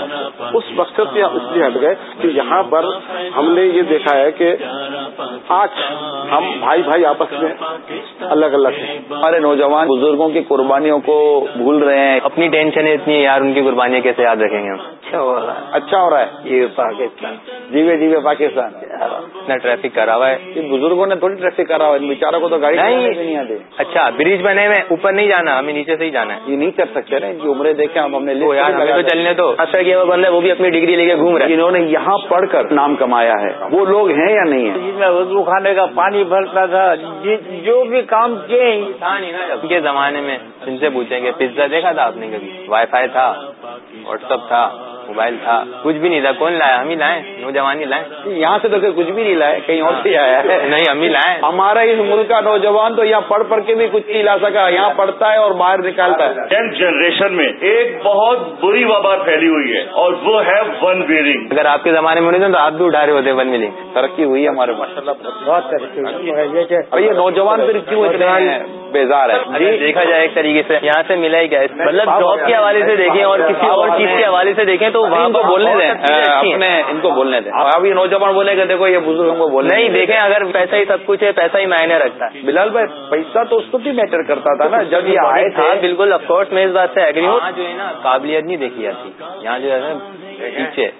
اس مقصد سے اس لیے ہٹ گئے کہ یہاں پر ہم نے یہ دیکھا ہے کہ آج ہم بھائی بھائی آپس میں الگ الگ ہیں۔ ہمارے نوجوان بزرگوں کی قربانیوں کو بھول رہے ہیں۔ اپنی ٹینشن اتنی یار، ان کی قربانیاں کیسے یاد رکھیں گے ہم؟ اچھا ہو رہا ہے۔ اچھا ہو رہا ہے۔ یہ پاکستان۔ جیوے جیوے پاکستان۔ اتنا ٹریفک کرا ہوا ہے بزرگوں نے تھوڑی ٹریفک کرا ہوا ہے بیچاروں کو تو گاڑی نہیں۔ آتی۔ اچھا برج بنے میں اوپر نہیں جانا ہمیں نیچے سے ہی جانا ہے۔ یہ نہیں کر سکتے نا کی عمریں دیکھیں ہم ہم نے تو چلنے تو اچھا کیا وہ بندہ وہ بھی اپنی ڈگری لے کے گھوم رہے جنہوں نے یہاں پڑھ کر نام کمایا ہے۔ وہ لوگ ہیں یا نہیں ہیں؟ جس میں وضو خانے کا پانی بھرتا تھا جو بھی کام کیے اب کے زمانے میں ان سے پوچھیں گے پیزا دیکھا تھا آپ نے کبھی؟ وائی فائی تھا واٹس ایپ تھا۔ موبائل تھا۔ کچھ بھی نہیں تھا۔ کون لایا؟ ہم ہی لائے نوجوان ہی لائے یہاں سے تو کچھ بھی نہیں لائے۔ کہیں اور سے آیا ہے۔ نہیں ہم ہی لائے ہمارا اس ملک کا نوجوان تو یہاں پڑھ پڑھ کے بھی کچھ نہیں لا سکا۔ یہاں پڑھتا ہے اور باہر نکالتا ہے۔ ٹینتھ جنریشن میں ایک بہت بری وبا پھیلی ہوئی ہے اور وہ ہے ون ویئرنگ اگر آپ کے زمانے میں نہیں تو آپ بھی اٹھا رہے ہوتے ون ویلنگ ترقی ہوئی ہے ہمارے۔ ماشاء اللہ بہت ترقی یہ نوجوان پھر کیوں اتنے بیزار ہے۔ جی دیکھا جائے ایک طریقے سے یہاں سے ملا ہی کیا مطلب جاب کے حوالے سے دیکھیں اور کسی اور چیز کے حوالے سے دیکھیں تو وہاں کو بولنے دیں۔ اپنے ان کو بولنے دیں۔ اب یہ نوجوان بولے گا دیکھو یہ بزرگ کو بولنے نہیں دیکھیں اگر پیسہ ہی سب کچھ ہے پیسہ ہی معنی رکھتا ہے۔ بلال بھائی پیسہ تو اس کو بھی میٹر کرتا تھا نا۔ جب یہ آئے تھے۔ بالکل اف کورس میں اس بات سے ایگری ہوں۔ جو ہے نا قابلیت نہیں دیکھی جاتی۔ یہاں جو ہے پیچھے۔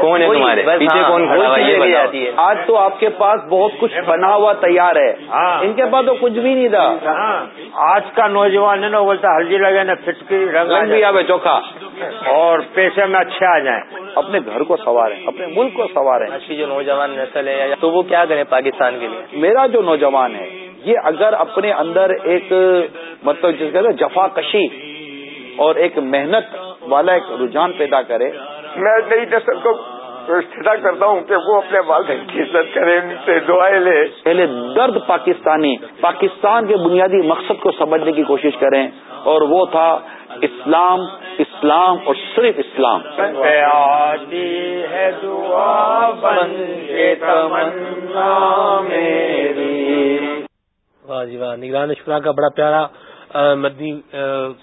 کون ہے تمہارے؟ پیچھے کون کھڑا ہوا یہ جاتی ہے آج تو آپ کے پاس بہت کچھ بنا ہوا تیار ہے۔ ان کے پاس تو کچھ بھی نہیں تھا۔ آج کا نوجوان ہے نا بولتا ہلدی لگے نا پھٹکی رنگ بھی چوکھا۔ اور پیسے میں اچھے آ جائیں اپنے گھر کو سوارے اپنے ملک کو سوارے آج کی جو نوجوان نسل ہے تو وہ کیا کرے پاکستان کے لیے؟ میرا جو نوجوان ہے یہ اگر اپنے اندر ایک مطلب جس کہتے جفا کشی اور ایک محنت والا ایک رجحان پیدا کرے۔ میں نئی نسل کو استدا کرتا ہوں کہ وہ اپنے والدین کی عزت کرے ان سے دعائیں لے۔ پہلے درد پاکستانی پاکستان کے بنیادی مقصد کو سمجھنے کی کوشش کریں اور وہ تھا اسلام اسلام اور صرف اسلام۔ آتی ہے دعا بن واہ جی واہ نگران شرا کا بڑا پیارا مدنی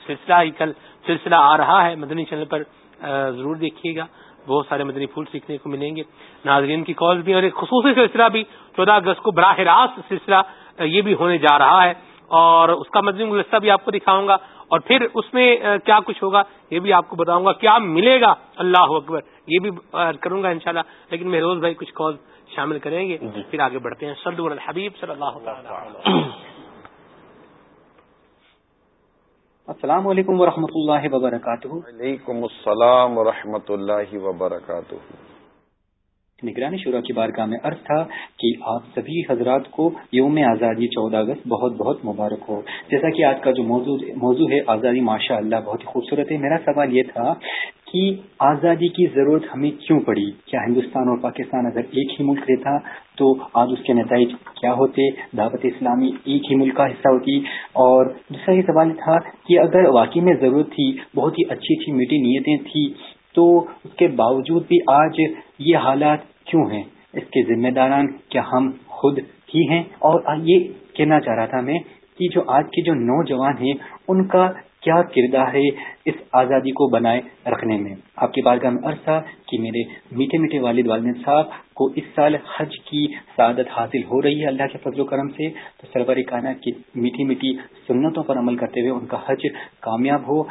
سلسلہ ہی کل سلسلہ آ رہا ہے۔ مدنی چینل پر ضرور دیکھیے گا۔ بہت سارے مدنی پھول سیکھنے کو ملیں گے۔ ناظرین کی کال بھی اور ایک خصوصی سلسلہ بھی چودہ اگست کو براہ راست سلسلہ یہ بھی ہونے جا رہا ہے۔ اور اس کا مدنی گلستہ بھی آپ کو دکھاؤں گا۔ اور پھر اس میں کیا کچھ ہوگا؟ یہ بھی آپ کو بتاؤں گا کیا ملے گا؟ اللہ اکبر یہ بھی کروں گا انشاءاللہ لیکن مہروز بھائی کچھ کال شامل کریں گے جی۔ پھر آگے بڑھتے ہیں۔ سرد الحبیب صلی اللہ السلام علیکم ورحمۃ اللہ وبرکاتہ۔ وعلیکم السلام ورحمۃ اللہ وبرکاتہ۔ نگرانی شورا کی بارگاہ میں عرض تھا کہ آپ سبھی حضرات کو یوم آزادی چودہ اگست بہت بہت مبارک ہو۔ جیسا کہ آج کا جو موضوع موضوع ہے، آزادی ماشاء اللہ بہت ہی خوبصورت ہے۔ میرا سوال یہ تھا کہ آزادی کی ضرورت ہمیں کیوں پڑی؟ کیا ہندوستان اور پاکستان اگر ایک ہی ملک رہتا تو آج اس کے نتائج کیا ہوتے؟ دعوت اسلامی ایک ہی ملک کا حصہ ہوتی۔ اور دوسرا یہ سوال تھا کہ اگر واقعی میں ضرورت تھی، بہت ہی اچھی اچھی میٹھی نیتیں تھی تو اس کے باوجود بھی آج یہ حالات کیوں ہیں؟ اس کے ذمہ داران کیا ہم خود ہی ہیں؟ اور یہ کہنا چاہ رہا تھا میں کہ جو آج کے جو نوجوان ہیں، ان کا کیا کردار ہے اس آزادی کو بنائے رکھنے میں؟ آپ کے بارگاہ میں عرض تھا کہ میرے میٹھے میٹھے والد والد صاحب کو اس سال حج کی سعادت حاصل ہو رہی ہے اللہ کے فضل و کرم سے، تو سربری کانا کی میٹھی میٹھی سنتوں پر عمل کرتے ہوئے ان کا حج کامیاب ہو۔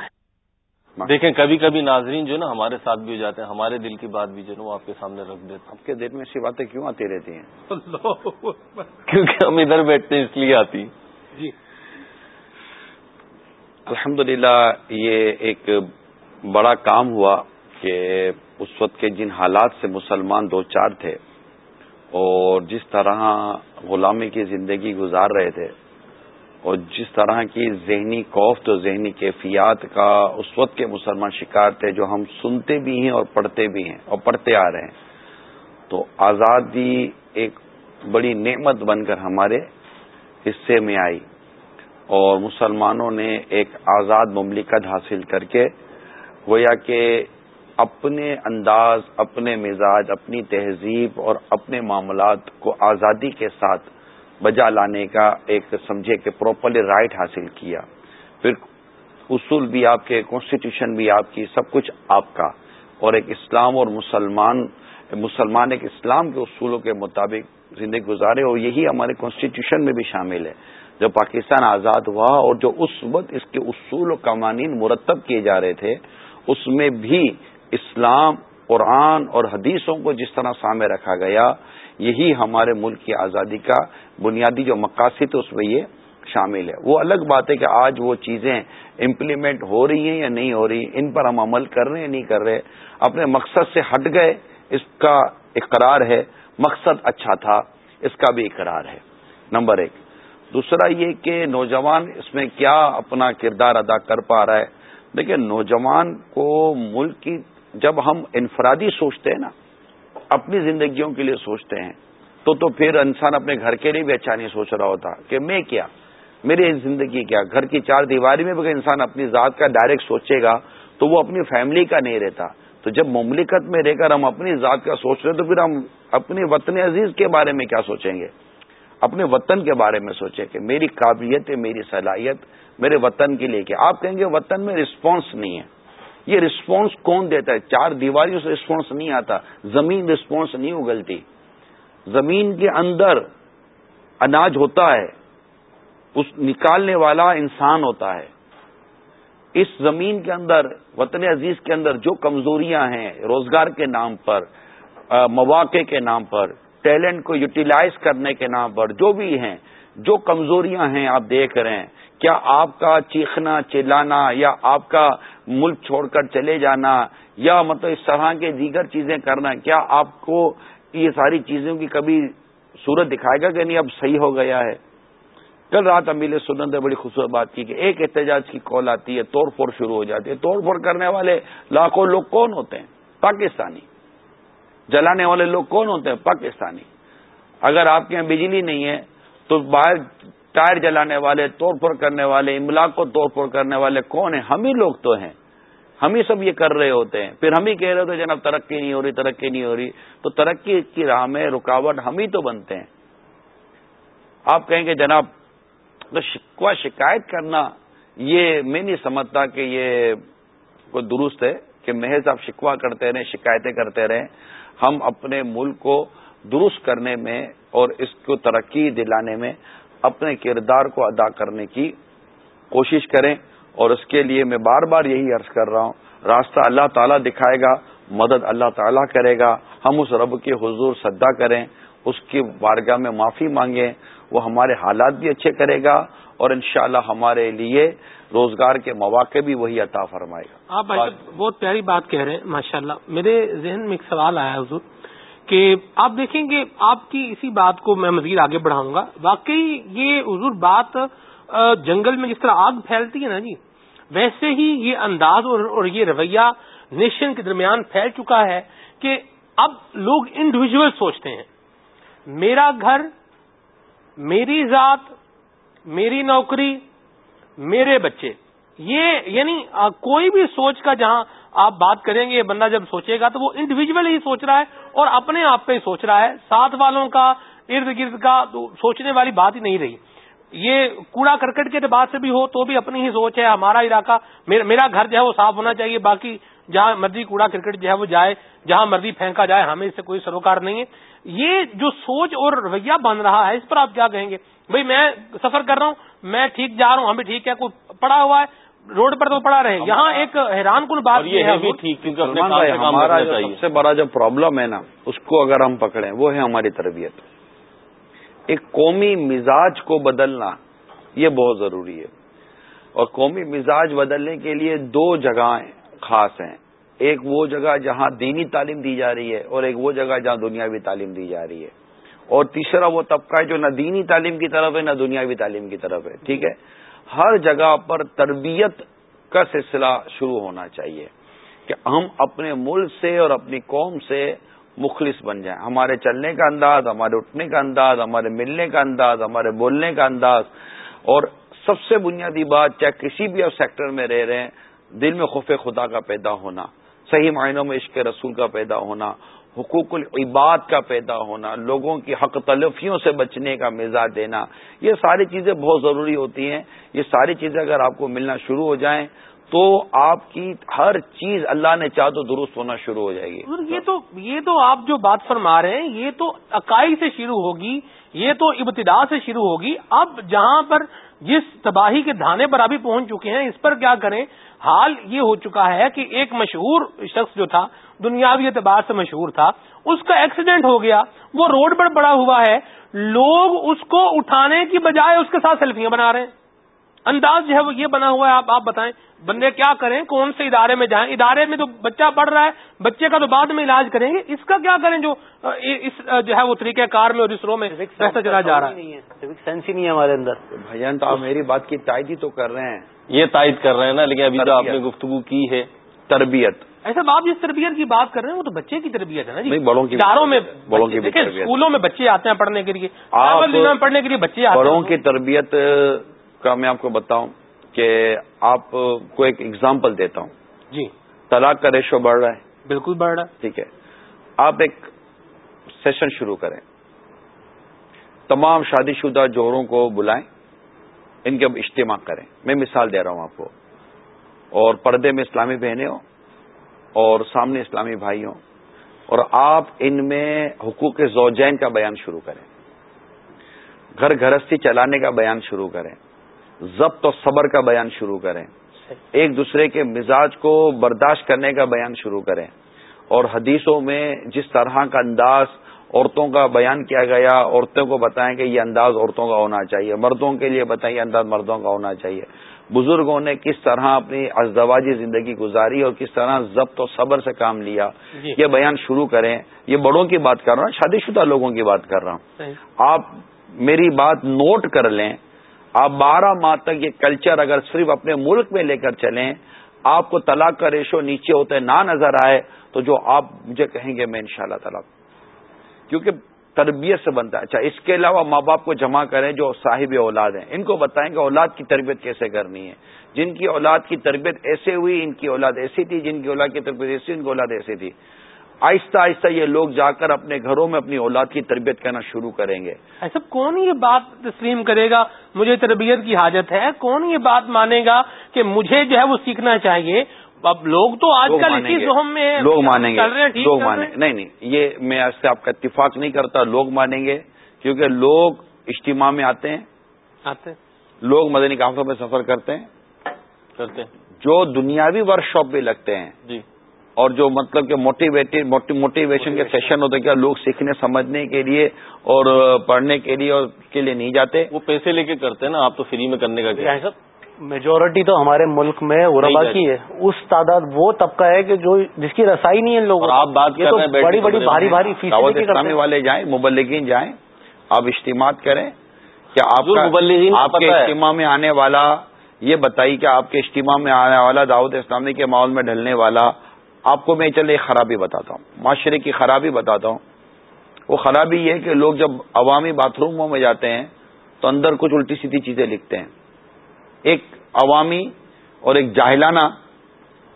دیکھیں کبھی کبھی ناظرین جو نا ہمارے ساتھ بھی ہو جاتے ہیں ہمارے دل کی بات بھی جو نا وہ آپ کے سامنے رکھ دیتے آپ کے دل میں ایسی باتیں کیوں آتی رہتی ہیں؟ کیونکہ ہم ادھر بیٹھتے ہیں اس لیے آتی۔ جی۔ الحمد یہ ایک بڑا کام ہوا کہ اس وقت کے جن حالات سے مسلمان دو چار تھے اور جس طرح غلامی کی زندگی گزار رہے تھے اور جس طرح کی ذہنی کوفت اور ذہنی کیفیات کا اس وقت کے مسلمان شکار تھے جو ہم سنتے بھی ہیں اور پڑھتے بھی ہیں اور پڑھتے آ رہے ہیں۔ تو آزادی ایک بڑی نعمت بن کر ہمارے حصے میں آئی اور مسلمانوں نے ایک آزاد مملکت حاصل کر کے گویا کہ اپنے انداز، اپنے مزاج، اپنی تہذیب اور اپنے معاملات کو آزادی کے ساتھ بجا لانے کا ایک سمجھے کہ پراپرلی رائٹ حاصل کیا۔ پھر اصول بھی آپ کے کانسٹیٹیوشن بھی آپ کی، سب کچھ آپ کا۔ اور ایک اسلام اور مسلمان مسلمان ایک اسلام کے اصولوں کے مطابق زندگی گزارے، اور یہی ہمارے کانسٹیٹیوشن میں بھی شامل ہے۔ جب پاکستان آزاد ہوا اور جو اس وقت اس کے اصول و قوانین مرتب کیے جا رہے تھے، اس میں بھی اسلام، قرآن اور حدیثوں کو جس طرح سامنے رکھا گیا یہی ہمارے ملک کی آزادی کا بنیادی جو مقاصد اس میں یہ شامل ہے۔ وہ الگ بات ہے کہ آج وہ چیزیں امپلیمنٹ ہو رہی ہیں یا نہیں ہو رہی، ان پر ہم عمل کر رہے ہیں نہیں کر رہے۔ اپنے مقصد سے ہٹ گئے، اس کا اقرار ہے۔ مقصد اچھا تھا، اس کا بھی اقرار ہے۔ نمبر ایک۔ دوسرا یہ کہ نوجوان اس میں کیا اپنا کردار ادا کر پا رہا ہے۔ دیکھیں، نوجوان کو ملک کی جب ہم انفرادی سوچتے ہیں نا اپنی زندگیوں کے لیے سوچتے ہیں۔ تو تو پھر انسان اپنے گھر کے لیے بھی اچھا نہیں سوچ رہا ہوتا کہ میں کیا؟ میری زندگی کیا؟ گھر کی چار دیواری میں بھی انسان اپنی ذات کا ڈائریکٹ سوچے گا تو وہ اپنی فیملی کا نہیں رہتا۔ تو جب مملکت میں رہ کر ہم اپنی ذات کا سوچ رہے تو پھر ہم اپنے وطن عزیز کے بارے میں کیا سوچیں گے؟ اپنے وطن کے بارے میں سوچیں کہ میری قابلیت ہے، میری صلاحیت میرے وطن کے لیے کیا؟ آپ کہیں گے وطن میں رسپانس نہیں ہے۔ یہ رسپانس کون دیتا ہے؟ چار دیواریوں سے رسپانس نہیں آتا۔ زمین رسپانس نہیں اگلتی۔ زمین کے اندر اناج ہوتا ہے۔ اس نکالنے والا انسان ہوتا ہے۔ اس زمین کے اندر، وطن عزیز کے اندر جو کمزوریاں ہیں روزگار کے نام پر مواقع کے نام پر، ٹیلنٹ کو یوٹیلائز کرنے کے نام پر، جو بھی ہیں، جو کمزوریاں ہیں، آپ دیکھ رہے ہیں۔ کیا آپ کا چیخنا، چلانا یا آپ کا ملک چھوڑ کر چلے جانا، یا مطلب اس طرح کے دیگر چیزیں کرنا، کیا آپ کو یہ ساری چیزوں کی کبھی صورت دکھائے گا کہ نہیں؟ اب صحیح ہو گیا ہے۔ کل رات امیل سنند نے بڑی خوبصورت بات کی کہ ایک احتجاج کی کال آتی ہے، توڑ پھوڑ شروع ہو جاتی ہے۔ توڑ پھوڑ کرنے والے لاکھوں لوگ کون ہوتے ہیں؟ پاکستانی۔ جلانے والے لوگ کون ہوتے ہیں؟ پاکستانی۔ اگر آپ کے یہاں بجلی نہیں ہے تو باہر ٹائر جلانے والے، توڑ پھوڑ کرنے والے، املاک کو توڑ پھوڑ کرنے والے کون ہیں؟ ہم ہی لوگ تو ہیں۔ ہم ہی سب یہ کر رہے ہوتے ہیں۔ پھر ہم ہی کہہ رہے ہوتے جناب ترقی نہیں ہو رہی، ترقی نہیں ہو رہی۔ تو ترقی کی راہ میں رکاوٹ ہم ہی تو بنتے ہیں۔ آپ کہیں گے جناب تو شکایت کرنا، یہ میں نہیں سمجھتا کہ یہ کوئی درست ہے کہ محض آپ شکوا کرتے رہیں، شکایتیں کرتے رہیں۔ ہم اپنے ملک کو درست کرنے میں اور اس کو ترقی دلانے میں اپنے کردار کو ادا کرنے کی کوشش کریں۔ اور اس کے لیے میں بار بار یہی عرض کر رہا ہوں راستہ اللہ تعالیٰ دکھائے گا مدد اللہ تعالیٰ کرے گا ہم اس رب کے حضور صدا کریں اس کی بارگاہ میں معافی مانگیں وہ ہمارے حالات بھی اچھے کرے گا اور انشاءاللہ ہمارے لیے روزگار کے مواقع بھی وہی عطا فرمائے گا۔ آپ بہت پیاری بات کہہ رہے ہیں ماشاءاللہ۔ میرے ذہن میں ایک سوال آیا حضور کہ آپ دیکھیں گے آپ کی اسی بات کو میں مزید آگے بڑھاؤں گا۔ واقعی یہ حضور بات جنگل میں جس طرح آگ پھیلتی ہے نا جی ویسے ہی یہ انداز اور یہ رویہ نیشن کے درمیان پھیل چکا ہے کہ اب لوگ انڈیویجل سوچتے ہیں۔ میرا گھر، میری ذات، میری نوکری، میرے بچے۔ یہ یعنی کوئی بھی سوچ کا جہاں آپ بات کریں گے، یہ بندہ جب سوچے گا تو وہ انڈیویجل ہی سوچ رہا ہے اور اپنے آپ پہ ہی سوچ رہا ہے۔ ساتھ والوں کا، ارد گرد کا سوچنے والی بات ہی نہیں رہی۔ یہ کوڑا کرکٹ کے اعتبار سے بھی ہو تو بھی اپنی ہی سوچ ہے ہمارا علاقہ میرا گھر جو ہے وہ صاف ہونا چاہیے باقی جہاں مرضی کوڑا کرکٹ جو ہے وہ جائے جہاں مرضی پھینکا جائے ہمیں اس سے کوئی سروکار نہیں ہے۔ یہ جو سوچ اور رویہ بن رہا ہے اس پر آپ کیا کہیں گے؟ بھائی میں سفر کر رہا ہوں میں ٹھیک جا رہا ہوں ہمیں ٹھیک ہے کوئی پڑا ہوا ہے روڈ پر تو پڑا رہے یہاں ایک حیران کن بات یہ ہے ہمارا سب سے بڑا جو پرابلم ہے نا اس کو اگر ہم پکڑیں وہ ہے ہماری تربیت۔ ایک قومی مزاج کو بدلنا، یہ بہت ضروری ہے۔ اور قومی مزاج بدلنے کے لیے دو جگہیں خاص ہیں۔ ایک وہ جگہ جہاں دینی تعلیم دی جا رہی ہے اور ایک وہ جگہ جہاں دنیاوی تعلیم دی جا رہی ہے۔ اور تیسرا وہ طبقہ ہے جو نہ دینی تعلیم کی طرف ہے، نہ دنیاوی تعلیم کی طرف ہے۔ ٹھیک ہے؟ ہر جگہ پر تربیت کا سلسلہ شروع ہونا چاہیے کہ ہم اپنے ملک سے اور اپنی قوم سے مخلص بن جائیں۔ ہمارے چلنے کا انداز، ہمارے اٹھنے کا انداز، ہمارے ملنے کا انداز، ہمارے بولنے کا انداز۔ اور سب سے بنیادی بات، چاہے کسی بھی آپ سیکٹر میں رہ رہے ہیں، دل میں خوف خدا کا پیدا ہونا، صحیح معنوں میں عشق رسول کا پیدا ہونا، حقوق العباد کا پیدا ہونا، لوگوں کی حق تلفیوں سے بچنے کا مزاج دینا، یہ ساری چیزیں بہت ضروری ہوتی ہیں۔ یہ ساری چیزیں اگر آپ کو ملنا شروع ہو جائیں تو آپ کی ہر چیز اللہ نے چاہ تو درست ہونا شروع ہو جائے گی۔ یہ تو یہ تو آپ جو بات فرما رہے ہیں، یہ تو اکائی سے شروع ہوگی، یہ تو ابتدا سے شروع ہوگی۔ اب جہاں پر جس تباہی کے دھانے پر ابھی پہنچ چکے ہیں، اس پر کیا کریں؟ حال یہ ہو چکا ہے کہ ایک مشہور شخص جو تھا، دنیاوی اعتبار سے مشہور تھا، اس کا ایکسیڈنٹ ہو گیا۔ وہ روڈ پر پڑا ہوا ہے۔ لوگ اس کو اٹھانے کی بجائے اس کے ساتھ سیلفیاں بنا رہے ہیں۔ انداز جو ہے وہ یہ بنا ہوا ہے آپ آپ بتائیں۔ بندے کیا کریں؟ کون سے ادارے میں جائیں؟ ادارے میں تو بچہ پڑھ رہا ہے بچے کا تو بعد میں علاج کریں گے۔ اس کا کیا کریں جو اس جو ہے وہ طریقہ کار میں اور اس رو میں پیسہ چلا جا رہا ہے۔ سینس ہی نہیں ہے۔ ہمارے اندر۔ بھجن تو آپ میری بات کی تائید ہی تو کر رہے ہیں۔ یہ تائید کر رہے ہیں نا لیکن ابھی تو آپ نے گفتگو کی ہے تربیت۔ ایسا آپ جس تربیت کی بات کر رہے ہیں وہ تو بچے کی تربیت ہے نا جی۔ بڑوں کی اداروں میں بڑوں کی اسکولوں میں بچے آتے ہیں پڑھنے کے لیے پڑھنے کے لیے بچے آتے ہیں۔ بڑوں کی تربیت کا میں آپ کو بتاؤں کہ آپ کو ایک اگزامپل دیتا ہوں۔ جی۔ طلاق کا ریشو بڑھ رہا ہے۔ بالکل بڑھ رہا ہے۔ ٹھیک ہے۔ آپ ایک سیشن شروع کریں۔ تمام شادی شدہ جوڑوں کو بلائیں۔ ان کے اجتماع کریں۔ میں مثال دے رہا ہوں آپ کو۔ اور پردے میں اسلامی بہنیں ہوں۔ اور سامنے اسلامی بھائی ہوں اور آپ ان میں حقوق زوجین کا بیان شروع کریں۔ گھر گھرستی چلانے کا بیان شروع کریں۔ ضبط و صبر کا بیان شروع کریں۔ ایک دوسرے کے مزاج کو برداشت کرنے کا بیان شروع کریں۔ اور حدیثوں میں جس طرح کا انداز عورتوں کا بیان کیا گیا عورتوں کو بتائیں کہ یہ انداز عورتوں کا ہونا چاہیے۔ مردوں کے لیے بتائیں یہ انداز مردوں کا ہونا چاہیے۔ بزرگوں نے کس طرح اپنی ازدواجی زندگی گزاری اور کس طرح ضبط و صبر سے کام لیا۔ جی۔ یہ بیان شروع کریں۔ یہ بڑوں کی بات کر رہا ہوں شادی شدہ لوگوں کی بات کر رہا ہوں۔ آپ میری بات نوٹ کر لیں۔ آپ بارہ ماہ تک یہ کلچر اگر صرف اپنے ملک میں لے کر چلیں، آپ کو طلاق کا ریشو نیچے ہوتے نہ نظر آئے، تو جو آپ مجھے کہیں گے، میں انشاءاللہ شاء اللہ کیونکہ تربیت سے بنتا ہے۔ اچھا اس کے علاوہ ماں باپ کو جمع کریں جو صاحب اولاد ہیں، ان کو بتائیں کہ اولاد کی تربیت کیسے کرنی ہے۔ جن کی اولاد کی تربیت ایسے ہوئی، ان کی اولاد ایسی تھی، جن کی اولاد کی تربیت ایسی، ان کی اولاد ایسی تھی۔ آہستہ آہستہ یہ لوگ جا کر اپنے گھروں میں اپنی اولاد کی تربیت کرنا شروع کریں گے۔ ایسا کون یہ بات تسلیم کرے گا؟ مجھے تربیت کی حاجت ہے۔ کون یہ بات مانے گا کہ مجھے جو ہے وہ سیکھنا چاہیے؟ اب لوگ تو آج کل اسی زہم میں لوگ مانیں گے۔ لوگ مانیں نہیں نہیں یہ میں ایسے آپ کا اتفاق نہیں کرتا۔ لوگ مانیں گے کیونکہ لوگ اجتماع میں آتے ہیں۔ آتے لوگ مدنی کافوں میں سفر کرتے ہیں۔ کرتے جو دنیاوی ورک شاپ بھی لگتے ہیں۔ جی۔ اور جو مطلب کہ موٹیویٹیڈ موٹیویشن کے سیشن ہوتے کیا لوگ سیکھنے سمجھنے کے لیے اور پڑھنے کے لیے اور کے لیے نہیں جاتے؟ وہ پیسے لے کے کرتے ہیں نا آپ تو فری میں کرنے کا کیا؟ میجورٹی تو ہمارے ملک میں اربا کی ہے۔ اس تعداد وہ طبقہ ہے کہ جو جس کی رسائی نہیں ہے لوگوں آپ بات کر رہے ہیں بڑی بڑی بھاری بھاری اسلامی والے جائیں مبلگین جائیں آپ اجتماع کریں۔ کیا آپ آپ کے اجتماع میں آنے والا یہ بتائیے کہ آپ کے اجتماع میں آنے والا دعوت اسلامی کے ماحول میں ڈھلنے والا آپ کو میں چلے ایک خرابی بتاتا ہوں معاشرے کی خرابی بتاتا ہوں۔ وہ خرابی یہ کہ لوگ جب عوامی باتھ روموں میں جاتے ہیں تو اندر کچھ الٹی سیدھی چیزیں لکھتے ہیں۔ ایک عوامی اور ایک جاہلانہ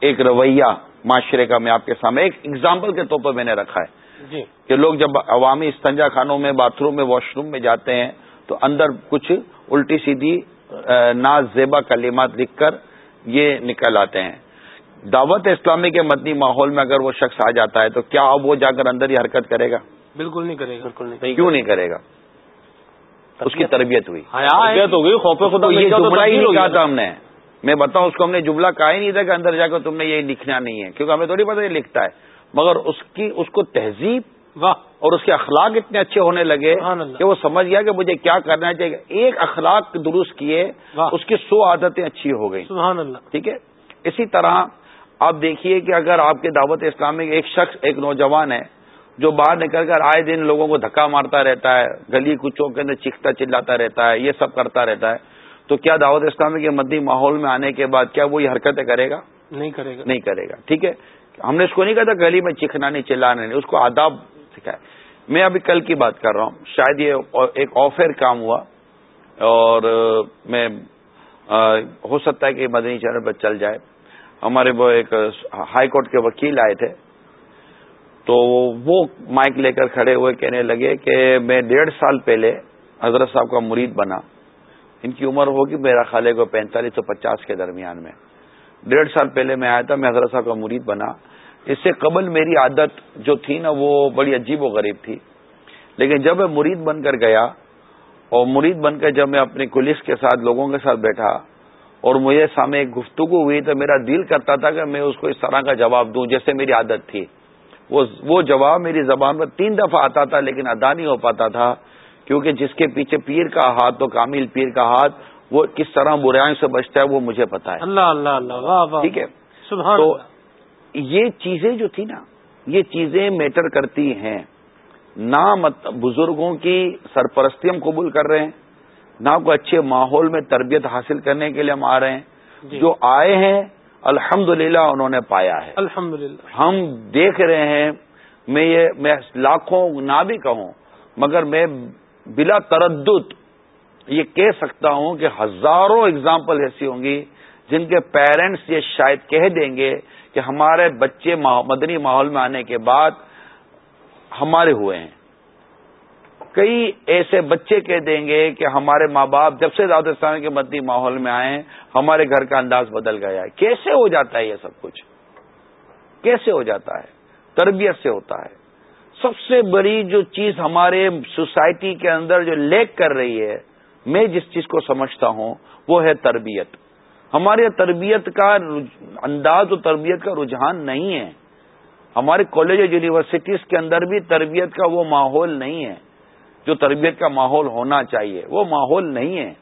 ایک رویہ معاشرے کا میں آپ کے سامنے ایک ایگزامپل کے طور پر میں نے رکھا ہے۔ جی۔ کہ لوگ جب عوامی استنجا خانوں میں باتھ روم میں واش روم میں جاتے ہیں تو اندر کچھ الٹی سیدھی ناز زیبا کلمات لکھ کر یہ نکل آتے ہیں۔ دعوت اسلامی کے مدنی ماحول میں اگر وہ شخص آ جاتا ہے تو کیا اب وہ جا کر اندر ہی حرکت کرے گا؟ بالکل نہیں کرے گا۔ بالکل نہیں کیوں نہیں کرے گا؟ اس کی تربیت ہوئی۔ تربیت ہو گئی خوف خدا یہ جملہ ہی نہیں کہا تھا ہم نے۔ میں بتاؤں اس کو ہم نے جملہ کہا ہی نہیں تھا کہ اندر جا کر تم نے یہ لکھنا نہیں ہے کیونکہ ہمیں تھوڑی پتا یہ لکھتا ہے۔ مگر اس کی اس کو تہذیب اور اس کے اخلاق اتنے اچھے ہونے لگے کہ وہ سمجھ گیا کہ مجھے کیا کرنا چاہیے ایک اخلاق درست کیے اس کی سو عادتیں اچھی ہو گئی ٹھیک ہے؟ اسی طرح آپ دیکھیے کہ اگر آپ کے دعوت اسلامی ایک شخص ایک نوجوان ہے جو باہر نکل کر آئے دن لوگوں کو دھکا مارتا رہتا ہے گلی کچوں کے اندر چیختا چلاتا رہتا ہے یہ سب کرتا رہتا ہے تو کیا دعوت اسلامی کے مدی ماحول میں آنے کے بعد کیا وہ یہ حرکتیں کرے گا؟ نہیں کرے گا۔ نہیں کرے گا ٹھیک ہے؟ ہم نے اس کو نہیں کہا تھا گلی میں چیخنا نہیں چلانا نہیں اس کو آداب سکھائے میں ابھی کل کی بات کر رہا ہوں شاید یہ ایک آفر کام ہوا اور میں ہو سکتا ہے کہ مدنی چینل پر چل جائے۔ ہمارے وہ ایک ہائی کورٹ کے وکیل آئے تھے۔ تو وہ مائک لے کر کھڑے ہوئے کہنے لگے کہ میں ڈیڑھ سال پہلے حضرت صاحب کا مرید بنا۔ ان کی عمر ہوگی میرا خالے کو پینتالیس سو پچاس کے درمیان میں۔ ڈیڑھ سال پہلے میں آیا تھا، میں حضرت صاحب کا مرید بنا۔ اس سے قبل میری عادت جو تھی نا، وہ بڑی عجیب و غریب تھی۔ لیکن جب میں مرید بن کر گیا اور مرید بن کر جب میں اپنی پولیس کے ساتھ، لوگوں کے ساتھ بیٹھا اور مجھے سامنے ایک گفتگو ہوئی تو میرا دل کرتا تھا کہ میں اس کو اس طرح کا جواب دوں جیسے میری عادت تھی۔ وہ جواب میری زبان پر تین دفعہ آتا تھا لیکن ادا نہیں ہو پاتا تھا کیونکہ جس کے پیچھے پیر کا ہاتھ تو کامل پیر کا ہاتھ وہ کس طرح برائیوں سے بچتا ہے وہ مجھے پتا ہے۔ اللہ اللہ اللہ ٹھیک ہے؟ تو یہ چیزیں جو تھی نا یہ چیزیں میٹر کرتی ہیں۔ نہ بزرگوں کی سرپرستی ہم قبول کر رہے ہیں۔ نہ کوئی اچھے ماحول میں تربیت حاصل کرنے کے لیے ہم آ رہے ہیں۔ جی۔ جو آئے ہیں الحمد انہوں نے پایا ہے۔ الحمد ہم دیکھ رہے ہیں میں یہ میں لاکھوں نہ بھی کہوں مگر میں بلا تردد یہ کہہ سکتا ہوں کہ ہزاروں اگزامپل ایسی ہوں گی جن کے پیرنٹس یہ شاید کہہ دیں گے کہ ہمارے بچے مدنی ماحول میں آنے کے بعد ہمارے ہوئے ہیں۔ کئی ایسے بچے کہہ دیں گے کہ ہمارے ماں باپ جب سے دعوت اسلامی کے مدنی ماحول میں آئے ہمارے گھر کا انداز بدل گیا ہے۔ کیسے ہو جاتا ہے یہ سب کچھ؟ کیسے ہو جاتا ہے؟ تربیت سے ہوتا ہے۔ سب سے بڑی جو چیز ہمارے سوسائٹی کے اندر جو لیک کر رہی ہے، میں جس چیز کو سمجھتا ہوں، وہ ہے تربیت۔ ہمارے تربیت کا انداز و تربیت کا رجحان نہیں ہے۔ ہمارے کالج اور یونیورسٹیز کے اندر بھی تربیت کا وہ ماحول نہیں ہے۔ جو تربیت کا ماحول ہونا چاہیے۔ وہ ماحول نہیں ہے۔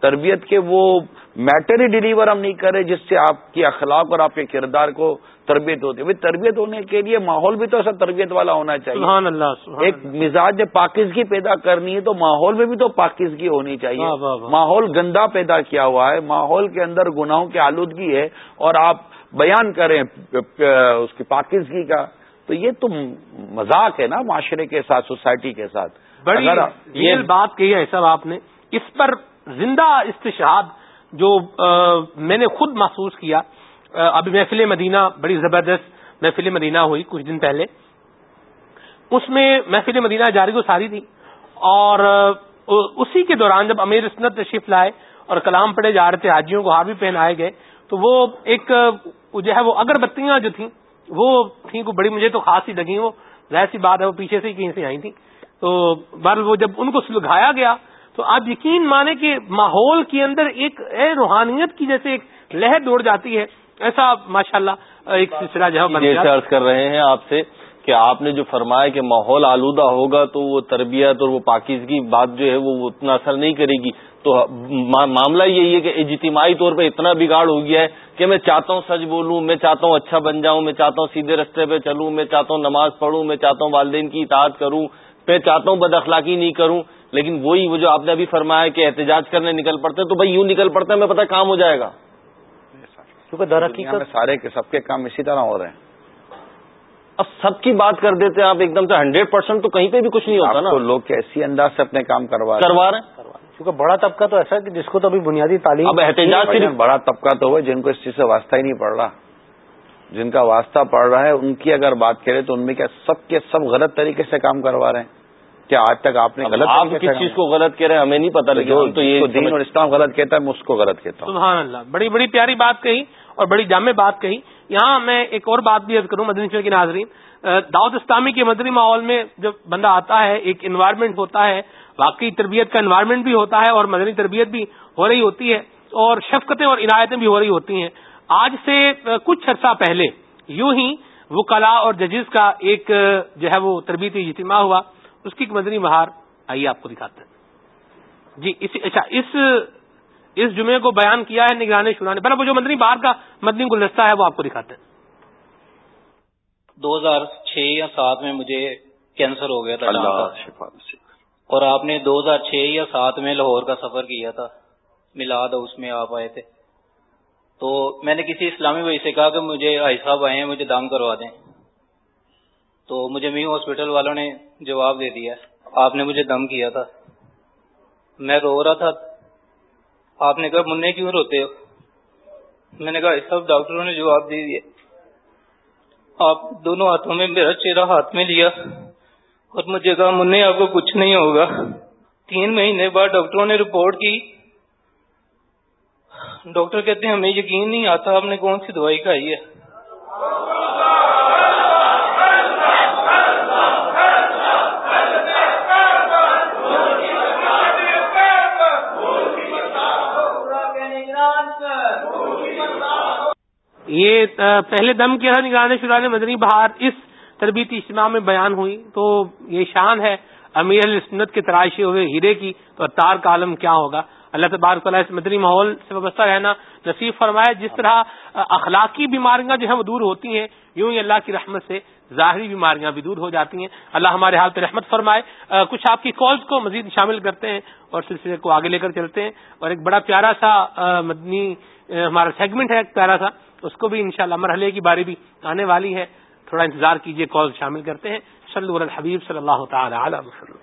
تربیت کے وہ میٹر ہی ڈلیور ہم نہیں کرے جس سے آپ کی اخلاق اور آپ کے کردار کو تربیت ہوتی ہے۔ تربیت ہونے کے لیے ماحول بھی تو ایسا تربیت والا ہونا چاہیے۔ سبحان اللہ سبحان ایک مزاج پاکیزگی پیدا کرنی ہے تو ماحول میں بھی تو پاکیزگی ہونی چاہیے۔ ماحول گندا پیدا کیا ہوا ہے۔ ماحول کے اندر گناہوں کی آلودگی ہے اور آپ بیان کریں اس کی پاکیزگی کا۔ تو یہ تو مذاق ہے نا معاشرے کے ساتھ سوسائٹی کے ساتھ۔ بڑی یہ بات کہی ہے صاحب آپ نے اس پر زندہ استشاد جو میں نے خود محسوس کیا۔ ابھی محفل مدینہ بڑی زبردست محفل مدینہ ہوئی کچھ دن پہلے۔ اس میں محفل مدینہ جاری کو ساری تھی۔ اور اسی کے دوران جب امیر اسنت تشریف لائے اور کلام پڑے جا رہے تھے حاجیوں کو ہار بھی پہنائے گئے تو وہ ایک جو ہے وہ اگر بتیاں جو تھیں وہ تھیں کو بڑی مجھے تو خاص ہی لگی وہ ظاہر سی بات ہے وہ پیچھے سے ہی کہیں سے آئی تھیں۔ تو بر وہ جب ان کو سلگایا گیا تو آپ یقین مانے کہ ماحول کے اندر ایک روحانیت کی جیسے ایک لہر دوڑ جاتی ہے ایسا ماشاء اللہ ایک سلسلہ جو ہے کر رہے ہیں آپ سے کہ آپ نے جو فرمایا کہ ماحول آلودہ ہوگا تو وہ تربیت اور وہ پاکیزگی بات جو ہے وہ اتنا اثر نہیں کرے گی۔ تو معاملہ یہی ہے کہ اجتماعی طور پہ اتنا بگاڑ ہو گیا ہے کہ میں چاہتا ہوں سچ بولوں میں چاہتا ہوں اچھا بن جاؤں میں چاہتا ہوں سیدھے رستے پہ چلوں میں چاہتا ہوں نماز پڑھوں میں چاہتا ہوں والدین کی اطاعت کروں۔ میں چاہتا ہوں بد اخلاقی نہیں کروں لیکن وہی وہ جو آپ نے ابھی فرمایا کہ احتجاج کرنے نکل پڑتے تو بھائی یوں نکل پڑتے میں پتا کام ہو جائے گا۔ کیونکہ درخی سارے کے سب کے کام اسی طرح ہو رہے ہیں۔ اب سب کی بات کر دیتے ہیں آپ ایک دم سے ہنڈریڈ پرسینٹ تو کہیں پہ بھی کچھ نہیں ہوتا نا۔ لوگ کیسی انداز سے اپنے کام کروا کروا رہے ہیں۔ کیونکہ بڑا طبقہ تو ایسا کہ جس کو تو ابھی بنیادی تعلیم اب احتجاج بڑا طبقہ تو وہ جن کو اس چیز سے واسطہ ہی نہیں پڑ رہا۔ جن کا واسطہ پڑ رہا ہے ان کی اگر بات کرے تو ان میں کیا سب کے سب غلط طریقے سے کام کروا رہے ہیں۔ کیا آج تک آپ نے غلط آپ کس چیز کو غلط کہہ رہے ہیں؟ ہمیں نہیں پتا لیکن تو یہ دین اور اسلام غلط کہتا ہے میں اس کو غلط کہتا ہوں۔ سبحان اللہ۔ بڑی بڑی پیاری بات کہی اور بڑی جامع بات کہی۔ یہاں میں ایک اور بات بھی عرض کروں مدنی شہر کی ناظرین۔ دعوت اسلامی کے مدنی ماحول میں جب بندہ آتا ہے ایک انوائرمنٹ ہوتا ہے واقعی تربیت کا انوائرمنٹ بھی ہوتا ہے اور مدنی تربیت بھی ہو رہی ہوتی ہے اور شفقتیں اور عنایتیں بھی ہو رہی ہوتی ہیں۔ آج سے کچھ عرصہ پہلے یوں ہی وہ کلا اور ججز کا ایک جو ہے وہ تربیتی اجتماع ہوا۔ اس کی ایک مدنی بہار آئیے آپ کو دکھاتے ہیں۔ جی اس اچھا اس اس جمعے کو بیان کیا ہے نگرانی شورا نے وہ جو مدنی بہار کا مدنی گلدستہ ہے وہ آپ کو دکھاتے ہیں۔ دو ہزار چھ یا سات میں مجھے کینسر ہو گیا تھا اور آپ نے دو ہزار چھ یا سات میں لاہور کا سفر کیا تھا۔ ملاد اس میں آپ آئے تھے۔ تو میں نے کسی اسلامی بھائی سے کہا کہ مجھے صاحب آئے ہیں مجھے دام کروا دیں۔ تو مجھے می ہاسپٹل والوں نے جواب دے دیا۔ آپ نے مجھے دم کیا تھا۔ میں رو رہا تھا۔ آپ نے کہا، منہ کیوں روتے ہو؟ میں نے کہا سب ڈاکٹروں نے جواب دے دیا۔ آپ دونوں ہاتھوں میں میرا چہرہ ہاتھ میں لیا اور مجھے کہا، منہ، آپ کو کچھ نہیں ہوگا۔ تین مہینے بعد ڈاکٹروں نے رپورٹ کی۔ ڈاکٹر کہتے ہیں، ہمیں یقین نہیں آتا آپ نے کون سی دوائی کھائی ہے۔ یہ پہلے دم کے نگران شدہ مدنی بہار اس تربیتی اجتماع میں بیان ہوئی۔ تو یہ شان ہے امیر السنت کے تراشے ہوئے ہیرے کی۔ تو تار کا عالم کیا ہوگا؟ اللہ تبارک تعالیٰ اس مدنی ماحول سے وابستہ رہنا نصیب فرمائے۔ جس طرح اخلاقی بیماریاں جو ہیں وہ دور ہوتی ہیں، یوں ہی اللہ کی رحمت سے ظاہری بیماریاں بھی دور ہو جاتی ہیں۔ اللہ ہمارے حال پہ رحمت فرمائے۔ کچھ آپ کی کالز کو مزید شامل کرتے ہیں اور سلسلے کو آگے لے کر چلتے ہیں۔ اور ایک بڑا پیارا سا مدنی ہمارا سیگمنٹ ہے، ایک پیارا سا اس کو بھی انشاءاللہ مرحلے کی باری بھی آنے والی ہے۔ تھوڑا انتظار کیجیے کال شامل کرتے ہیں۔ صلی الحبیب صلی اللہ تعالی علیہ وسلم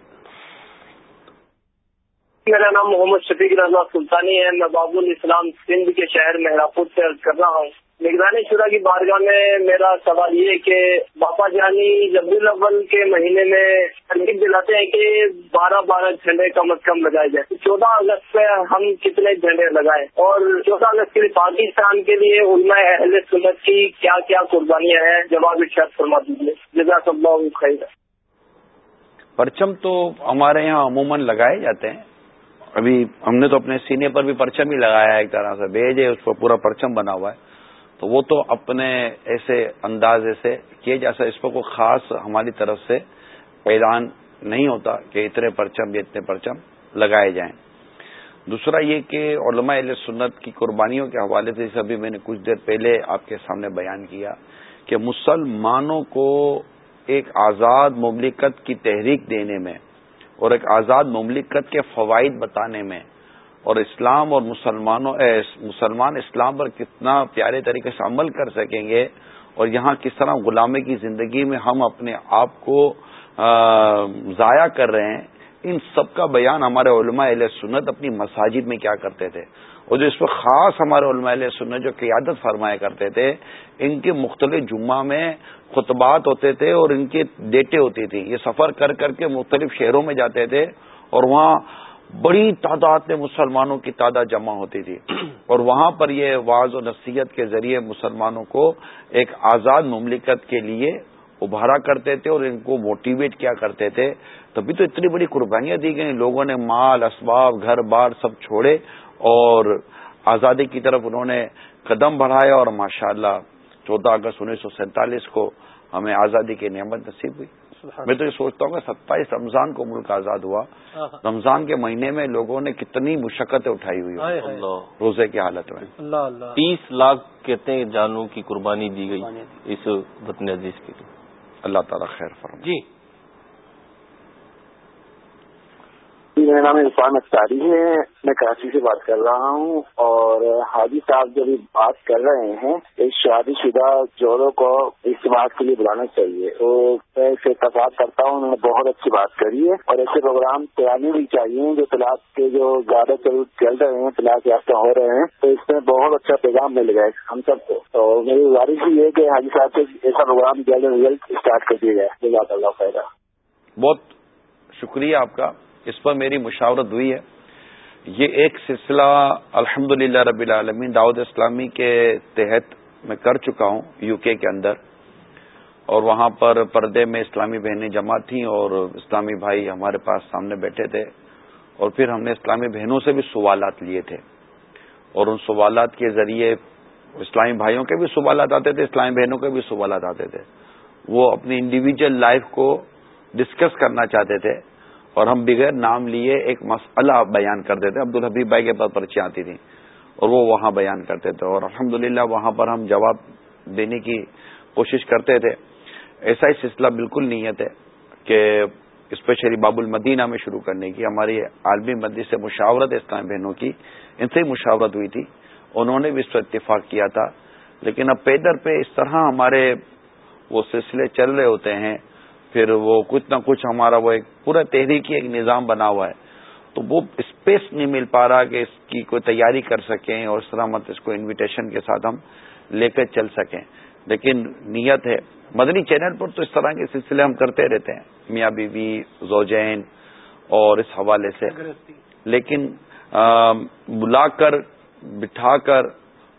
میرا نام محمد شفیق رضا سلطانی ہے۔ میں باب الاسلام سندھ کے شہر مہراپور سے کر رہا ہوں۔ نگرانی شدہ کی بارگاہ میں میرا سوال یہ کہ باپا جانی ربی الاول کے مہینے میں ترغیب دلاتے ہیں کہ بارہ بارہ جھنڈے کم از کم لگائے جائیں چودہ اگست پہ ہم کتنے جھنڈے لگائے؟ اور چودہ اگست کے لیے پاکستان کے لیے علماء اہل سنت کی کیا کیا قربانیاں ہیں؟ جواب ارشاد فرما دیجیے جزاک اللہ خیر۔ پرچم تو ہمارے یہاں عموماً لگائے جاتے ہیں۔ ابھی ہم نے تو اپنے سینے پر بھی پرچم ہی لگایا ہے ایک طرح سے بیج ہے اس پر پورا پرچم بنا ہوا ہے۔ تو وہ تو اپنے ایسے اندازے سے کیے جیسا اس پر کوئی خاص ہماری طرف سے اعلان نہیں ہوتا کہ اتنے پرچم یا اتنے پرچم لگائے جائیں۔ دوسرا یہ کہ علماء علیہ سنت کی قربانیوں کے حوالے سے ابھی میں نے کچھ دیر پہلے آپ کے سامنے بیان کیا کہ مسلمانوں کو ایک آزاد مملکت کی تحریک دینے میں اور ایک آزاد مملکت کے فوائد بتانے میں اور اسلام اور مسلمانوں مسلمان اسلام پر کتنا پیارے طریقے سے عمل کر سکیں گے اور یہاں کس طرح غلامی کی زندگی میں ہم اپنے آپ کو ضائع کر رہے ہیں، ان سب کا بیان ہمارے علماء علیہ سنت اپنی مساجد میں کیا کرتے تھے۔ اور جو اس پر خاص ہمارے علماء علیہ سنت جو قیادت فرمایا کرتے تھے، ان کے مختلف جمعہ میں خطبات ہوتے تھے اور ان کی ڈیٹیں ہوتی تھی یہ سفر کر کر کے مختلف شہروں میں جاتے تھے اور وہاں بڑی تعداد میں مسلمانوں کی تعداد جمع ہوتی تھی۔ اور وہاں پر یہ واض و نصیحت کے ذریعے مسلمانوں کو ایک آزاد مملکت کے لیے ابھارا کرتے تھے اور ان کو موٹیویٹ کیا کرتے تھے۔ تبھی تو اتنی بڑی قربانیاں دی گئیں۔ لوگوں نے مال، اسباب، گھر، بار سب چھوڑے اور آزادی کی طرف انہوں نے قدم بڑھایا اور ماشاءاللہ چودہ اگست انیس سو سینتالیس کو ہمیں آزادی کی نعمت نصیب ہوئی۔ میں تو یہ سوچتا ہوں کہ ستائیس رمضان کو ملک آزاد ہوا۔ رمضان کے مہینے میں لوگوں نے کتنی مشقتیں اٹھائی ہوئی روزے کی حالت میں۔ تیس لاکھ کہتے ہیں جانوں کی قربانی دی گئی اس وطن عزیز کے لیے۔ اللہ تعالیٰ خیر فرم جی۔ جی، میرا نام عرفان اختاری ہے۔ میں کراچی سے بات کر رہا ہوں اور حاجی صاحب جب بات کر رہے ہیں، ایک شادی شدہ جوڑوں کو اس بات کے لیے بلانا چاہیے۔ تو میں اسے اتفاق کرتا ہوں، انہوں نے بہت اچھی بات کری ہے اور ایسے پروگرام تیاری بھی چاہیے جو طلاق کے جو زیادہ چل رہے ہیں، طلاق یافتہ ہو رہے ہیں، تو اس میں بہت اچھا پیغام مل گیا ہم سب کو۔ تو میری گزارش یہ ہے کہ حاجی صاحب سے ایسا پروگرام جلد از جلد اسٹارٹ کر دیا جائے۔ جزاک اللہ فائدہ بہت شکریہ آپ کا۔ اس پر میری مشاورت ہوئی ہے۔ یہ ایک سلسلہ الحمد للہ رب العالمین داود اسلامی کے تحت میں کر چکا ہوں یو کے کے اندر۔ اور وہاں پر پردے میں اسلامی بہنیں جمع تھیں اور اسلامی بھائی ہمارے پاس سامنے بیٹھے تھے۔ اور پھر ہم نے اسلامی بہنوں سے بھی سوالات لیے تھے۔ اور ان سوالات کے ذریعے اسلامی بھائیوں کے بھی سوالات آتے تھے، اسلامی بہنوں کے بھی سوالات آتے تھے۔ وہ اپنی انڈیویجل لائف کو ڈسکس کرنا چاہتے تھے۔ اور ہم بغیر نام لیے ایک مسئلہ بیان کرتے تھے عبد الحبیب بھائی کے پاس پرچیاں آتی تھیں اور وہ وہاں بیان کرتے تھے اور الحمد وہاں پر ہم جواب دینے کی کوشش کرتے تھے۔ ایسا ہی سلسلہ بالکل نیت ہے کہ اسپیشلی باب المدینہ میں شروع کرنے کی، ہماری عالمی مدی سے مشاورت اسلام بہنوں کی، ان سے ہی مشاورت ہوئی تھی۔ انہوں نے بھی اس پر اتفاق کیا تھا۔ لیکن اب پیدر پہ اس طرح ہمارے وہ سلسلے چل رہے ہوتے ہیں۔ پھر وہ کچھ نہ کچھ ہمارا وہ ایک پورا تحریکی ایک نظام بنا ہوا ہے۔ تو وہ اسپیس نہیں مل پا رہا کہ اس کی کوئی تیاری کر سکیں اور اس طرح مت اس کو انویٹیشن کے ساتھ ہم لے کر چل سکیں۔ لیکن نیت ہے۔ مدنی چینل پر تو اس طرح کے سلسلے ہم کرتے رہتے ہیں۔ میاں بیوی، زوجین اور اس حوالے سے۔ لیکن بلا کر، بٹھا کر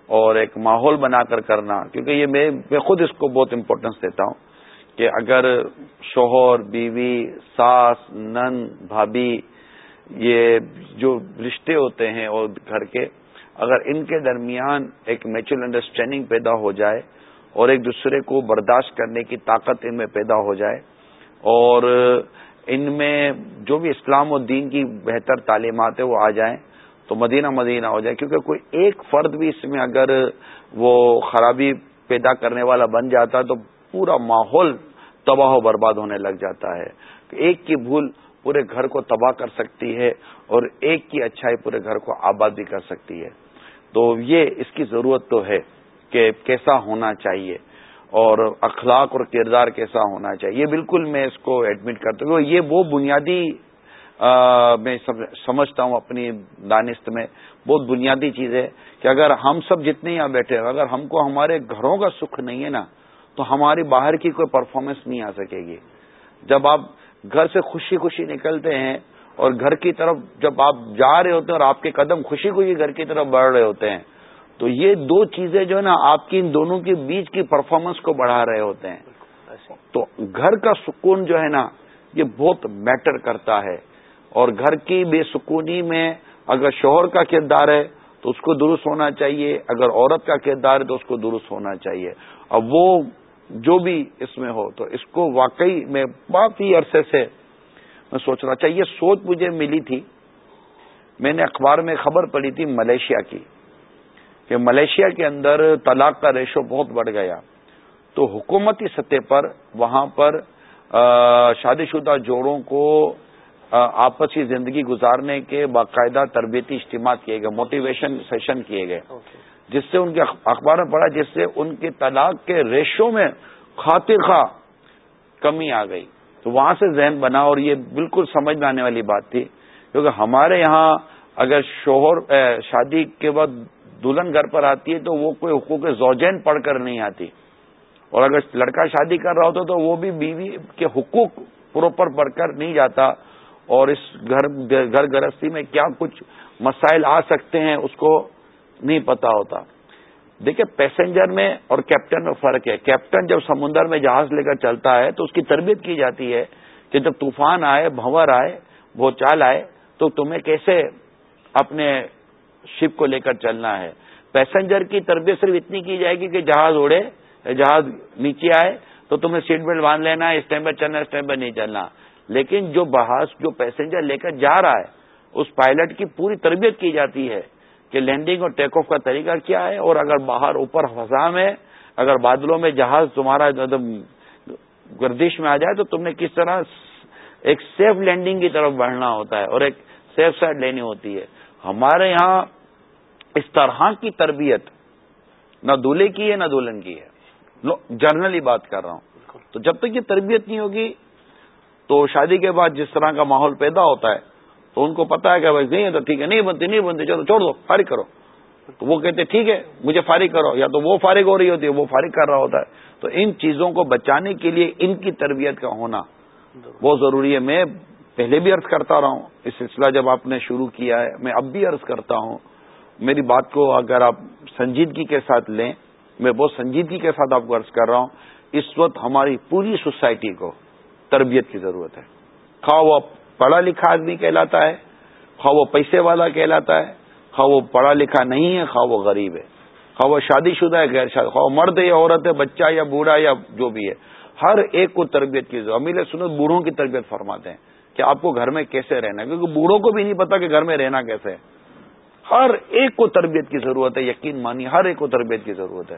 اور ایک ماحول بنا کر کرنا، کیونکہ یہ میں خود اس کو بہت امپورٹنس دیتا ہوں۔ کہ اگر شوہر، بیوی، ساس، نن، بھابھی، یہ جو رشتے ہوتے ہیں اور گھر کے، اگر ان کے درمیان ایک میچور انڈرسٹینڈنگ پیدا ہو جائے اور ایک دوسرے کو برداشت کرنے کی طاقت ان میں پیدا ہو جائے اور ان میں جو بھی اسلام و دین کی بہتر تعلیمات ہیں وہ آ جائیں، تو مدینہ مدینہ ہو جائے، کیونکہ کوئی ایک فرد بھی اس میں اگر وہ خرابی پیدا کرنے والا بن جاتا تو پورا ماحول تباہ و برباد ہونے لگ جاتا ہے۔ ایک کی بھول پورے گھر کو تباہ کر سکتی ہے اور ایک کی اچھائی پورے گھر کو آباد بھی کر سکتی ہے۔ تو یہ اس کی ضرورت تو ہے کہ کیسا ہونا چاہیے اور اخلاق اور کردار کیسا ہونا چاہیے۔ یہ بالکل میں اس کو ایڈمٹ کرتا ہوں۔ یہ وہ بنیادی میں سمجھتا ہوں اپنی دانست میں۔ بہت بنیادی چیز ہے کہ اگر ہم سب جتنے یہاں بیٹھے اگر ہم کو ہمارے گھروں کا سکھ نہیں ہے نا تو ہماری باہر کی کوئی پرفارمنس نہیں آ سکے گی۔ جب آپ گھر سے خوشی خوشی نکلتے ہیں اور گھر کی طرف جب آپ جا رہے ہوتے ہیں اور آپ کے قدم خوشی خوشی گھر کی طرف بڑھ رہے ہوتے ہیں، تو یہ دو چیزیں جو ہے نا آپ کی ان دونوں کے بیچ کی پرفارمنس کو بڑھا رہے ہوتے ہیں۔ تو گھر کا سکون جو ہے نا، یہ بہت میٹر کرتا ہے۔ اور گھر کی بے سکونی میں اگر شوہر کا کردار ہے تو اس کو درست ہونا چاہیے، اگر عورت کا کردار ہے تو اس کو درست ہونا چاہیے۔ اب وہ جو بھی اس میں ہو، تو اس کو واقعی میں بہت ہی عرصے سے میں سوچ رہا چاہیے سوچ مجھے ملی تھی۔ میں نے اخبار میں خبر پڑی تھی ملیشیا کی، کہ ملیشیا کے اندر طلاق کا ریشو بہت بڑھ گیا۔ تو حکومتی سطح پر وہاں پر شادی شدہ جوڑوں کو آپسی زندگی گزارنے کے باقاعدہ تربیتی اجتماع کیے گئے موٹیویشن سیشن کیے گئے۔ جس سے ان کے اخبار میں پڑھا، جس سے ان کے طلاق کے ریشو میں خاطر خواہ کمی آ گئی۔ تو وہاں سے ذہن بنا اور یہ بالکل سمجھ میں آنے والی بات تھی۔ کیونکہ ہمارے یہاں اگر شوہر شادی کے بعد دلہن گھر پر آتی ہے تو وہ کوئی حقوق زوجین پڑھ کر نہیں آتی۔ اور اگر لڑکا شادی کر رہا ہوتا تو وہ بھی بیوی کے حقوق پروپر پڑھ کر نہیں جاتا۔ اور اس گھر گھر گرستی میں کیا کچھ مسائل آ سکتے ہیں، اس کو نہیں پتا ہوتا۔ دیکھیں پیسنجر میں اور کیپٹن میں فرق ہے۔ کیپٹن جب سمندر میں جہاز لے کر چلتا ہے تو اس کی تربیت کی جاتی ہے کہ جب طوفان آئے، بھنور آئے بھوچال آئے، تو تمہیں کیسے اپنے شپ کو لے کر چلنا ہے۔ پیسنجر کی تربیت صرف اتنی کی جائے گی کہ جہاز اڑے جہاز نیچے آئے، تو تمہیں سیٹ بیلٹ باندھ لینا ہے اس ٹائم پہ چلنا، اس ٹائم پہ نہیں چلنا۔ لیکن جو بحث، جو پیسنجر لے کر جا رہا ہے، اس پائلٹ کی پوری تربیت کی جاتی ہے۔ کہ لینڈنگ اور ٹیک آف کا طریقہ کیا ہے اور اگر باہر اوپر فضا میں اگر بادلوں میں جہاز تمہارا گردش میں آ جائے تو تم نے کس طرح ایک سیف لینڈنگ کی طرف بڑھنا ہوتا ہے اور ایک سیف سائڈ لینی ہوتی ہے۔ ہمارے یہاں اس طرح کی تربیت نہ دولہے کی ہے نہ دلہن کی ہے۔ جرنلی بات کر رہا ہوں۔ تو جب تک یہ تربیت نہیں ہوگی تو شادی کے بعد جس طرح کا ماحول پیدا ہوتا ہے تو ان کو پتا ہے کہ بھائی نہیں ہے تو ٹھیک ہے، نہیں بنتی نہیں بنتی، چلو چھوڑ دو، فارغ کرو۔ تو وہ کہتے ٹھیک ہے، مجھے فارغ کرو۔ یا تو وہ فارغ ہو رہی ہوتی ہے، وہ فارغ کر رہا ہوتا ہے۔ تو ان چیزوں کو بچانے کے لیے ان کی تربیت کا ہونا بہت ضروری ہے۔ میں پہلے بھی عرض کرتا رہا ہوں، اس سلسلہ جب آپ نے شروع کیا ہے، میں اب بھی عرض کرتا ہوں، میری بات کو اگر آپ سنجیدگی کے ساتھ لیں، میں بہت سنجیدگی کے ساتھ آپ کو عرض کر رہا ہوں، اس وقت ہماری پوری سوسائٹی کو تربیت کی ضرورت ہے۔ خواہ وہ پڑھا لکھا آدمی کہلاتا ہے خواہ وہ پیسے والا کہلاتا ہے خواہ وہ پڑھا لکھا نہیں ہے خواہ وہ غریب ہے خواہ وہ شادی شدہ ہے غیر شادی خواہ مرد یا عورت ہے بچہ یا بوڑھا یا جو بھی ہے ہر ایک کو تربیت کی ضرورت امیل سنت بوڑھوں کی تربیت فرماتے ہیں کہ آپ کو گھر میں کیسے رہنا ہے؟ کیونکہ بوڑھوں کو بھی نہیں پتا کہ گھر میں رہنا کیسے ہے۔ ہر ایک کو تربیت کی ضرورت ہے یقین مانی ہر ایک کو تربیت کی ضرورت ہے۔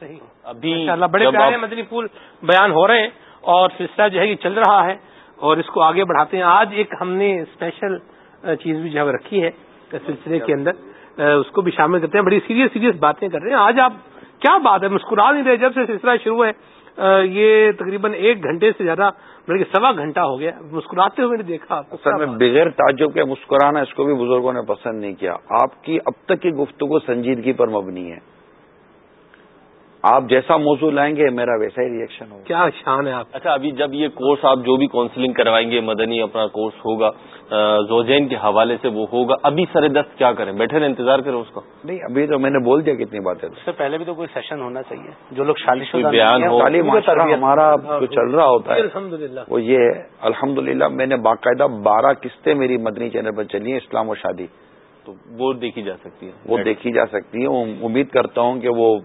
صحیح۔ ابھی بڑے پیارے مدنی پھول بیان ہو رہے ہیں اور سلسلہ جو ہے یہ چل رہا ہے۔ اور اس کو آگے بڑھاتے ہیں۔ آج ایک ہم نے اسپیشل چیز بھی جو رکھی ہے سلسلے کے اندر۔ اس کو بھی شامل کرتے ہیں۔ بڑی سیریس سیریس باتیں کر رہے ہیں۔ آج آپ، کیا بات ہے؟ مسکرا نہیں رہے۔ جب سے سلسلہ شروع ہے یہ تقریباً ایک گھنٹے سے زیادہ، بلکہ سوا گھنٹہ ہو گیا۔ مسکراتے ہوئے نے دیکھا سر میں بغیر تعجب کے مسکرانا اس کو بھی بزرگوں نے پسند نہیں کیا۔ آپ کی اب تک کی گفتگو سنجیدگی پر مبنی ہے۔ آپ جیسا موضوع لائیں گے میرا ویسا ہی ریئیکشن ہوگا۔ کیا شان ہے آپ۔ اچھا ابھی جب یہ کورس آپ جو بھی کاؤنسلنگ کروائیں گے مدنی اپنا کورس ہوگا زوجین کے حوالے سے وہ ہوگا ابھی سر دست کیا کریں؟ بیٹھے رہے انتظار کریں اس کا نہیں ابھی تو میں نے بول دیا کتنی باتیں۔ اس سے پہلے بھی تو کوئی سیشن ہونا چاہیے جو لوگ شالش بیان ہو۔ ہمارا جو چل رہا ہوتا ہے الحمد وہ یہ ہے الحمد میں نے باقاعدہ بارہ قسطیں میری مدنی چینل پر چلی ہیں اسلام و شادی۔ تو وہ دیکھی جا سکتی ہے وہ دیکھی جا سکتی ہے امید کرتا ہوں کہ وہ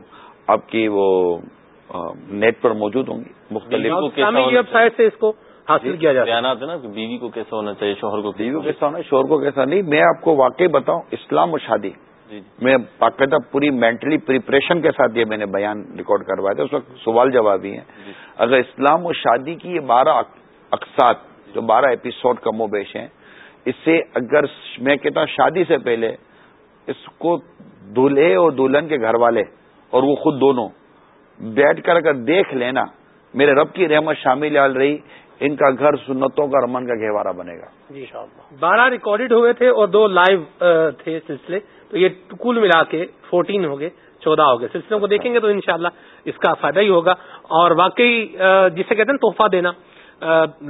آپ کی وہ نیٹ پر موجود ہوں گی۔ مختلف ویب سائٹ سے اس کو حاصل کیا جاتا بیانات ہے نا کہ بیوی کو کیسا ہونا چاہیے شوہر کو بیوی کو کیسا ہونا شوہر کو کیسا نہیں۔ میں آپ کو واقعی بتاؤں اسلام و شادی۔ جی، جی۔ میں باقاعدہ پوری مینٹلی پریپریشن کے ساتھ یہ میں نے بیان ریکارڈ کروایا تھا۔ اس وقت سوال جواب ہی ہیں۔ جی۔ اگر اسلام و شادی کی یہ بارہ اقساط جو بارہ ایپیسوڈ کم و بیش ہیں اس سے اگر میں کہتا ہوں شادی سے پہلے اس کو دولہے اور دلہن کے گھر والے اور وہ خود دونوں بیٹھ کر اگر دیکھ لینا، میرے رب کی رحمت شامل آل رہی ان کا گھر سنتوں کا رمن کا گہوارہ بنے گا۔ جی بارہ ریکارڈڈ ہوئے تھے اور دو لائیو تھے سلسلے۔ تو یہ کل ملا کے فورٹین ہو گئے، چودہ ہو گئے۔ سلسلوں کو دیکھیں گے تو انشاءاللہ اس کا فائدہ ہی ہوگا۔ اور واقعی جسے کہتے ہیں تحفہ دینا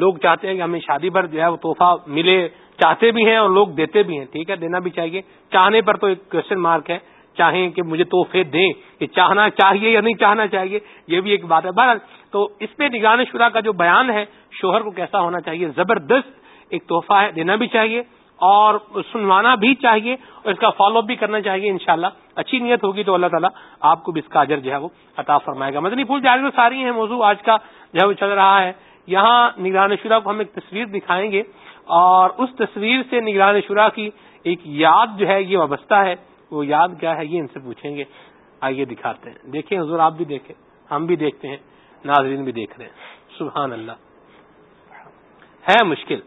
لوگ چاہتے ہیں کہ ہمیں شادی پر جو ہے وہ تحفہ ملے، چاہتے بھی ہیں اور لوگ دیتے بھی ہیں، ٹھیک ہے، دینا بھی چاہیے۔ چاہنے پر تو ایک کوشچن مارک ہے۔ چاہیں کہ مجھے تحفے دیں کہ چاہنا چاہیے یا نہیں چاہنا چاہیے، یہ بھی ایک بات ہے۔ بہرحال، تو اس پہ نگران شرح کا جو بیان ہے، شوہر کو کیسا ہونا چاہیے؟ زبردست ایک تحفہ ہے، دینا بھی چاہیے اور سنوانا بھی چاہیے اور اس کا فالو اپ بھی کرنا چاہیے انشاءاللہ۔ اچھی نیت ہوگی تو اللہ تعالیٰ آپ کو بھی اس کا اجر جو ہے وہ عطا فرمائے گا۔ مدنی پھول جاری ساری ہیں، موضوع آج کا جو ہے وہ چل رہا ہے۔ یہاں نگران شرح کو ہم ایک تصویر دکھائیں گے اور اس تصویر سے نگران شرح کی ایک یاد جو ہے، یہ وابستہ ہے۔ وہ یاد کیا ہے یہ ان سے پوچھیں گے آئیے دکھاتے ہیں۔ دیکھیں حضور آپ بھی دیکھیں ہم بھی دیکھتے ہیں ناظرین بھی دیکھ رہے ہیں۔ سبحان اللہ۔ ہے مشکل۔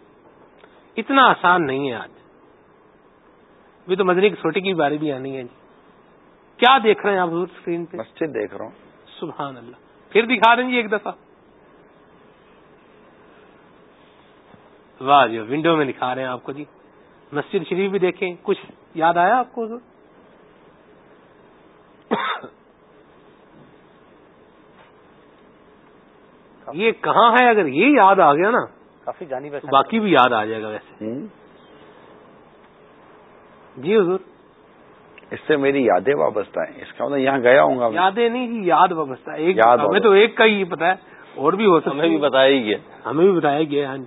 اتنا آسان نہیں ہے آج۔ بھی تو مدنی کی چھوٹی کی باری بھی آنی ہے جی۔ کیا دیکھ رہے ہیں آپ حضور اسکرین پہ؟ مسجد دیکھ رہا ہوں۔ سبحان اللہ۔ پھر دکھا دیں جی ایک دفعہ۔ واہ جی ونڈو میں دکھا رہے ہیں آپ کو جی۔ مسجد شریف بھی دیکھیں۔ کچھ یاد آیا آپ کو حضور؟ یہ کہاں ہے؟ اگر یہ یاد آ گیا نا کافی جانی ویسے باقی بھی یاد آ جائے گا ویسے۔ جی حضور۔ اس سے میری یادیں وابستہ ہیں۔ اس کا مطلب یہاں گیا ہوں گا یادیں نہیں جی یاد وابستہ ایک ہمیں تو ایک کا ہی پتا ہے۔ اور بھی ہو سکتا ہمیں بھی بتایا گیا۔ ہمیں بھی بتایا گیا ہاں جی۔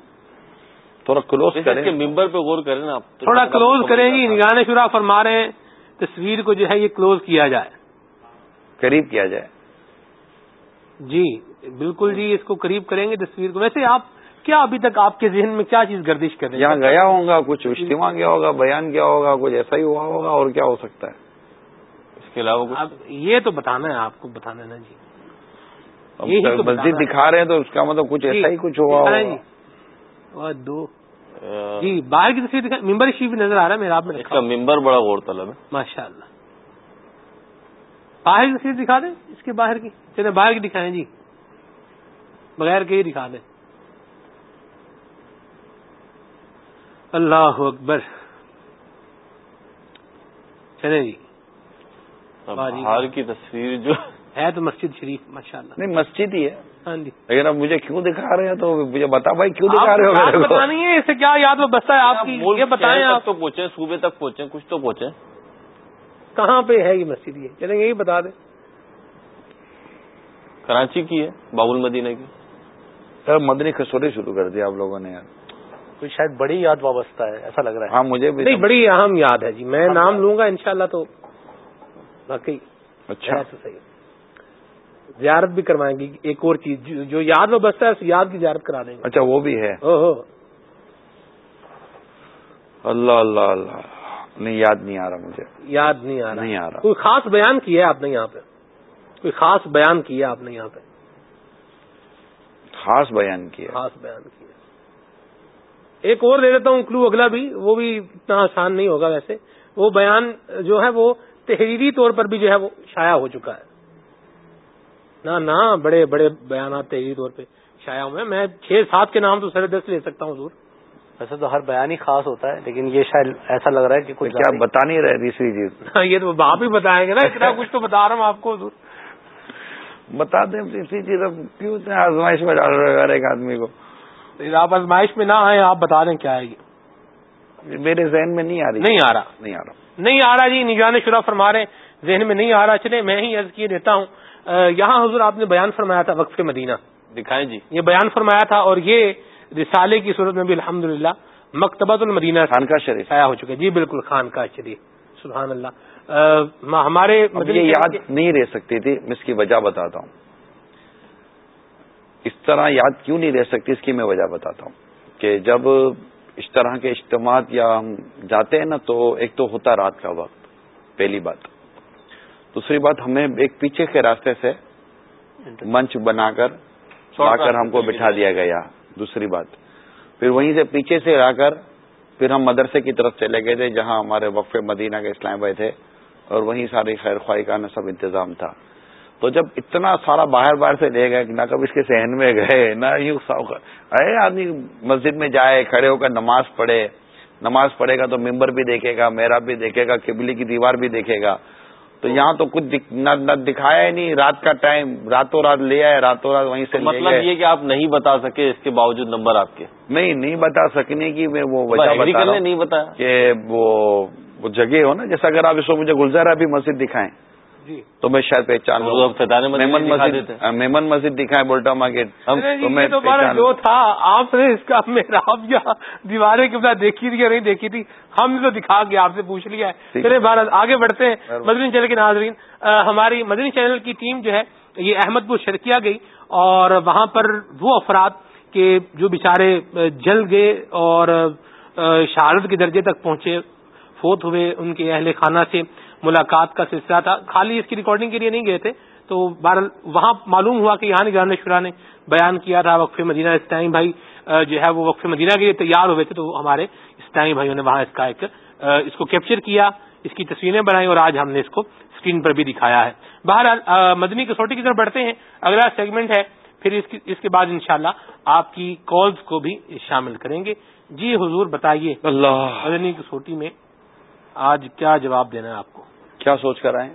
تھوڑا کلوز کریں۔ ممبر پہ غور کریں نا تھوڑا کلوز کریں گی نگانے شرا فرما رہے ہیں۔ تصویر کو جو ہے یہ کلوز کیا جائے۔ قریب کیا جائے۔ جی بالکل جی اس کو قریب کریں گے تصویر کو۔ ویسے آپ کیا ابھی تک آپ کے ذہن میں کیا چیز گردش کر رہے ہیں یہاں گیا ہوں گا کچھ اجتماع گیا ہوگا بیان کیا ہوگا کچھ ایسا ہی ہوا ہوگا اور کیا ہو سکتا ہے؟ اس کے علاوہ یہ تو بتانا ہے آپ کو بتانا نا جی۔ مسجد دکھا رہے ہیں تو اس کا مطلب کچھ ایسا ہی کچھ ہوا ہوگا۔ جی۔ دو۔ جی باہر کی تصویر ممبر شیف نظر آ رہا ہے میرا آپ میں اس کا ممبر بڑا غور طلب ہے۔ ماشاء اللہ باہر کی تصویر دکھا دیں؟ اس کے باہر کی۔ چلے باہر کی دکھائیں جی۔ بغیر کے ہی دکھا دیں۔ اللہ اکبر۔ چلے جی۔ باہر کی۔ تصویر جو ہے تو مسجد شریف ماشاء اللہ نہیں مسجد ہی ہے۔ ہاں جی۔ لیکن اب مجھے کیوں دکھا رہے ہیں تو مجھے بتا بھائی کیوں دکھا رہے ہو بتانی ہے اسے کیا یاد بستا ہے آپ کی؟ یہ بتائیں آپ۔ تو پہنچے صوبے تک پہنچے کچھ تو پہنچے کہاں پہ ہے یہ مسجد یہ؟ چلیں یہی بتا دیں۔ کراچی کی ہے بابل مدینہ کی؟ سر مدنی کھسوری شروع کر دیا آپ لوگوں نے یار۔ کوئی شاید بڑی یاد وابستہ ہے ایسا لگ رہا ہے۔ ہاں مجھے بھی نہیں بڑی اہم یاد ہے جی۔ میں نام لوں گا انشاءاللہ تو۔ باقی اچھا۔ صحیح۔ زیارت بھی کروائیں گی ایک اور چیز جو یاد وابستہ ہے اس یاد کی زیارت کرا دیں گے۔ اچھا وہ بھی ہے۔ اللہ اللہ اللہ۔ نہیں یاد نہیں آ رہا مجھے۔ یاد نہیں آ رہا۔ نہیں آ رہا۔ کوئی خاص بیان کیا ہے آپ نے یہاں پہ؟ کوئی خاص بیان کیا آپ نے یہاں پہ؟ خاص بیان کیا خاص بیان کیا ایک اور دے دیتا ہوں کلو اگلا بھی وہ بھی اتنا آسان نہیں ہوگا ویسے۔ وہ بیان جو ہے وہ تحریری طور پر بھی جو ہے وہ شائع ہو چکا ہے۔ نہ نہ بڑے بڑے بیانات تحریری طور پہ شائع ہوئے میں۔ چھ سات کے نام تو سر دس لے سکتا ہوں حضور۔ ویسے تو ہر بیان ہی خاص ہوتا ہے لیکن یہ شاید ایسا لگ رہا ہے کہ کیا بتا نہیں رہے تیسری چیز۔ ہاں، یہ تو آپ ہی بتائیں گے نا اتنا کچھ تو بتا رہا ہوں آپ کو حضور۔ بتا دیں تیسری چیز اب کیوں آزمائش میں ڈال رہے ہر ایک آدمی کو؟ آپ آزمائش میں نہ آئے آپ بتا دیں کیا ہے یہ۔ میرے ذہن میں نہیں آ رہی۔ نہیں آ رہا۔ نہیں آ رہا۔ نہیں آ رہا جی نگران شرح فرما رہے ذہن میں نہیں آ رہا چلے میں ہی عرض کیے دیتا ہوں۔ یہاں حضور آپ نے بیان فرمایا تھا وقف مدینہ۔ دکھائیں جی۔ یہ بیان فرمایا تھا اور یہ رسالے کی صورت میں بھی الحمد للہ مکتبۃ المدینہ خان کا شریف۔ آیا ہو چکا جی بالکل خان کا شریف سبحان اللہ ہمارے یہ یاد نہیں رہ سکتی تھی میں اس کی وجہ بتاتا ہوں۔ اس طرح یاد کیوں نہیں رہ سکتی اس کی میں وجہ بتاتا ہوں۔ کہ جب اس طرح کے اجتماعات یا ہم جاتے ہیں نا تو ایک تو ہوتا رات کا وقت پہلی بات۔ دوسری بات ہمیں ایک پیچھے کے راستے سے منچ بنا کر لا کر ہم کو بٹھا دیا گیا۔ دوسری بات۔ پھر وہیں سے پیچھے سے آ کر پھر ہم مدرسے کی طرف چلے گئے تھے، جہاں ہمارے وقف مدینہ کے اسلام بھائی تھے اور وہیں ساری خیر خواہ کا سب انتظام تھا۔ تو جب اتنا سارا باہر باہر سے لے گئے نہ کبھی اس کے سہن میں گئے، نہ یوں اے آدمی، مسجد میں جائے، کھڑے ہو کر نماز پڑھے۔ نماز پڑھے گا تو ممبر بھی دیکھے گا میرا بھی دیکھے گا قبلی کی دیوار بھی دیکھے گا۔ تو یہاں تو کچھ دکھایا ہی نہیں رات کا ٹائم راتوں رات لے آئے راتوں رات وہیں سے مطلب یہ کہ آپ نہیں بتا سکے اس کے باوجود نمبر آپ کے۔ نہیں نہیں بتا سکنے کی میں وہ وجہ نہیں بتایا۔ کہ وہ جگہ ہو نا جیسا اگر آپ اس کو مجھے گلزارا بھی مسجد دکھائیں۔ تو میں شاید پہچان میمن مسجد میمن مسجد دکھائے بولٹا مارکیٹ جو تھا آپ نے اس کا محراب یا دیواریں کبلا دیکھی تھی یا نہیں دیکھی تھی ہم نے تو دکھا کے آپ سے پوچھ لیا ہے۔ چلے بھارت آگے بڑھتے ہیں۔ مدنی چینل کے ناظرین ہماری مدنی چینل کی ٹیم جو ہے یہ احمد پور شرکیہ گئی اور وہاں پر وہ افراد کے جو بےچارے جل گئے اور شہادت کے درجے تک پہنچے فوت ہوئے ان کے اہل خانہ سے۔ ملاقات کا سلسلہ تھا۔ خالی اس کی ریکارڈنگ کے لیے نہیں گئے تھے۔ تو بہرحال وہاں معلوم ہوا کہ یہاں نگران شرا نے بیان کیا تھا وقف مدینہ اس ٹائم بھائی جو ہے وہ وقف مدینہ کے لیے تیار ہوئے تھے۔ تو ہمارے اس ٹائم بھائیوں نے وہاں اس کا ایک اس کو کیپچر کیا اس کی تصویریں بنائی اور آج ہم نے اس کو اسکرین پر بھی دکھایا ہے۔ بہرحال مدنی کسوٹی کی طرف بڑھتے ہیں۔ اگلا سیگمنٹ ہے۔ پھر اس کے بعد انشاءاللہ شاء آپ کی کالز کو بھی شامل کریں گے۔ جی حضور بتائیے۔ اللہ۔ مدنی کسوٹی میں آج کیا جواب دینا ہے آپ کو؟ کیا سوچ کر آئے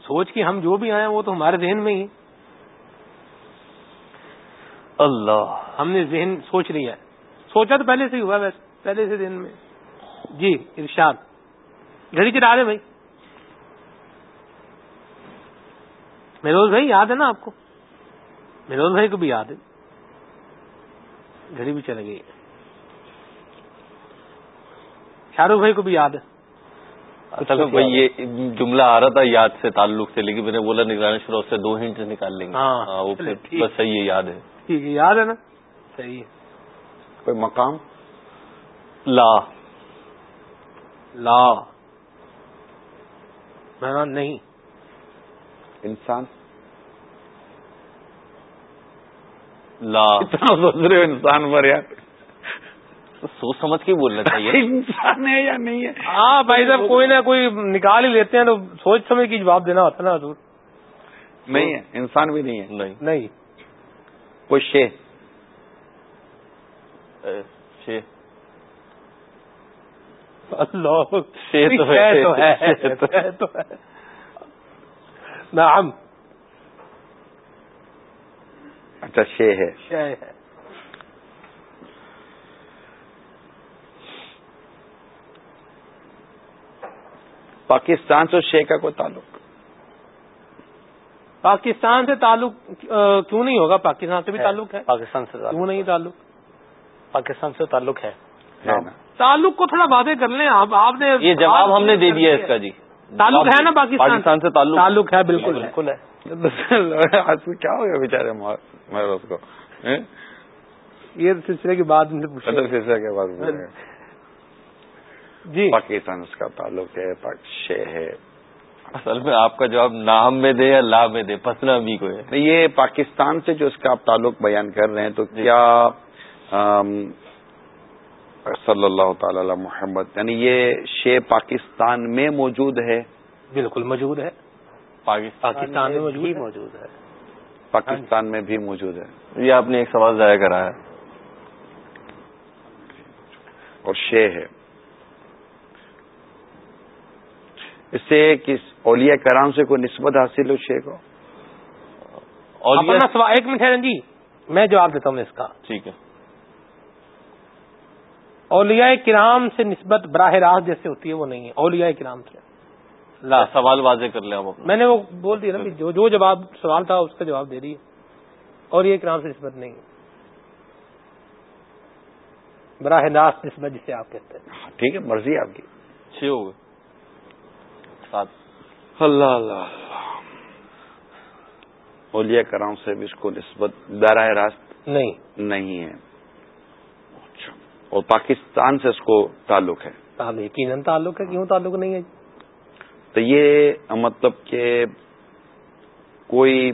سوچ کے ہم جو بھی آئے وہ تو ہمارے ذہن میں ہی اللہ، ہم نے ذہن سوچ لیا ہے۔ سوچا تو پہلے سے ہی ہوا ویسے، پہلے سے دن میں۔ جی ارشاد۔ گھڑی چلا رہے بھائی۔ میروز بھائی، یاد ہے نا آپ کو؟ میروز بھائی کو بھی یاد ہے۔ گھڑی بھی چل گئی۔ شاہ رخ بھائی کو بھی یاد ہے۔ اچھا بھائی یہ جملہ آ رہا تھا یاد سے تعلق سے لیکن میں نے بولا نگرانی شروع سے دو ہنٹ نکال لیں گے۔ ہاں, ہاں، وہ بس صحیح ہے یاد ہے۔ ٹھیک ہے یاد ہے نا؟ صحیح ہے۔ کوئی مقام؟ لا۔ لا۔ نہیں۔ انسان۔ لا۔ اتنا سوچ رہے ہو انسان پر یار۔ سوچ سمجھ کے بولنا چاہیے انسان ہے یا نہیں ہے؟ ہاں بھائی صاحب کوئی نہ کوئی نکال ہی لیتے ہیں تو سوچ سمجھ کے جواب دینا ہوتا نا حضور۔ نہیں ہے انسان بھی نہیں ہے۔ نہیں۔ نہیں۔ کوئی شے۔ شے۔ اللہ شے تو ہے۔ نعم۔ اچھا شے ہے۔ شے ہے۔ پاکستان سے شے کا کوئی تعلق؟ پاکستان سے تعلق کیوں نہیں ہوگا؟ پاکستان سے بھی تعلق ہے؟ پاکستان سے کیوں نہیں تعلق؟ پاکستان سے تعلق ہے۔ تعلق کو تھوڑا واضح کر لیں آپ آپ نے یہ جواب ہم نے دے دیا اس کا جی۔ تعلق ہے نا پاکستان؟ سے تعلق۔ تعلق ہے بالکل بالکل ہے۔ آج کیا ہو گیا بےچارے اس کو؟ یہ سلسلے کے بعد سلسلے کے بعد جی۔ پاکستان اس کا تعلق ہے شے ہے۔ اصل میں آپ کا جواب نام میں دے یا لا میں دے پسنا بھی کو ہے۔ یہ پاکستان سے جو اس کا آپ تعلق بیان کر رہے ہیں تو جی۔ کیا صلی اللہ تعالی محمد یعنی یہ شے پاکستان میں موجود ہے؟ بالکل موجود ہے۔ پاکستان میں بھی موجود ہے۔ پاکستان میں بھی موجود ہے۔ یہ آپ نے ایک سوال ضائع کرا ہے۔ اور شے ہے۔ اس سے کس اولیاء کرام سے کوئی نسبت حاصل ہو شے کو؟ اپنا سوال ایک منٹ ہے جی میں جواب دیتا ہوں اس کا۔ ٹھیک ہے۔ اولیاء کرام سے نسبت براہ راست جیسے ہوتی ہے وہ نہیں ہے۔ اولیاء کرام سے۔ لا۔ سوال واضح کر آپ میں نے وہ بول دیا نا جو جو جواب سوال تھا اس کا جواب دے ہے۔ اور یہ کرام سے نسبت نہیں۔ ہے براہ راست نسبت جسے آپ کہتے ہیں۔ ٹھیک ہے مرضی آپ کی۔ چھ ہو گئے سات اللہ اللہ۔ اولیاء کرام سے بھی اس کو نسبت براہ راست نہیں۔ نہیں ہے۔ اچھا۔ اور پاکستان سے اس کو تعلق ہے۔ یقیناً تعلق ہے کیوں تعلق نہیں ہے؟ تو یہ مطلب کہ کوئی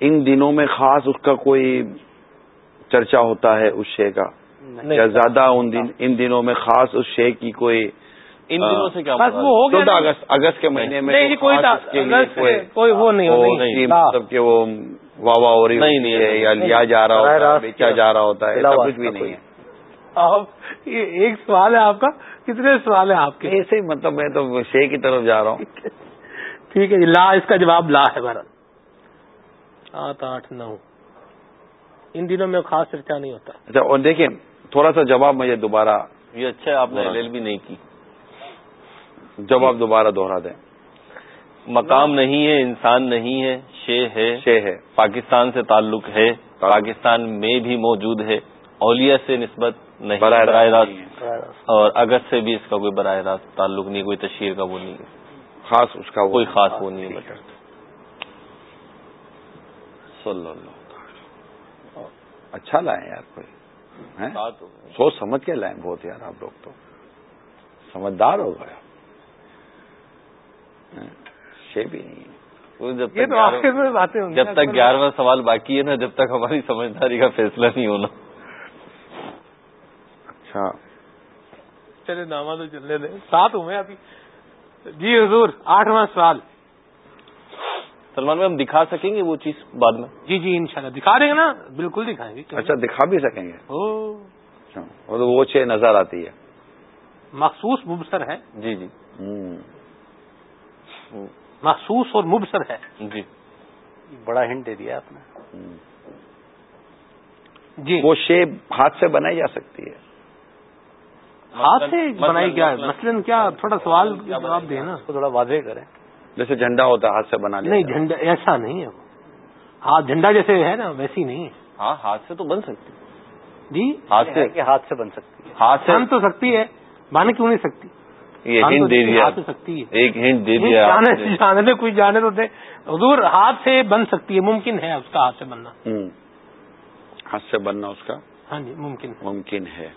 ان دنوں میں خاص اس کا کوئی چرچا ہوتا ہے اس شے کا؟ یا زیادہ ان دنوں میں خاص اس شے کی کوئی ان دنوں سے کیا چودہ اگست اگست کے مہینے میں کوئی وہ نہیں مطلب کہ وہ واہ واہ ہو رہی ہے یا لیا جا رہا ہوتا ہے بیچا جا رہا ہوتا ہے کچھ بھی نہیں ہے۔ ایک سوال ہے آپ کا؟ کتنے سوال ہیں آپ کے؟ ایسے ہی مطلب میں تو شے کی طرف جا رہا ہوں۔ ٹھیک ہے جی لا اس کا جواب لا ہے بھارت سات آٹھ نو۔ ان دنوں میں خاص چرچا نہیں ہوتا۔ اچھا اور دیکھیں تھوڑا سا جواب مجھے دوبارہ یہ اچھا ہے آپ نے ایل بھی نہیں کی۔ جواب دوبارہ دوہرا دیں۔ مقام نہیں ہے انسان نہیں ہے شے ہے۔ شے ہے۔ پاکستان سے تعلق ہے پاکستان میں بھی موجود ہے۔ اولیاء سے نسبت نہیں براہ راست اور اگست سے بھی اس کا کوئی براہ راست تعلق نہیں کوئی تشہیر کا وہ نہیں ہے۔ خاص اس کا کوئی خاص وہ نہیں ہے۔ اچھا لائیں یار کوئی۔ سوچ سمجھ کے لائیں بہت یار آپ لوگ تو۔ سمجھدار ہو گئے۔ شے بھی نہیں جب تک گیارہواں سوال باقی ہے نا جب تک ہماری سمجھداری کا فیصلہ نہیں ہونا۔ اچھا۔ چلے ناما تو چلنے دیں سات ہوں میں ابھی۔ جی حضور آٹھواں سوال۔ سلمان میں ہم دکھا سکیں گے وہ چیز بعد میں؟ جی جی انشاءاللہ۔ دکھا دیں گے نا؟ بالکل دکھائیں گے۔ اچھا دکھا بھی سکیں گے۔ اچھا وہ چھ نظر آتی ہے۔ مخصوص مبصر ہے۔ جی جی۔ مخصوص اور مبصر ہے۔ جی۔ بڑا ہنٹ دے دیا آپ نے۔ جی۔ وہ شیپ ہاتھ سے بنائی جا سکتی ہے۔ ہاتھ سے بنائی کیا مثلاً کیا تھوڑا سوال جواب دیں نا۔ تھوڑا واضح کریں۔ جیسے جھنڈا ہوتا ہے ہاتھ سے بنا نہیں جھنڈا ایسا نہیں ہے۔ وہ ہاں جھنڈا جیسے ہے نا ویسی نہیں ہے۔ ہاں ہاتھ سے تو بن سکتی جی؟ ہاتھ سے؟ ہاتھ سے بن سکتی ہے۔ ہاتھ سے؟ بن تو سکتی ہے بن کیوں نہیں سکتی؟ یہ ہنٹ دے دیا۔ سکتی ہے۔ ایک ہنٹ دے دیا۔ جانے کوئی جانے تو دے۔ حضور ہاتھ سے بن سکتی ہے ممکن ہے اس کا ہاتھ سے بننا۔ ہاتھ سے بننا اس کا؟ ہاں جی ممکن ممکن ہے۔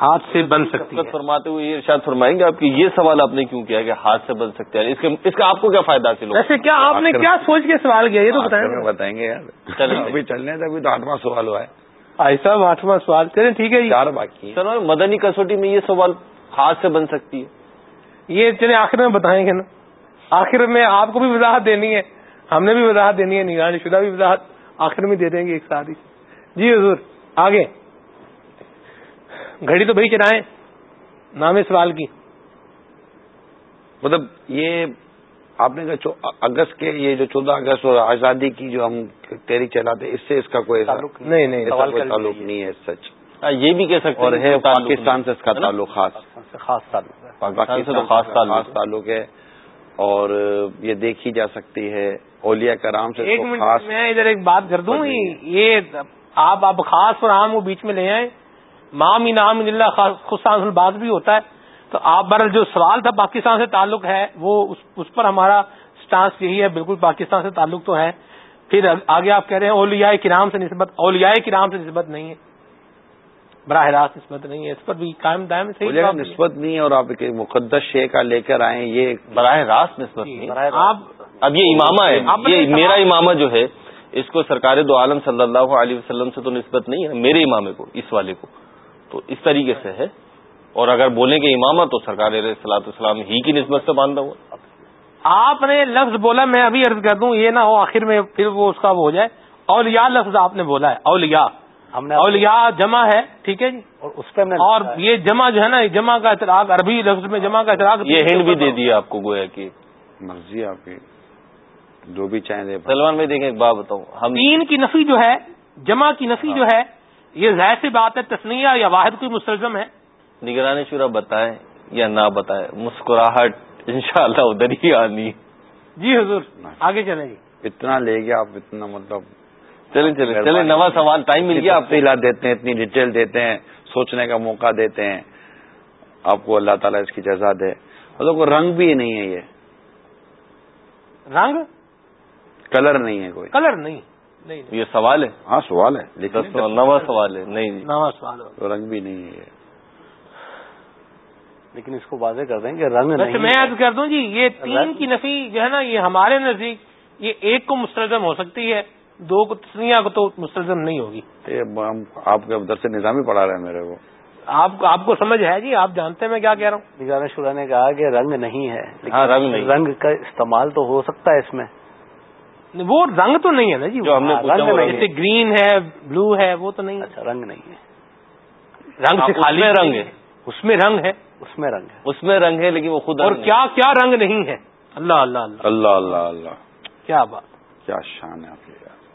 ہاتھ سے بن سکتی ہے۔ فرماتے ہوئے یہ ارشاد فرمائیں گے آپ کی یہ سوال آپ نے کیوں کیا کہ ہاتھ سے بن سکتے ہیں؟ اس کا آپ کو کیا فائدہ حاصل ہوگا ویسے کیا آپ نے کیا سوچ کے سوال کیا؟ یہ تو بتائیں۔ بتائیں گے یار۔ ابھی چلنے سے ابھی تو آٹھواں سوال ہوا ہے۔ آئی صاحب آٹھواں سوال چلے ٹھیک ہے چار باقی سر مدنی کسوٹی میں یہ سوال ہاتھ سے بن سکتی ہے۔ یہ چلے آخر میں بتائیں گے نا۔ آخر میں آپ کو بھی وضاحت دینی ہے۔ ہم نے بھی وضاحت دینی ہے نگرانی شدہ بھی وضاحت آخر میں دے دیں گے ایک ساتھ ہی۔ جی حضور آگے۔ گھڑی تو بھائی چلائیں۔ نام سوال کی۔ مطلب یہ آپ نے کہا اگست کے یہ جو چودہ اگست اور آزادی کی جو ہم تیری چلاتے اس سے اس کا کوئی تعلق نہیں نہیں تعلق نہیں ہے سچ۔ یہ بھی کہہ سکتے اور ہے پاکستان سے اس کا تعلق خاص خاص تعلق پاکستان سے خاص خاص تعلق ہے۔ اور یہ دیکھی جا سکتی ہے اولیاء کرام سے ایک منٹ میں ادھر ایک بات کر دوں یہ آپ اب خاص اور عام وہ بیچ میں لے آئیں۔ مام انعام اللہ خصان الباز بھی ہوتا ہے۔ تو آپ بر جو سوال تھا پاکستان سے تعلق ہے وہ اس پر ہمارا سٹانس یہی ہے بالکل پاکستان سے تعلق تو ہے۔ پھر آگے آپ کہہ رہے ہیں اولیاء کرام سے نسبت اولیاء کرام سے نسبت نہیں ہے۔ براہ راست نسبت نہیں ہے اس پر بھی قائم دائم صحیح نسبت نہیں ہے اور آپ مقدس شے کا لے کر آئے یہ براہ راست نسبت نہیں۔ آپ اب یہ امامہ ہے یہ میرا امامہ جو ہے اس کو سرکار دو عالم صلی اللہ علیہ وسلم سے تو نسبت نہیں ہے میرے امامے کو اس والے کو۔ تو اس طریقے سے ہے۔ اور اگر بولیں گے امامہ تو سرکار صلاح السلام ہی کی نسبت سے باندھا ہوا۔ آپ نے لفظ بولا میں ابھی عرض کر دوں یہ نہ ہو آخر میں پھر وہ اس کا وہ ہو جائے۔ اولیاء لفظ آپ نے بولا ہے اولیاء۔ ہم نے اولیاء جمع ہے ٹھیک ہے جی؟ اور اس پہ اور یہ جمع جو ہے نا جمع کا اطلاق عربی لفظ میں جمع کا اطلاق یہ ہند بھی دے دیا آپ کو گویا کی مرضی آپ کی۔ جو بھی چاہیں سلمان بھائی دیکھیں ایک بات بتاؤں۔ ہم تین کی نفی جو ہے جمع کی نفی جو ہے یہ ظاہر سی بات ہے تسنیہ یا واحد کوئی مستلزم ہے۔ نگرانی شورا بتائیں یا نہ بتائیں مسکراہٹ انشاءاللہ ادھر ہی آنی۔ جی حضور آگے چلیں جی اتنا لے گیا آپ اتنا مطلب چلیں چلیں چلیں نواں سوال ٹائم مل گیا آپ دیتے ہیں اتنی ڈیٹیل دیتے ہیں سوچنے کا موقع دیتے ہیں۔ آپ کو اللہ تعالیٰ اس کی جزا دے۔ مطلب رنگ بھی نہیں ہے یہ۔ رنگ؟ کلر نہیں ہے کوئی۔ کلر نہیں یہ سوال ہے؟ ہاں سوال ہے۔ لیکن نواں سوال ہے نہیں۔ نواں سوال۔ رنگ بھی نہیں ہے لیکن اس کو واضح کر دیں کہ رنگ نہیں میں عرض کر دوں جی یہ تین کی نفی جو ہے نا یہ ہمارے نزدیک یہ ایک کو مستلزم ہو سکتی ہے دو کو تسنیا کو تو مستلزم نہیں ہوگی۔ آپ کے در سے نظامی پڑھا رہے ہیں میرے کو۔ آپ آپ کو سمجھ ہے جی؟ آپ جانتے ہیں میں کیا کہہ رہا ہوں؟ نگران شورا نے کہا کہ رنگ نہیں ہے ہاں رنگ نہیں۔ رنگ کا استعمال تو ہو سکتا ہے اس میں۔ وہ رنگ تو نہیں ہے نا جی؟ جو ہم نے رنگ جیسے گرین ہے بلو ہے وہ تو نہیں اچھا رنگ نہیں ہے۔ رنگ سے خالی رنگ ہے۔ اس میں رنگ ہے۔ اس میں رنگ ہے۔ اس میں رنگ ہے لیکن وہ خود اور کیا کیا رنگ نہیں ہے؟ اللہ اللہ اللہ۔ اللہ اللہ اللہ۔ کیا بات۔ کیا شان ہے آپ کی۔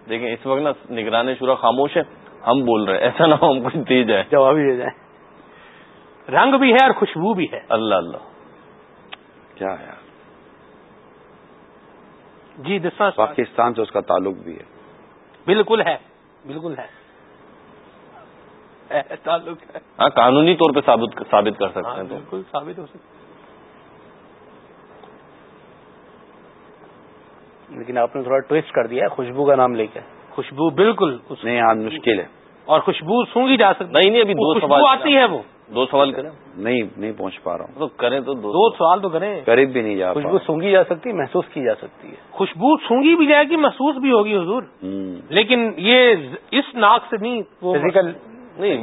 دیکھیں اس وقت نا نگرانی شورا خاموش ہے ہم بول رہے ہیں۔ ایسا نہ ہم کچھ دے جائے جواب دے جائیں۔ رنگ بھی ہے اور خوشبو بھی ہے۔ اللہ اللہ۔ کیا ہے جی دسا پاکستان سے اس کا تعلق بھی ہے۔ بالکل ہے بالکل ہے۔ تعلق ہے۔ ہاں قانونی طور پہ ثابت کر سکتے ہیں ہاں، بالکل ثابت ہو سکتا لیکن آپ نے تھوڑا ٹویسٹ کر دیا ہے خوشبو کا نام لے کے۔ خوشبو بالکل نہیں آج مشکل ہے۔ اور خوشبو سونگی جا سکتی نہیں نہیں ابھی دو سوال آتی ہے وہ۔ دو سوال کریں۔ نہیں نہیں پہنچ پا رہا ہوں۔ تو کریں تو دو سوال تو کریں۔ قریب بھی نہیں جا خوشبو سونگی جا سکتی محسوس کی جا سکتی ہے۔ خوشبو سونگی بھی جائے گی محسوس بھی ہوگی حضور۔ لیکن یہ اس ناک سے نہیں وہ فزیکل نہیں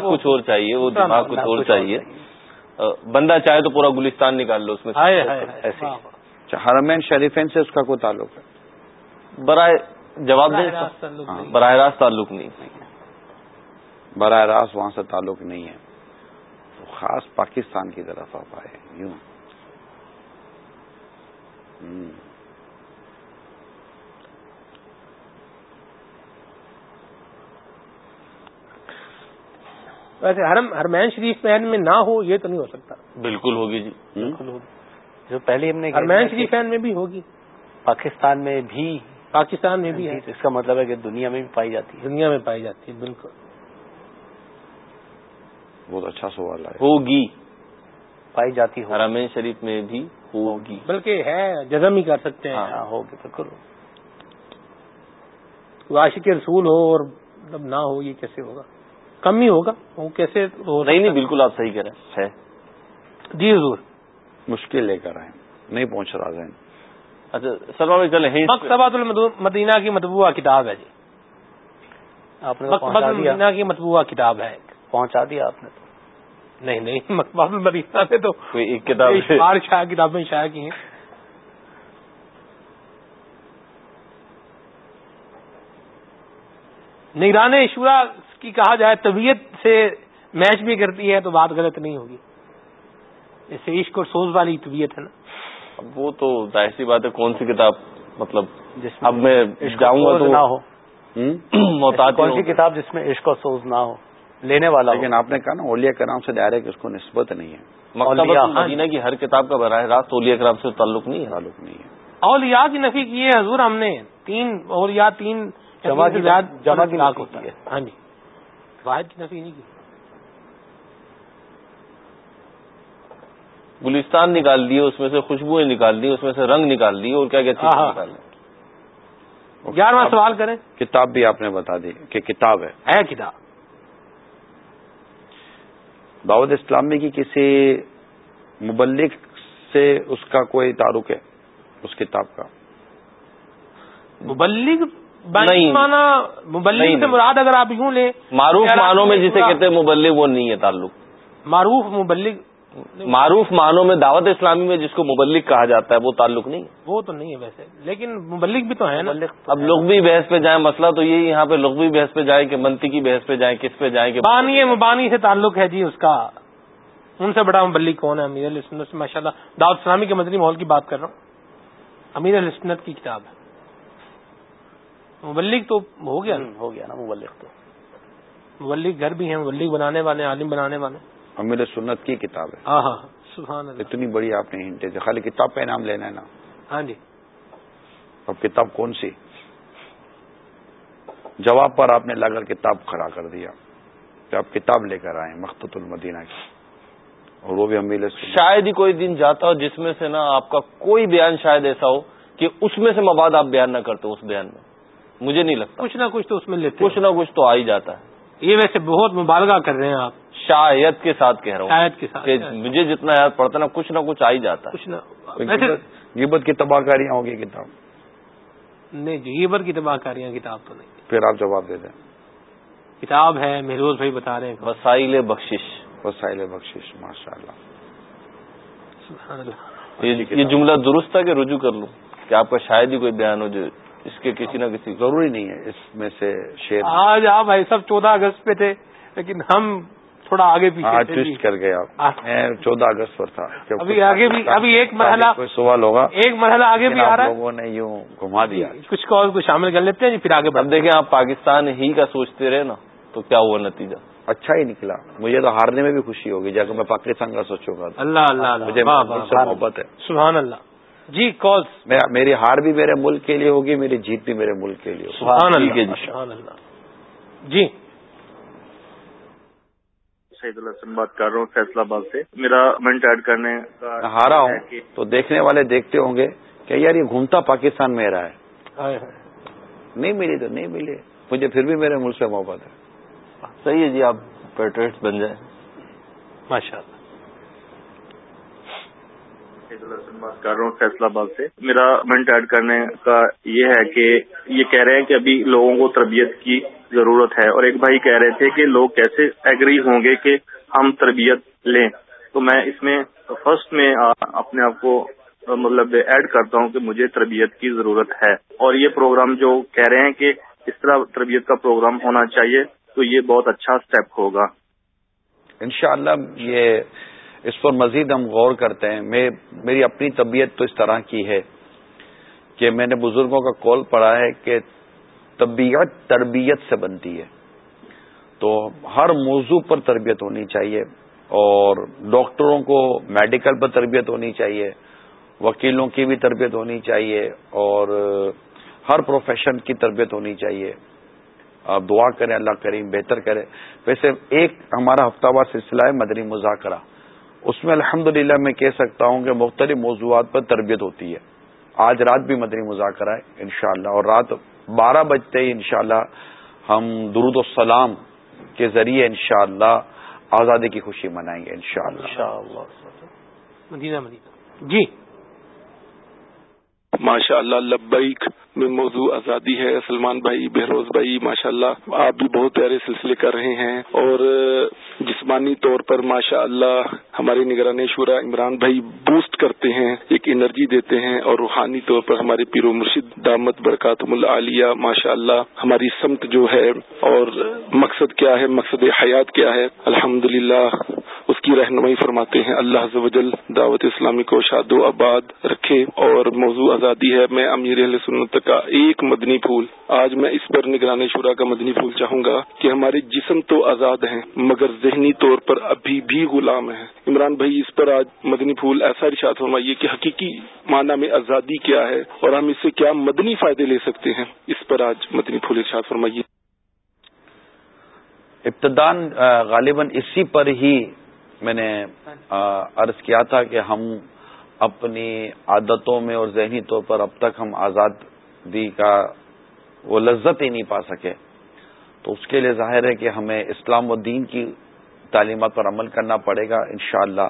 کچھ اور چاہیے وہ دماغ کچھ اور چاہیے۔ بندہ چاہے تو پورا گلستان نکال لو اس میں ایسے اچھا، حرمین شریفین سے اس کا کوئی تعلق ہے؟ برائے جواب دیں براہ راست تعلق نہیں۔ براہ راست وہاں سے تعلق نہیں ہے۔ تو خاص پاکستان کی طرف آپ آئے یوں۔ ویسے حرم ہرمین شریف میں نہ ہو یہ تو نہیں ہو سکتا۔ بالکل ہوگی جی۔ بالکل ہوگی۔ جو پہلے ہم نے ہرمین شریف میں بھی ہوگی۔ پاکستان میں بھی پاکستان میں بھی ہے۔ اس کا مطلب ہے کہ دنیا میں بھی پائی جاتی ہے۔ دنیا میں پائی جاتی ہے بالکل۔ بہت اچھا سوال ہے ہوگی۔ پائی جاتی ہو حرمین شریف میں بھی ہوگی۔ بلکہ ہے جزم ہی کر سکتے ہیں۔ ہاں ہوگی بالکل۔ عاشق رسول ہو اور مطلب نہ ہو یہ کیسے ہوگا؟ کم ہی ہوگا۔ وہ کیسے نہیں نہیں بالکل آپ صحیح کہہ رہے ہیں۔ جی حضور۔ مشکل لے کر آئے نہیں پہنچ رہا ذہن۔ اچھا سلمان چلے مکتبۃ المدینہ کی مطبوعہ کتاب ہے جی۔ آپ نے مکتبۃ المدینہ کی مطبوعہ کتاب ہے۔ پہنچا دیا آپ نے تو۔ نہیں نہیں مکتبۃ المدینہ نے تو ایک کتاب شاہ کتابیں شائع کی ہیں۔ نگران شورا کی کہا جائے طبیعت سے میچ بھی کرتی ہے تو بات غلط نہیں ہوگی۔ جیسے عشق اور سوز والی طبیعت ہے نا۔ وہ تو ظاہر سی بات ہے کون سی کتاب مطلب اب میں جاؤں گا تو نہ ہو۔ محتاط کون سی کتاب جس میں عشق و سوز نہ ہو؟ لینے والا لیکن آپ نے کہا نا اولیا کرام سے ڈائریکٹ اس کو نسبت نہیں ہے۔ مدینہ کی ہر کتاب کا براہ راست اولیا کرام سے تعلق نہیں ہے تعلق نہیں ہے۔ اولیا کی نفی کی ہے حضور ہم نے۔ تین اولیا تین جمع کی جمع کی لاکھ ہوتی ہے۔ ہاں جی۔ واحد کی نفی نہیں کی۔ گلستان نکال دیے اس میں سے خوشبوئیں نکال دی اس میں سے رنگ نکال دیے اور کیا کیا چیز نکال گیارہواں سوال کریں۔ کتاب بھی آپ نے بتا دی کہ کتاب ہے۔ ہے کتاب۔ دعوت اسلامی کی کسی مبلک سے اس کا کوئی تعلق ہے اس کتاب کا؟ مبلک مانا مبلک سے مراد اگر آپ یوں لیں معروف معنوں میں جسے کہتے ہیں مبلک وہ نہیں ہے تعلق. معروف مبلک معروف معنوں میں دعوت اسلامی میں جس کو مبلک کہا جاتا ہے وہ تعلق نہیں وہ تو نہیں ہے ویسے. لیکن مبلک بھی تو ہے نا. اب لغوی بحث پہ جائیں مسئلہ تو یہی یہاں پہ لغوی بحث پہ جائیں کہ منتی کی بحث پہ جائیں کس پہ جائیں کہ بانی مبانی سے تعلق ہے جی اس کا. ان سے بڑا مبلک کون ہے؟ امیر السنت سے ماشاء اللہ دعوت اسلامی کے مدنی ماحول کی بات کر رہا ہوں. امیر السنت کی کتاب ہے. مبلک تو ہو گیا ہو گیا نا مبلک تو۔ مبلک گھر بھی ہیں مبلک بنانے والے عالم بنانے والے امیر سنت کی کتاب ہے۔ ہاں ہاں سبحان اللہ۔ اتنی بڑی آپ نے ہنٹے خالی کتاب پہ انعام لینا ہے نا۔ ہاں جی۔ اب کتاب کون سی؟ جواب پر آپ نے لگا کتاب کھڑا کر دیا۔ کہ آپ کتاب لے کر آئے مخت المدینہ کی۔ اور وہ بھی امیر شاید ہی کوئی دن جاتا ہو جس میں سے نا آپ کا کوئی بیان شاید ایسا ہو کہ اس میں سے مواد آپ بیان نہ کرتے اس بیان میں۔ مجھے نہیں لگتا۔ کچھ نہ کچھ تو اس میں لیتے کچھ نہ کچھ تو آ ہی جاتا ہے۔ یہ ویسے بہت مبالغہ کر رہے ہیں آپ۔ شاید کے ساتھ کہہ رہا ہوں شاید کے ساتھ۔ مجھے جتنا یاد پڑتا نا کچھ نہ کچھ آ ہی جاتا کچھ نہ۔ غیبت کی تباہ کاریاں ہوگی کتاب۔ نہیں جی غیبت کی تباہ کاریاں کتاب تو نہیں۔ پھر آپ جواب دے دیں۔ کتاب ہے مہروز بھائی بتا رہے ہیں۔ وسائل بخشش۔ وسائل بخشش ماشاء اللہ۔ یہ جملہ درست تھا کہ رجوع کر لوں؟ کہ آپ کا شاید ہی کوئی بیان ہو جو اس کے کسی نہ کسی ضروری نہیں ہے اس میں سے شیر۔ آج آپ بھائی سب چودہ اگست پہ تھے لیکن ہم تھوڑا آگے پیچھے ٹوسٹ جی۔ کر گئے آپ۔ چودہ اگست پر تھا۔ ابھی آگے بھی ابھی ایک مرحلہ کوئی سوال ہوگا؟ ایک مرحلہ آگے بھی آ رہا ہے۔ لوگوں نے یوں گھما دیا۔ کچھ کال کو شامل کر لیتے ہیں جی پھر آگے اب دیکھیں آپ پاکستان ہی کا سوچتے رہے نا تو کیا ہوا نتیجہ؟ اچھا ہی نکلا۔ مجھے تو ہارنے میں بھی خوشی ہوگی جب میں پاکستان کا سوچوں گا۔ اللہ اللہ مجھے محبت ہے۔ سبحان اللہ۔ جی کال میری ہار بھی میرے ملک کے لیے ہوگی میری جیت بھی میرے ملک کے لیے سبحان اللہ. سبحان اللہ. جی. شہید الحسن بات کر رہا ہوں فیصلہ آباد سے. میرا منٹ ایڈ کرنے کا ہارا ہوں. تو دیکھنے والے دیکھتے ہوں گے کہ یار یہ گھومتا پاکستان میں رہا ہے. نہیں ملی تو نہیں ملی. مجھے پھر بھی میرے ملک سے محبت ہے. صحیح ہے جی آپ پیٹریٹ بن جائیں. ماشاء اللہ. کر رہا ہوں فیصلہ آباد سے۔ میرا منٹ ایڈ کرنے کا یہ ہے کہ یہ کہہ رہے ہیں کہ ابھی لوگوں کو تربیت کی ضرورت ہے اور ایک بھائی کہہ رہے تھے کہ لوگ کیسے ایگری ہوں گے کہ ہم تربیت لیں۔ تو میں اس میں فرسٹ میں اپنے آپ کو مطلب ایڈ کرتا ہوں کہ مجھے تربیت کی ضرورت ہے۔ اور یہ پروگرام جو کہہ رہے ہیں کہ اس طرح تربیت کا پروگرام ہونا چاہیے تو یہ بہت اچھا سٹیپ ہوگا۔ انشاءاللہ یہ اس پر مزید ہم غور کرتے ہیں۔ میں میری اپنی طبیعت تو اس طرح کی ہے کہ میں نے بزرگوں کا کال پڑھا ہے کہ طبیعت تربیت سے بنتی ہے۔ تو ہر موضوع پر تربیت ہونی چاہیے اور ڈاکٹروں کو میڈیکل پر تربیت ہونی چاہیے، وکیلوں کی بھی تربیت ہونی چاہیے اور ہر پروفیشن کی تربیت ہونی چاہیے۔ آپ دعا کریں، اللہ کریم بہتر کرے۔ ویسے ایک ہمارا ہفتہ وار سلسلہ ہے مدنی مذاکرہ۔ اس میں الحمد میں کہہ سکتا ہوں کہ مختلف موضوعات پر تربیت ہوتی ہے۔ آج رات بھی مدنی مذاکرہ ہے انشاءاللہ اور رات بارہ بجتے ہی انشاءاللہ ہم درود السلام کے ذریعے انشاءاللہ آزادی کی خوشی منائیں گے انشاءاللہ۔ مدینہ مدینہ۔ جی۔ ماشاء اللہ لبیک میں موضوع آزادی ہے۔ سلمان بھائی بہروز بھائی ماشاء اللہ آپ بھی بہت پیارے سلسلے کر رہے ہیں۔ اور جسمانی طور پر ماشاء اللہ ہمارے نگران شورا عمران بھائی بوسٹ کرتے ہیں، ایک انرجی دیتے ہیں اور روحانی طور پر ہمارے پیر و مرشد دامت برکاتم العالیہ ماشاء اللہ ہماری سمت جو ہے اور مقصد کیا ہے، مقصد حیات کیا ہے الحمد اس کی رہنمائی فرماتے ہیں۔ اللہ زوجل دعوت اسلامی کو شاد و آباد رکھے اور موضوع آزادی ہے۔ میں امیر علیہ سنت کا ایک مدنی پھول۔ آج میں اس پر نگران شورا کا مدنی پھول چاہوں گا کہ ہمارے جسم تو آزاد ہیں، مگر ذہنی طور پر ابھی بھی غلام ہیں عمران بھائی، اس پر آج مدنی پھول ایسا ارشاد فرمائیے کہ حقیقی معنی میں آزادی کیا ہے اور ہم اس سے کیا مدنی فائدے لے سکتے ہیں؟ اس پر آج مدنی پھول ارشاد فرمائیے۔ ابتدان غالباً اسی پر ہی میں نے عرض کیا تھا کہ ہم اپنی عادتوں میں اور ذہنی طور پر اب تک ہم آزادی کا وہ لذت ہی نہیں پا سکے۔ تو اس کے لیے ظاہر ہے کہ ہمیں اسلام و دین کی تعلیمات پر عمل کرنا پڑے گا انشاءاللہ۔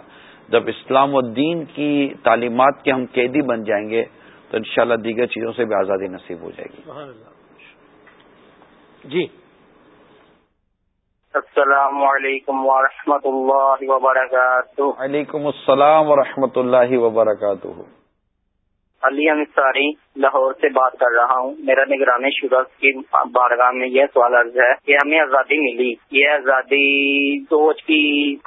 جب اسلام و دین کی تعلیمات کے ہم قیدی بن جائیں گے تو انشاءاللہ دیگر چیزوں سے بھی آزادی نصیب ہو جائے گی۔ جی۔ السلام علیکم ورحمۃ اللہ وبرکاتہ۔ وعلیکم السلام ورحمۃ اللہ وبرکاتہ۔ علی انصاری لاہور سے بات کر رہا ہوں۔ میرا نگرانی شدہ کی بارگاہ میں یہ سوال عرض ہے کہ ہمیں آزادی ملی۔ یہ آزادی سوچ کی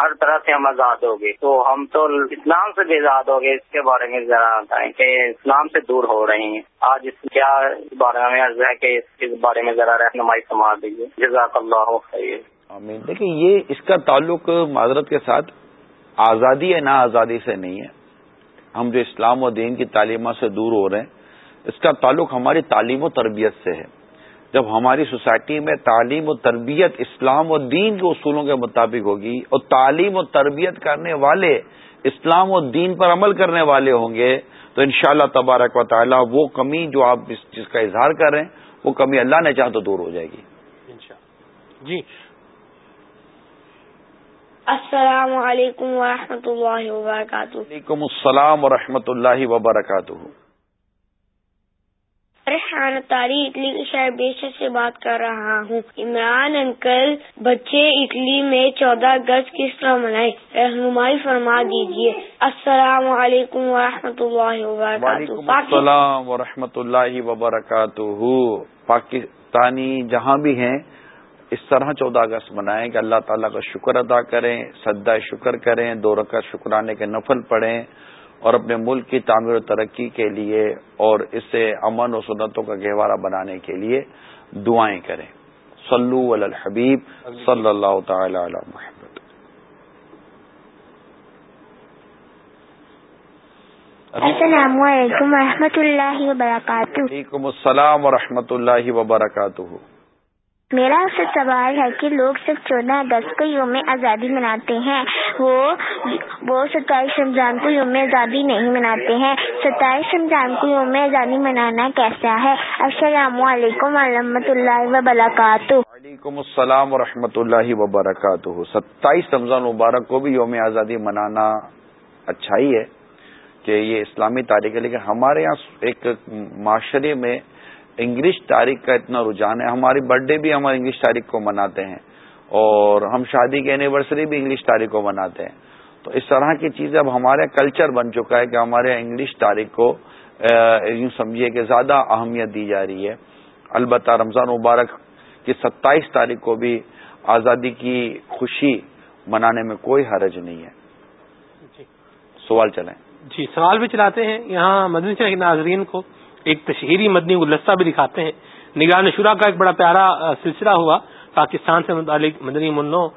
ہر طرح سے ہم آزاد ہو گئے۔ تو ہم تو اسلام سے بھی آزاد ہو گئے، اس کے بارے میں ذرا بتائیں کہ اسلام سے دور ہو رہے ہیں۔ آج اس کیا بارگاہ میں عرض ہے کہ اس بارے میں ذرا رہنمائی سما دیجیے جزاک اللہ خیر دیکھیں، یہ اس کا تعلق معذرت کے ساتھ آزادی یا نا آزادی سے نہیں ہے۔ ہم جو اسلام و دین کی تعلیمات سے دور ہو رہے ہیں، اس کا تعلق ہماری تعلیم و تربیت سے ہے۔ جب ہماری سوسائٹی میں تعلیم و تربیت اسلام و دین کے اصولوں کے مطابق ہوگی اور تعلیم و تربیت کرنے والے اسلام و دین پر عمل کرنے والے ہوں گے، تو انشاءاللہ اللہ تبارک و تعالیٰ وہ کمی جو آپ جس کا اظہار کر رہے ہیں، وہ کمی اللہ نے چاہ تو دور ہو جائے گی۔ جی السلام علیکم ورحمۃ اللہ وبرکاتہ۔ وعلیکم السلام ورحمۃ اللہ وبرکاتہ۔ ریحان تاری اٹلی کے شہر بیشر سے بات کر رہا ہوں۔ عمران انکل بچے اٹلی میں چودہ اگست کس طرح منائے؟ رہنمائی فرما دیجیے السلام علیکم ورحمۃ اللہ وبرکاتہ۔ السلام ورحمۃ اللہ وبرکاتہ۔ پاکستانی جہاں بھی ہیں اس طرح چودہ اگست منائیں کہ اللہ تعالیٰ کا شکر ادا کریں سدا شکر کریں دو رکعت شکرانے کے نفل پڑھیں اور اپنے ملک کی تعمیر و ترقی کے لیے اور اسے امن و سنتوں کا گہوارہ بنانے کے لیے دعائیں کریں۔ صلو علی الحبیب صلی اللہ تعالی علی محمد۔ السلام علیکم و رحمۃ اللہ وبرکاتہ۔ وعلیکم السلام و اللہ وبرکاتہ۔ میرا آپ سے سوال ہے کہ لوگ صرف چودہ اگست کو یوم آزادی مناتے ہیں۔ وہ وہ ستائیس رمضان کو یوم آزادی نہیں مناتے ہیں۔ ستائیس رمضان کو یوم آزادی منانا کیسا ہے؟ السلام علیکم و اللہ وبرکاتہ۔ وعلیکم السلام و رحمۃ اللہ وبرکاتہ۔ ستائیس رمضان مبارک کو بھی یوم آزادی منانا اچھا ہی ہے کہ یہ اسلامی تاریخ ہے، لیکن ہمارے یہاں ایک معاشرے میں انگلش تاریخ کا اتنا رجحان ہے ہماری برتھ ڈے بھی ہمارے انگلش تاریخ کو مناتے ہیں اور ہم شادی کی اینیورسری بھی انگلش تاریخ کو مناتے ہیں۔ تو اس طرح کی چیزیں اب ہمارے کلچر بن چکا ہے کہ ہمارے انگلش تاریخ کو یوں سمجھیے کہ زیادہ اہمیت دی جا رہی ہے۔ البتہ رمضان مبارک کی ستائیس تاریخ کو بھی آزادی کی خوشی منانے میں کوئی حرج نہیں ہے۔ جی۔ سوال چلیں۔ جی سوال بھی چلاتے ہیں۔ یہاں مدنی ناظرین کو ایک تشہیری مدنی گلدستہ بھی دکھاتے ہیں۔ نگران شورا کا ایک بڑا پیارا سلسلہ ہوا۔ پاکستان سے متعلق مدنی منوں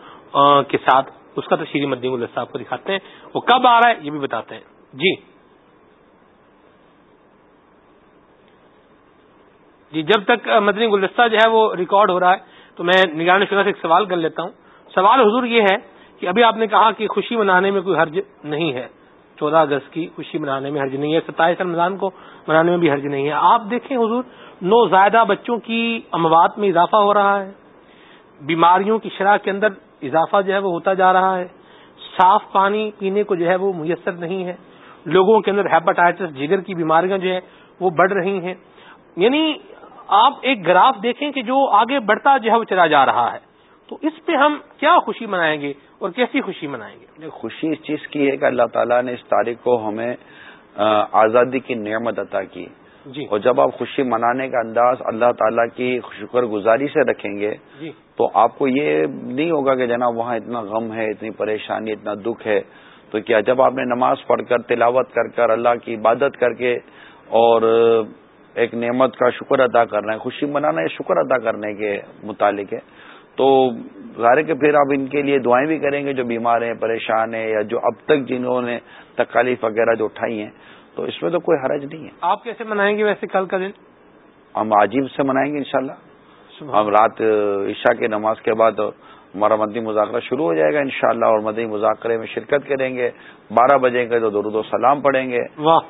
کے ساتھ اس کا تشہیری مدنی گلدستہ آپ کو دکھاتے ہیں۔ وہ کب آ رہا ہے یہ بھی بتاتے ہیں۔ جی۔ جی جب تک مدنی گلدستہ جو ہے وہ ریکارڈ ہو رہا ہے، تو میں نگران شورا سے ایک سوال کر لیتا ہوں۔ سوال حضور یہ ہے کہ ابھی آپ نے کہا کہ خوشی منانے میں کوئی حرج نہیں ہے۔ چودہ اگست کی خوشی منانے میں حرج نہیں ہے، ستائیس رمضان کو منانے میں بھی حرج نہیں ہے۔ آپ دیکھیں حضور، نو زائدہ بچوں کی اموات میں اضافہ ہو رہا ہے۔ بیماریوں کی شرح کے اندر اضافہ جو ہے وہ ہوتا جا رہا ہے۔ صاف پانی پینے کو جو ہے وہ میسر نہیں ہے۔ لوگوں کے اندر ہیپاٹائٹس، جگر کی بیماریاں جو ہے وہ بڑھ رہی ہیں۔ یعنی آپ ایک گراف دیکھیں کہ جو آگے بڑھتا جو ہے وہ چلا جا رہا ہے۔ تو اس پہ ہم کیا خوشی منائیں گے اور کیسی خوشی منائیں گے؟ خوشی اس چیز کی ہے کہ اللہ تعالیٰ نے اس تاریخ کو ہمیں آزادی کی نعمت عطا کی۔ جی۔ اور جب آپ خوشی منانے کا انداز اللہ تعالیٰ کی شکر گزاری سے رکھیں گے جی۔ تو آپ کو یہ نہیں ہوگا کہ جناب وہاں اتنا غم ہے اتنی پریشانی اتنا دکھ ہے۔ تو کیا جب آپ نے نماز پڑھ کر تلاوت کر کر اللہ کی عبادت کر کے اور ایک نعمت کا شکر ادا کرنا ہے خوشی منانا یہ شکر ادا کرنے کے متعلق ہے تو ظاہر کہ پھر آپ ان کے لیے دعائیں بھی کریں گے جو بیمار ہیں پریشان ہیں یا جو اب تک جنہوں نے تکالیف وغیرہ جو اٹھائی ہیں تو اس میں تو کوئی حرج نہیں ہے۔ آپ کیسے منائیں گے ویسے کل کا دن؟ ہم عجیب سے منائیں گے انشاءاللہ۔ ہم رات عشاء کی نماز کے بعد ہمارا مدنی مذاکرہ شروع ہو جائے گا انشاءاللہ اور مدنی مذاکرے میں شرکت کریں گے۔ بارہ بجے کے تو درود و سلام پڑھیں گے۔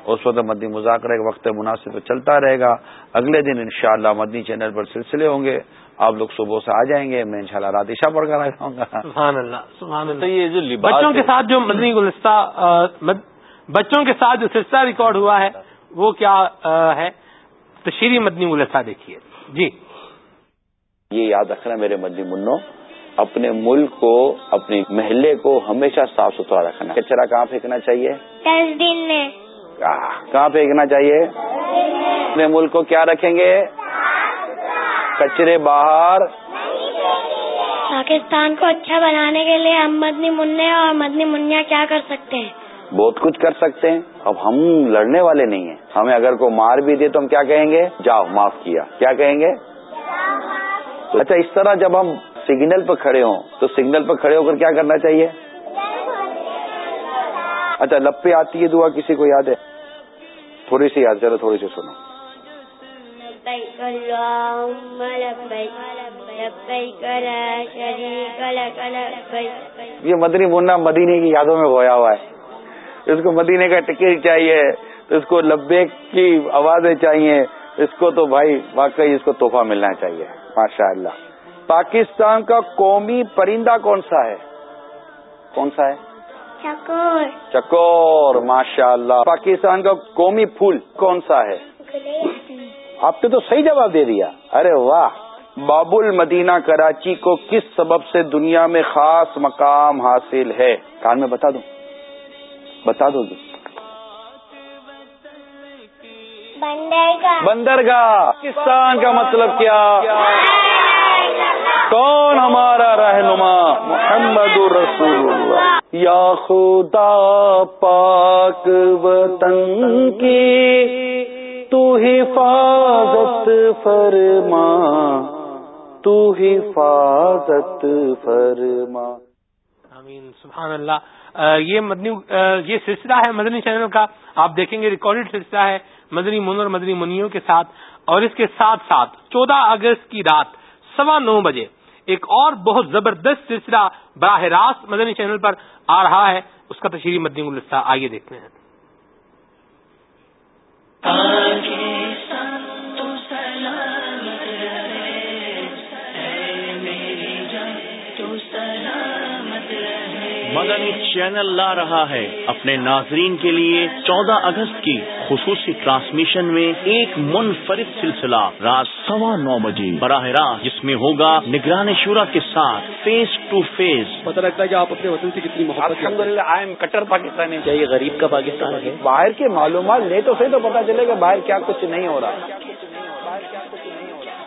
اس وقت مدنی مذاکرے کے وقت مناسب چلتا رہے گا۔ اگلے دن انشاءاللہ مدنی چینل پر سلسلے ہوں گے۔ آپ لوگ صبح سے آ جائیں گے میں انشاءاللہ رات عشاء پڑھ کر آ جاؤں گا۔ سبحان اللہ سبحان اللہ۔ تو یہ جو لباس بچوں کے ساتھ جو مدنی گلستہ بچوں کے ساتھ جو سلسلہ ریکارڈ ہوا ہے وہ کیا ہے؟ تشہیری مدنی گلستہ دیکھیے۔ جی۔ یہ یاد رکھنا میرے مدنی منو اپنے ملک کو اپنے محلے کو ہمیشہ صاف ستھرا رکھنا۔ کچرا کہاں پھینکنا چاہیے؟ دس دن میں۔ کہاں پھینکنا چاہیے؟ اپنے ملک کو کیا رکھیں گے؟ کچرے باہر۔ پاکستان کو اچھا بنانے کے لیے ہم مدنی منع اور مدنی منیا کیا کر سکتے ہیں؟ بہت کچھ کر سکتے ہیں۔ اب ہم لڑنے والے نہیں ہیں۔ ہمیں اگر کوئی مار بھی دے تو ہم کیا کہیں گے؟ جاؤ معاف کیا۔ کیا کہیں گے؟ اچھا اس طرح جب ہم سگنل پہ کھڑے ہوں تو سگنل پہ کھڑے ہو کر کیا کرنا چاہیے؟ اچھا لپے آتی ہے دعا کسی کو یاد ہے؟ تھوڑی سی یاد چلو تھوڑی سی سنو۔ لبیک اللہم لبیک لبیک لا شریک لک لبیک یہ مدنی منا مدینے کی یادوں میں گویا ہوا ہے۔ اس کو مدینے کا ٹکٹ چاہیے اس کو لبے کی آوازیں چاہیے اس کو تو بھائی واقعی اس کو تحفہ ملنا چاہیے۔ ماشاء اللہ پاکستان کا قومی پرندہ کون سا ہے؟ کون سا ہے؟ چکور۔ چکور ماشاء اللہ پاکستان کا قومی پھول کون سا ہے؟ آپ نے تو صحیح جواب دے دیا۔ ارے واہ باب المدینہ کراچی کو کس سبب سے دنیا میں خاص مقام حاصل ہے؟ کان میں بتا دوں بتا دو۔ گی بندر کا بندرگاہ۔ پاکستان کا مطلب کیا؟ کون ہمارا رہنما؟ محمد رسول اللہ یا خدا پاک وطن کی۔ تو حفاظت فرما تو حفاظت فرما۔ آمین، سبحان اللہ۔ یہ مدنی یہ سلسلہ ہے مدنی چینل کا۔ آپ دیکھیں گے ریکارڈڈ سلسلہ ہے مدنی من اور مدنی منیوں کے ساتھ۔ اور اس کے ساتھ ساتھ چودہ اگست کی رات سوا نو بجے ایک اور بہت زبردست سلسلہ براہ راست مدنی چینل پر آ رہا ہے۔ اس کا تشہیری مدنی گلستہ، آئیے دیکھتے ہیں۔ آگے مدنی چینل لا رہا ہے اپنے ناظرین کے لیے چودہ اگست کی خصوصی ٹرانسمیشن میں ایک منفرد سلسلہ رات سوا نو بجے۔ براہ راست جس میں ہوگا نگران شورا کے ساتھ فیس ٹو فیس پتہ لگتا ہے کہ آپ اپنے وطن سے کتنی محبت آئی ایم کٹر پاکستانی کیا یہ غریب کا پاکستان ہے؟ باہر کی معلومات لے تو صحیح تو پتا چلے کہ باہر کیا کچھ نہیں ہو رہا۔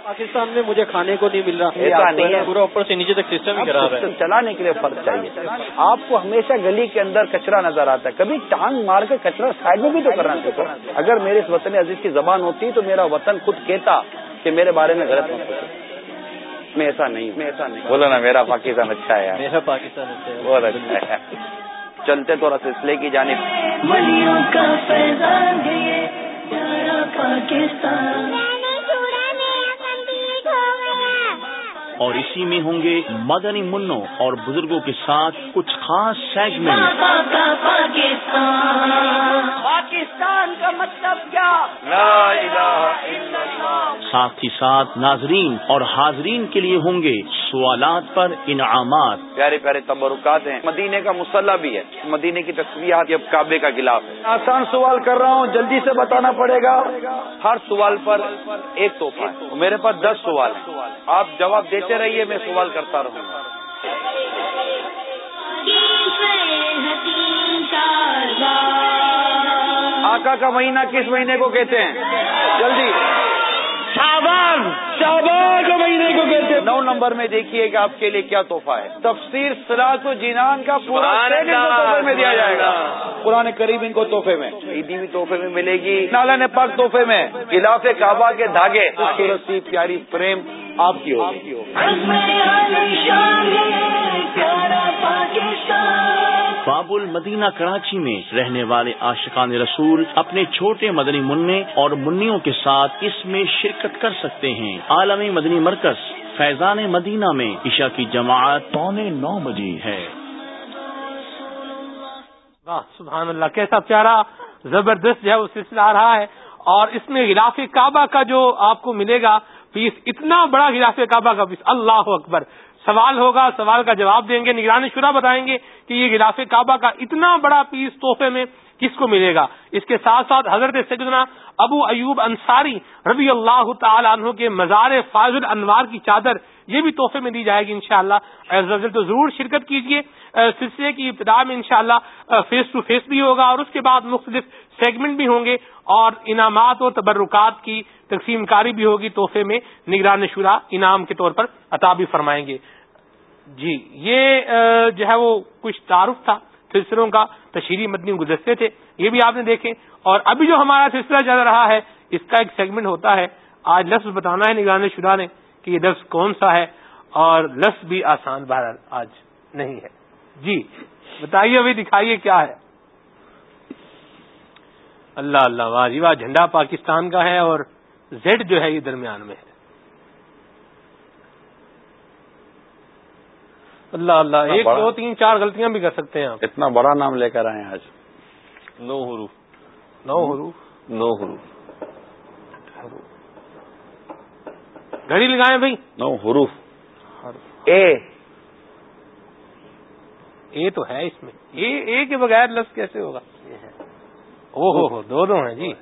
پاکستان میں مجھے کھانے کو نہیں مل رہا۔ ایسا نہیں ہے۔ پورا اوپر سے نیچے تک سسٹم ہی خراب ہے۔ سسٹم چلانے کے لیے فرق چاہیے۔ آپ کو ہمیشہ گلی کے اندر کچرا نظر آتا ہے۔ کبھی ٹانگ مار کے کچرا سائڈ میں بھی تو کرنا سیکھو اگر میرے اس وطن عزیز کی زبان ہوتی تو میرا وطن خود کہتا کہ میرے بارے میں غلط نہ سوچو۔ میں ایسا نہیں میں ایسا نہیں بولو نا میرا پاکستان اچھا ہے۔ میرا پاکستان اچھا ہے۔ بہت اچھا ہے۔ چلتے تو سلسلے کی جانب۔ ہو گیا اور اسی میں ہوں گے مدنی منوں اور بزرگوں کے ساتھ کچھ خاص سیگمنٹ پاکستان کا مطلب کیا؟ ساتھ ہی ساتھ ناظرین اور حاضرین کے لیے ہوں گے سوالات پر انعامات. پیارے پیارے تبرکات ہیں. مدینے کا مسلح بھی ہے. مدینے کی تصویرات یہ کعبے کا گلاف ہے. آسان سوال کر رہا ہوں. جلدی سے بتانا پڑے گا. ہر سوال پر ایک تحفہ میرے پاس دس سوال ہیں. آپ جواب دیتے رہیے میں سوال کرتا رہوں۔ گا آقا کا مہینہ کس مہینے کو کہتے ہیں؟ جلدی۔ شابان شابان کے مہینے کو کہتے ہیں۔ نو نمبر میں دیکھیے کہ آپ کے لیے کیا تحفہ ہے۔ تفسیر سراط و جینان کا پورا تحفے میں دیا جائے گا۔ قرآن قریب ان کو تحفے میں۔ عیدی بھی تحفے میں ملے گی۔ نالا نے پاک تحفے میں۔ خلاف کعبہ کے دھاگے۔ پیاری فریم آپ کی ہوگی۔ باب المدینہ کراچی میں رہنے والے عاشقان رسول اپنے چھوٹے مدنی منع اور منیوں کے ساتھ اس میں شرکت کر سکتے ہیں۔ عالمی مدنی مرکز، فیضان مدینہ میں عشاء کی جماعت پونے نو بجے ہے۔ سبحان اللہ، کیسا پیارا، زبردست جو ہے وہ سلسلہ آ رہا ہے۔ اور اس میں غلاف کعبہ کا جو آپ کو ملے گا پیس اتنا بڑا غلاف کعبہ کا پیس اللہ اکبر. سوال ہوگا، سوال کا جواب دیں گے، نگرانی شدہ بتائیں گے کہ یہ غلاف کعبہ کا اتنا بڑا پیس تحفے میں کس کو ملے گا؟ اس کے ساتھ ساتھ حضرت سیدنا ابو ایوب انصاری رضی اللہ تعالی عنہ کے مزار فاض الانوار کی چادر یہ بھی تحفے میں دی جائے گی انشاءاللہ. شاء تو ضرور شرکت کیجیے سلسلے کی ابتدا میں انشاءاللہ فیس ٹو فیس بھی ہوگا اور اس کے بعد مختلف سیگمنٹ بھی ہوں گے. اور انعامات و تبرکات کی تقسیم کاری بھی ہوگی تحفے میں، نگران شورا انعام کے طور پر عطا بھی فرمائیں گے۔ جی یہ جو ہے وہ کچھ تعارف تھا، سلسلوں کا تشہیری مدنی گزرتے تھے، یہ بھی آپ نے دیکھے۔ اور ابھی جو ہمارا سلسلہ چل رہا ہے، اس کا ایک سیگمنٹ ہوتا ہے۔ آج لفظ بتانا ہے نگران شدہ نے کہ یہ لفظ کون سا ہے، اور لفظ بھی آسان بہر آج نہیں ہے۔ جی بتائیے ابھی، دکھائیے کیا ہے۔ اللہ اللہ واہ جی واہ جھنڈا پاکستان کا ہے اور زیڈ جو ہے یہ درمیان میں ہے۔ اللہ اللہ ایک دو تین چار غلطیاں بھی کر سکتے ہیں آپ۔ اتنا بڑا نام لے کر آئے ہیں آج۔ نو حروف۔ نو حروف؟ نو حروف۔ گھڑی لگائیں بھائی۔ نو حروف۔ اے۔ اے تو ہے اس میں۔ اے اے کے بغیر لفظ کیسے ہوگا؟ او ہو ہو، دو دو ہیں جی۔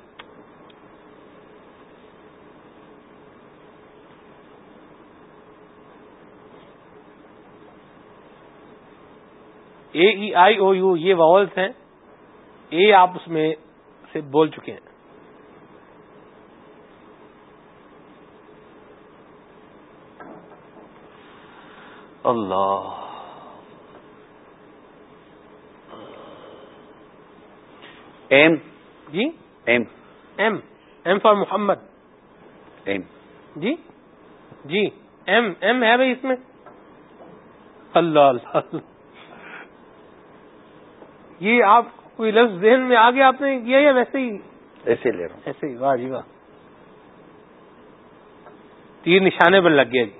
اے ای آئی او یو، یہ واولس ہیں۔ اے آپ اس میں سے بول چکے ہیں۔ اللہ۔ M. G? M. M. M for Muhammad. M. G? G. M. M ہے بھائی اس میں. اللہ اللہ. یہ آپ کوئی لفظ ذہن میں آگے آپ نے کیا یا ویسے ہی؟ ایسے لے رہا ہوں. ایسے ہی. واہ جی واہ. تیر نشانے پر لگ گیا جی.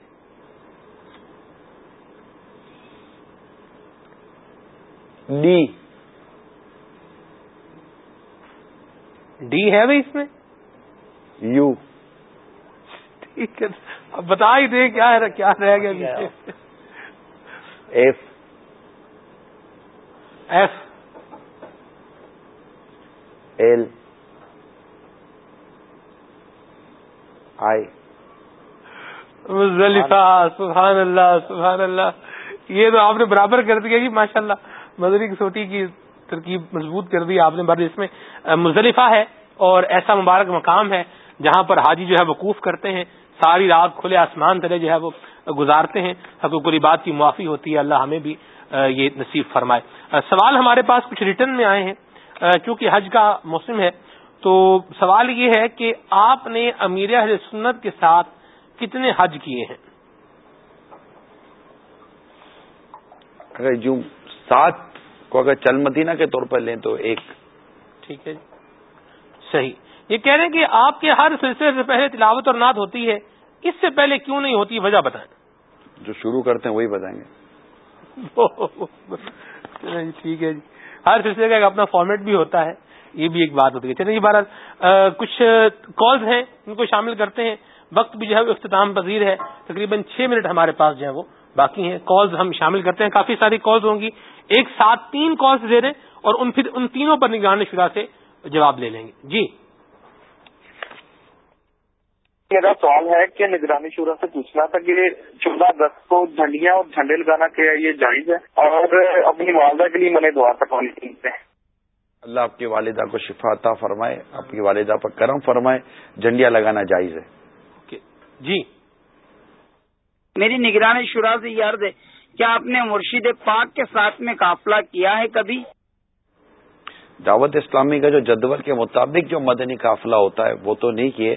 ڈی. ڈی ہے بھائی اس میں؟ یو۔ ٹھیک ہے۔ اب بتا ہی دیں کیا ہے کیا رہ گیا ایف۔ ایف۔ ایل۔ آئی۔ سبحان اللہ سبحان اللہ۔ یہ تو آپ نے برابر کر دیا جی ماشاء اللہ مدری کسوٹی کی ترکیب مضبوط کر دی، آپ نے بر اس میں مزدلفہ ہے اور ایسا مبارک مقام ہے جہاں پر حاجی جو ہے وقوف کرتے ہیں، ساری رات کھلے آسمان تلے جو ہے وہ گزارتے ہیں حقوق بات کی معافی ہوتی ہے، اللہ ہمیں بھی یہ نصیب فرمائے۔ سوال ہمارے پاس کچھ ریٹرن میں آئے ہیں چونکہ حج کا موسم ہے، تو سوال یہ ہے کہ آپ نے امیر اہل سنت کے ساتھ کتنے حج کیے ہیں؟ جو سات کو اگر چل مدینہ کے طور پر لیں تو ایک ٹھیک ہے جی۔ صحیح۔ یہ کہہ رہے ہیں کہ آپ کے ہر سلسلے سے پہلے تلاوت اور نعت ہوتی ہے اس سے پہلے کیوں نہیں ہوتی؟ وجہ بتائیں۔ جو شروع کرتے ہیں وہی بتائیں گے۔ ٹھیک ہے جی۔ ہر سلسلے کا اپنا فارمیٹ بھی ہوتا ہے۔ یہ بھی ایک بات ہوتی ہے۔ چلیے بہرحال کچھ کالز ہیں ان کو شامل کرتے ہیں۔ وقت بھی جو ہے وہ اختتام پذیر ہے۔ تقریباً چھ منٹ ہمارے پاس جو ہے وہ باقی ہیں۔ کالز ہم شامل کرتے ہیں۔ کافی ساری کالز ہوں گی۔ ایک ساتھ تین کالز دے دیں اور ان پھر ان تینوں پر نگران شدہ سے جواب لے لیں گے۔ جی۔ میرا سوال ہے کہ نگرانی شورا سے پوچھنا تھا کہ چودہ اگست کو جھنڈیاں اور جھنڈے لگانا کیا یہ جائز ہے اور اپنی والدہ کے لیے میں نے دعا کروانے اللہ آپ کی والدہ کو شفا عطا فرمائے آپ کی والدہ پر کرم فرمائے جھنڈیاں لگانا جائز ہے۔ جی۔ میری نگرانی شورا سے یہ عرض ہے کیا آپ نے مرشید پاک کے ساتھ میں قافلہ کیا ہے کبھی؟ دعوت اسلامی کا جو جدول کے مطابق جو مدنی قافلہ ہوتا ہے وہ تو نہیں کیے۔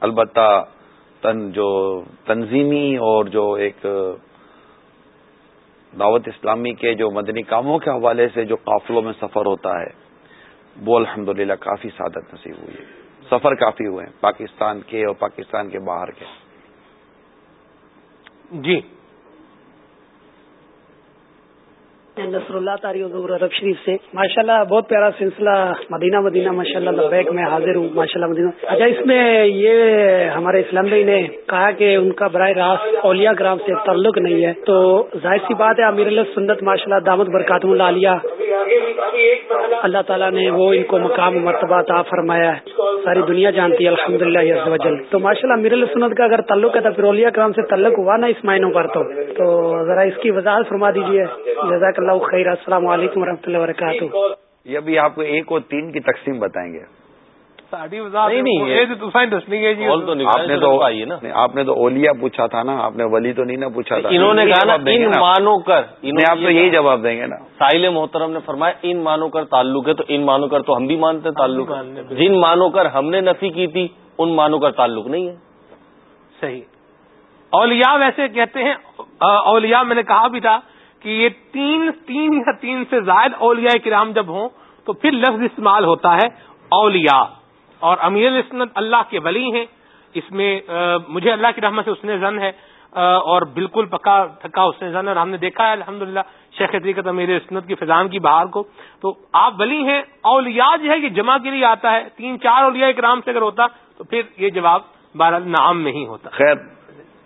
البتہ تن جو تنظیمی اور جو ایک دعوت اسلامی کے جو مدنی کاموں کے حوالے سے جو قافلوں میں سفر ہوتا ہے وہ الحمد کافی سعادت نصیب ہوئی ہے۔ سفر کافی ہوئے ہیں پاکستان کے اور پاکستان کے باہر کے۔ جی۔ نصر اللہ تاری حضور عرب شریف سے۔ ماشاء اللہ بہت پیارا سلسلہ مدینہ مدینہ ماشاء اللہ لبیک میں حاضر ہوں ماشاء اللہ مدینہ۔ اچھا اس میں یہ ہمارے اسلام بھائی نے کہا کہ ان کا براہ راست اولیاء گرام سے تعلق نہیں ہے۔ تو ظاہر سی بات ہے، امیر اللہ سنت ماشاء اللہ دامت برکات اللہ اللہ تعالیٰ نے وہ ان کو مقام مرتبہ عطا فرمایا ہے۔ ساری دنیا جانتی ہے الحمد للہ تو ماشاء اللہ امیر اللہ سنت کا اگر تعلق ہے تو پھر اولیاء کرام سے تعلق ہوا نا اس معنوں پر تو۔ ذرا اس کی وضاحت فرما دیجیے جزاک اللہ خیر السلام علیکم و اللہ وبرکاتہ۔ یہ ابھی آپ کو ایک اور تین کی تقسیم بتائیں گے۔ آپ نے تو آپ نے تو اولیا پوچھا تھا نا آپ نے ولی تو نہیں نا پوچھا تھا۔ انہوں نے کہا نا ان مانو کر۔ آپ تو یہی جواب دیں گے نا۔ ساحل محترم نے فرمایا ان مانو کر تعلق ہے تو ان مانو کر تو ہم بھی مانتے تعلق۔ جن مانو کر ہم نے نفی کی تھی ان مانو کر تعلق نہیں ہے۔ صحیح۔ اولیاء ویسے کہتے ہیں اولیاء میں نے کہا بھی تھا کہ یہ تین تین یا تین سے زائد اولیاء کرام جب ہوں تو پھر لفظ استعمال ہوتا ہے اولیاء۔ اور امیر السنت اللہ کے ولی ہیں۔ اس میں مجھے اللہ کی رحمت سے اس نے زن ہے۔ اور بالکل پکا تھکا اس نے زن اور ہم نے دیکھا ہے الحمد للہ شیخ طریقت امیر اسنت کی فضان کی بہار کو۔ تو آپ ولی ہیں، اولیاء جو ہے یہ جمع گیری آتا ہے۔ تین، چار اولیاء کرام سے اگر ہوتا تو پھر یہ جواب بہرحال نام میں ہی ہوتا۔ خیر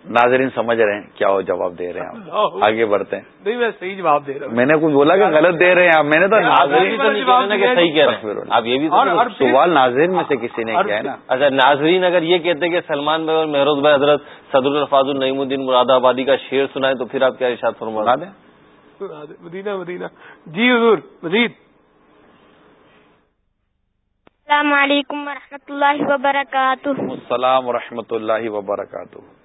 ناظرین سمجھ رہے ہیں کیا وہ جواب دے رہے ہیں آپ۔ آگے بڑھتے ہیں۔ نہیں میں صحیح جواب دے رہا ہوں۔ میں نے کچھ بولا کہ غلط دے رہے ہیں آپ۔ میں نے تو صحیح کہہ رہے ہیں۔ آپ یہ بھی سوال ناظرین میں سے کسی نے کیا ہے نا؟ اچھا ناظرین اگر یہ کہتے ہیں کہ سلمان بھائی اور مہروز بھائی حضرت صدر الفاظ النعیم الدین مراد آبادی کا شعر سنائے تو پھر آپ کیا ارشاد فرما دیں؟ مدینہ مدینہ۔ جی حضور مزید السلام علیکم و اللہ وبرکاتہ۔ السلام و رحمۃ اللہ وبرکاتہ۔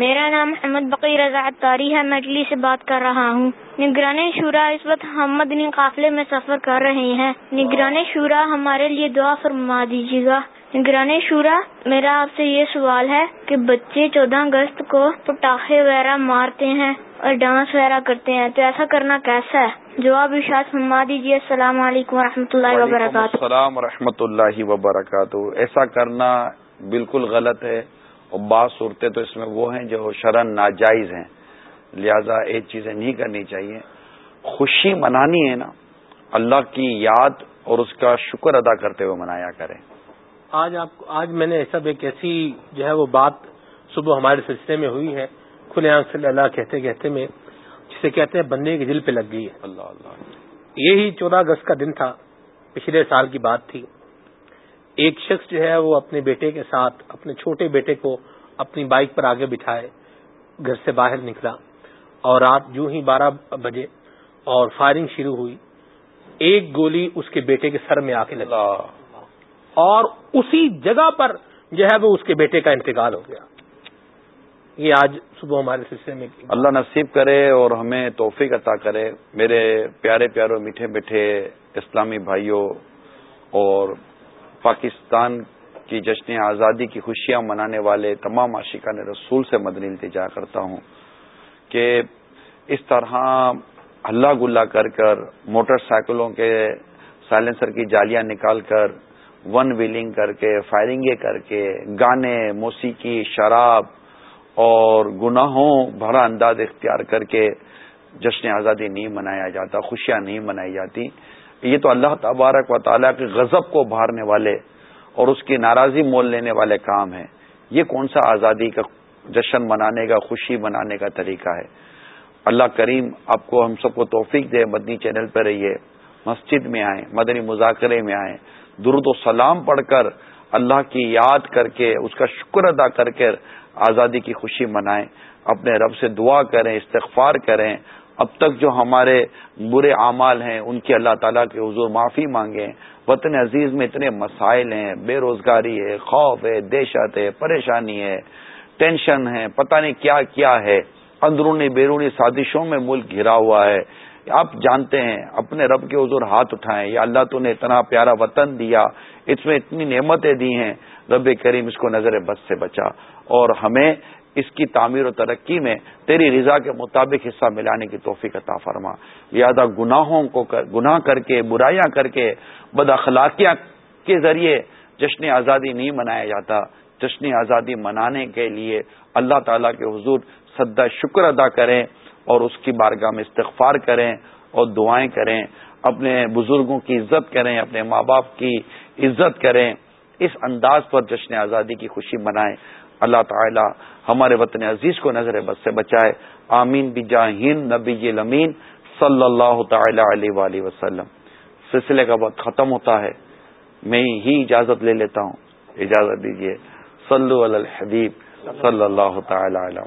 میرا نام احمد بقی رضا تاری ہے، میں اٹلی سے بات کر رہا ہوں۔ نگران شورا اس وقت ہم مدنی قافلے میں سفر کر رہے ہیں۔ نگران شورا ہمارے لیے دعا فرما دیجیے گا۔ نگران شورا، میرا آپ سے یہ سوال ہے کہ بچے چودہ اگست کو پٹاخے وغیرہ مارتے ہیں اور ڈانس وغیرہ کرتے ہیں، تو ایسا کرنا کیسا ہے؟ جواب اشاعت فرما دیجیے۔ السلام علیکم و رحمۃ اللہ وبرکاتہ۔ السلام و رحمۃ اللہ وبرکاتہ۔ ایسا کرنا بالکل غلط ہے۔ اور بعض صورتیں تو اس میں وہ ہیں جو شرن ناجائز ہیں۔ لہذا ایک چیزیں نہیں کرنی چاہیے۔ خوشی منانی ہے نا اللہ کی یاد اور اس کا شکر ادا کرتے ہوئے منایا کریں۔ آج آپ آج میں نے سب ایک ایسی جو ہے وہ بات صبح ہمارے سلسلے میں ہوئی ہے۔ کھلے آنکھ صلی اللہ کہتے کہتے میں جسے کہتے ہیں بندے کے دل پہ لگ گئی ہے۔ اللہ اللہ۔ یہی چودہ اگست کا دن تھا پچھلے سال کی بات تھی۔ ایک شخص جو ہے وہ اپنے بیٹے کے ساتھ اپنے چھوٹے بیٹے کو اپنی بائک پر آگے بٹھائے گھر سے باہر نکلا اور رات جو ہی بارہ بجے اور فائرنگ شروع ہوئی۔ ایک گولی اس کے بیٹے کے سر میں آ کے لگا اور اسی جگہ پر جو ہے وہ اس کے بیٹے کا انتقال ہو گیا۔ یہ آج صبح ہمارے سلسلے میں۔ اللہ نصیب کرے اور ہمیں توفیق عطا کرے۔ میرے پیارے پیارے میٹھے میٹھے اسلامی بھائیوں اور پاکستان کی جشن آزادی کی خوشیاں منانے والے تمام عاشقان رسول سے مدنی التجا کرتا ہوں کہ اس طرح ہلا گلا کر کر موٹر سائیکلوں کے سائلنسر کی جالیاں نکال کر ون ویلنگ کر کے فائرنگیں کر کے گانے، موسیقی، شراب اور گناہوں بھرا انداز اختیار کر کے جشن آزادی نہیں منایا جاتا، خوشیاں نہیں منائی جاتی۔ یہ تو اللہ تبارک و تعالیٰ کے غضب کو بھارنے والے اور اس کی ناراضی مول لینے والے کام ہیں۔ یہ کون سا آزادی کا جشن منانے کا، خوشی منانے کا طریقہ ہے؟ اللہ کریم آپ کو، ہم سب کو توفیق دے، مدنی چینل پہ رہیے، مسجد میں آئیں، مدنی مذاکرے میں آئیں۔ درد و سلام پڑھ کر اللہ کی یاد کر کے، اس کا شکر ادا کر کے آزادی کی خوشی منائیں۔ اپنے رب سے دعا کریں، استغفار کریں۔ اب تک جو ہمارے برے اعمال ہیں، ان کی اللہ تعالیٰ کے حضور معافی مانگیں وطن عزیز میں اتنے مسائل ہیں، بے روزگاری ہے، خوف ہے، دہشت ہے، پریشانی ہے، ٹینشن ہے، پتہ نہیں کیا کیا ہے۔ اندرونی بیرونی سازشوں میں ملک گھرا ہوا ہے۔ آپ جانتے ہیں، اپنے رب کے حضور ہاتھ اٹھائیں، یا اللہ تو نے اتنا پیارا وطن دیا، اس میں اتنی نعمتیں دی ہیں۔ رب کریم اس کو نظر بس سے بچا۔ اور ہمیں اس کی تعمیر و ترقی میں تیری رضا کے مطابق حصہ ملانے کی توفیق عطا فرما۔ لہذا گناہوں کو گناہ کر کے، برائیاں کر کے، بد اخلاقیاں کے ذریعے جشن آزادی نہیں منایا جاتا۔ جشن آزادی منانے کے لیے اللہ تعالیٰ کے حضور سدا شکر ادا کریں اور اس کی بارگاہ میں استغفار کریں اور دعائیں کریں۔ اپنے بزرگوں کی عزت کریں، اپنے ماں باپ کی عزت کریں۔ اس انداز پر جشن آزادی کی خوشی منائیں۔ اللہ تعالی ہمارے وطن عزیز کو نظر بد سے بچائے۔ آمین بجاہین نبی لمین۔ صلی اللہ تعالی علیہ وآلہ وسلم۔ سلسلے کا وقت ختم ہوتا ہے۔ میں ہی اجازت لے لیتا ہوں۔ اجازت دیجیے صلو علی الحبیب۔ صلی اللہ تعالی علیہ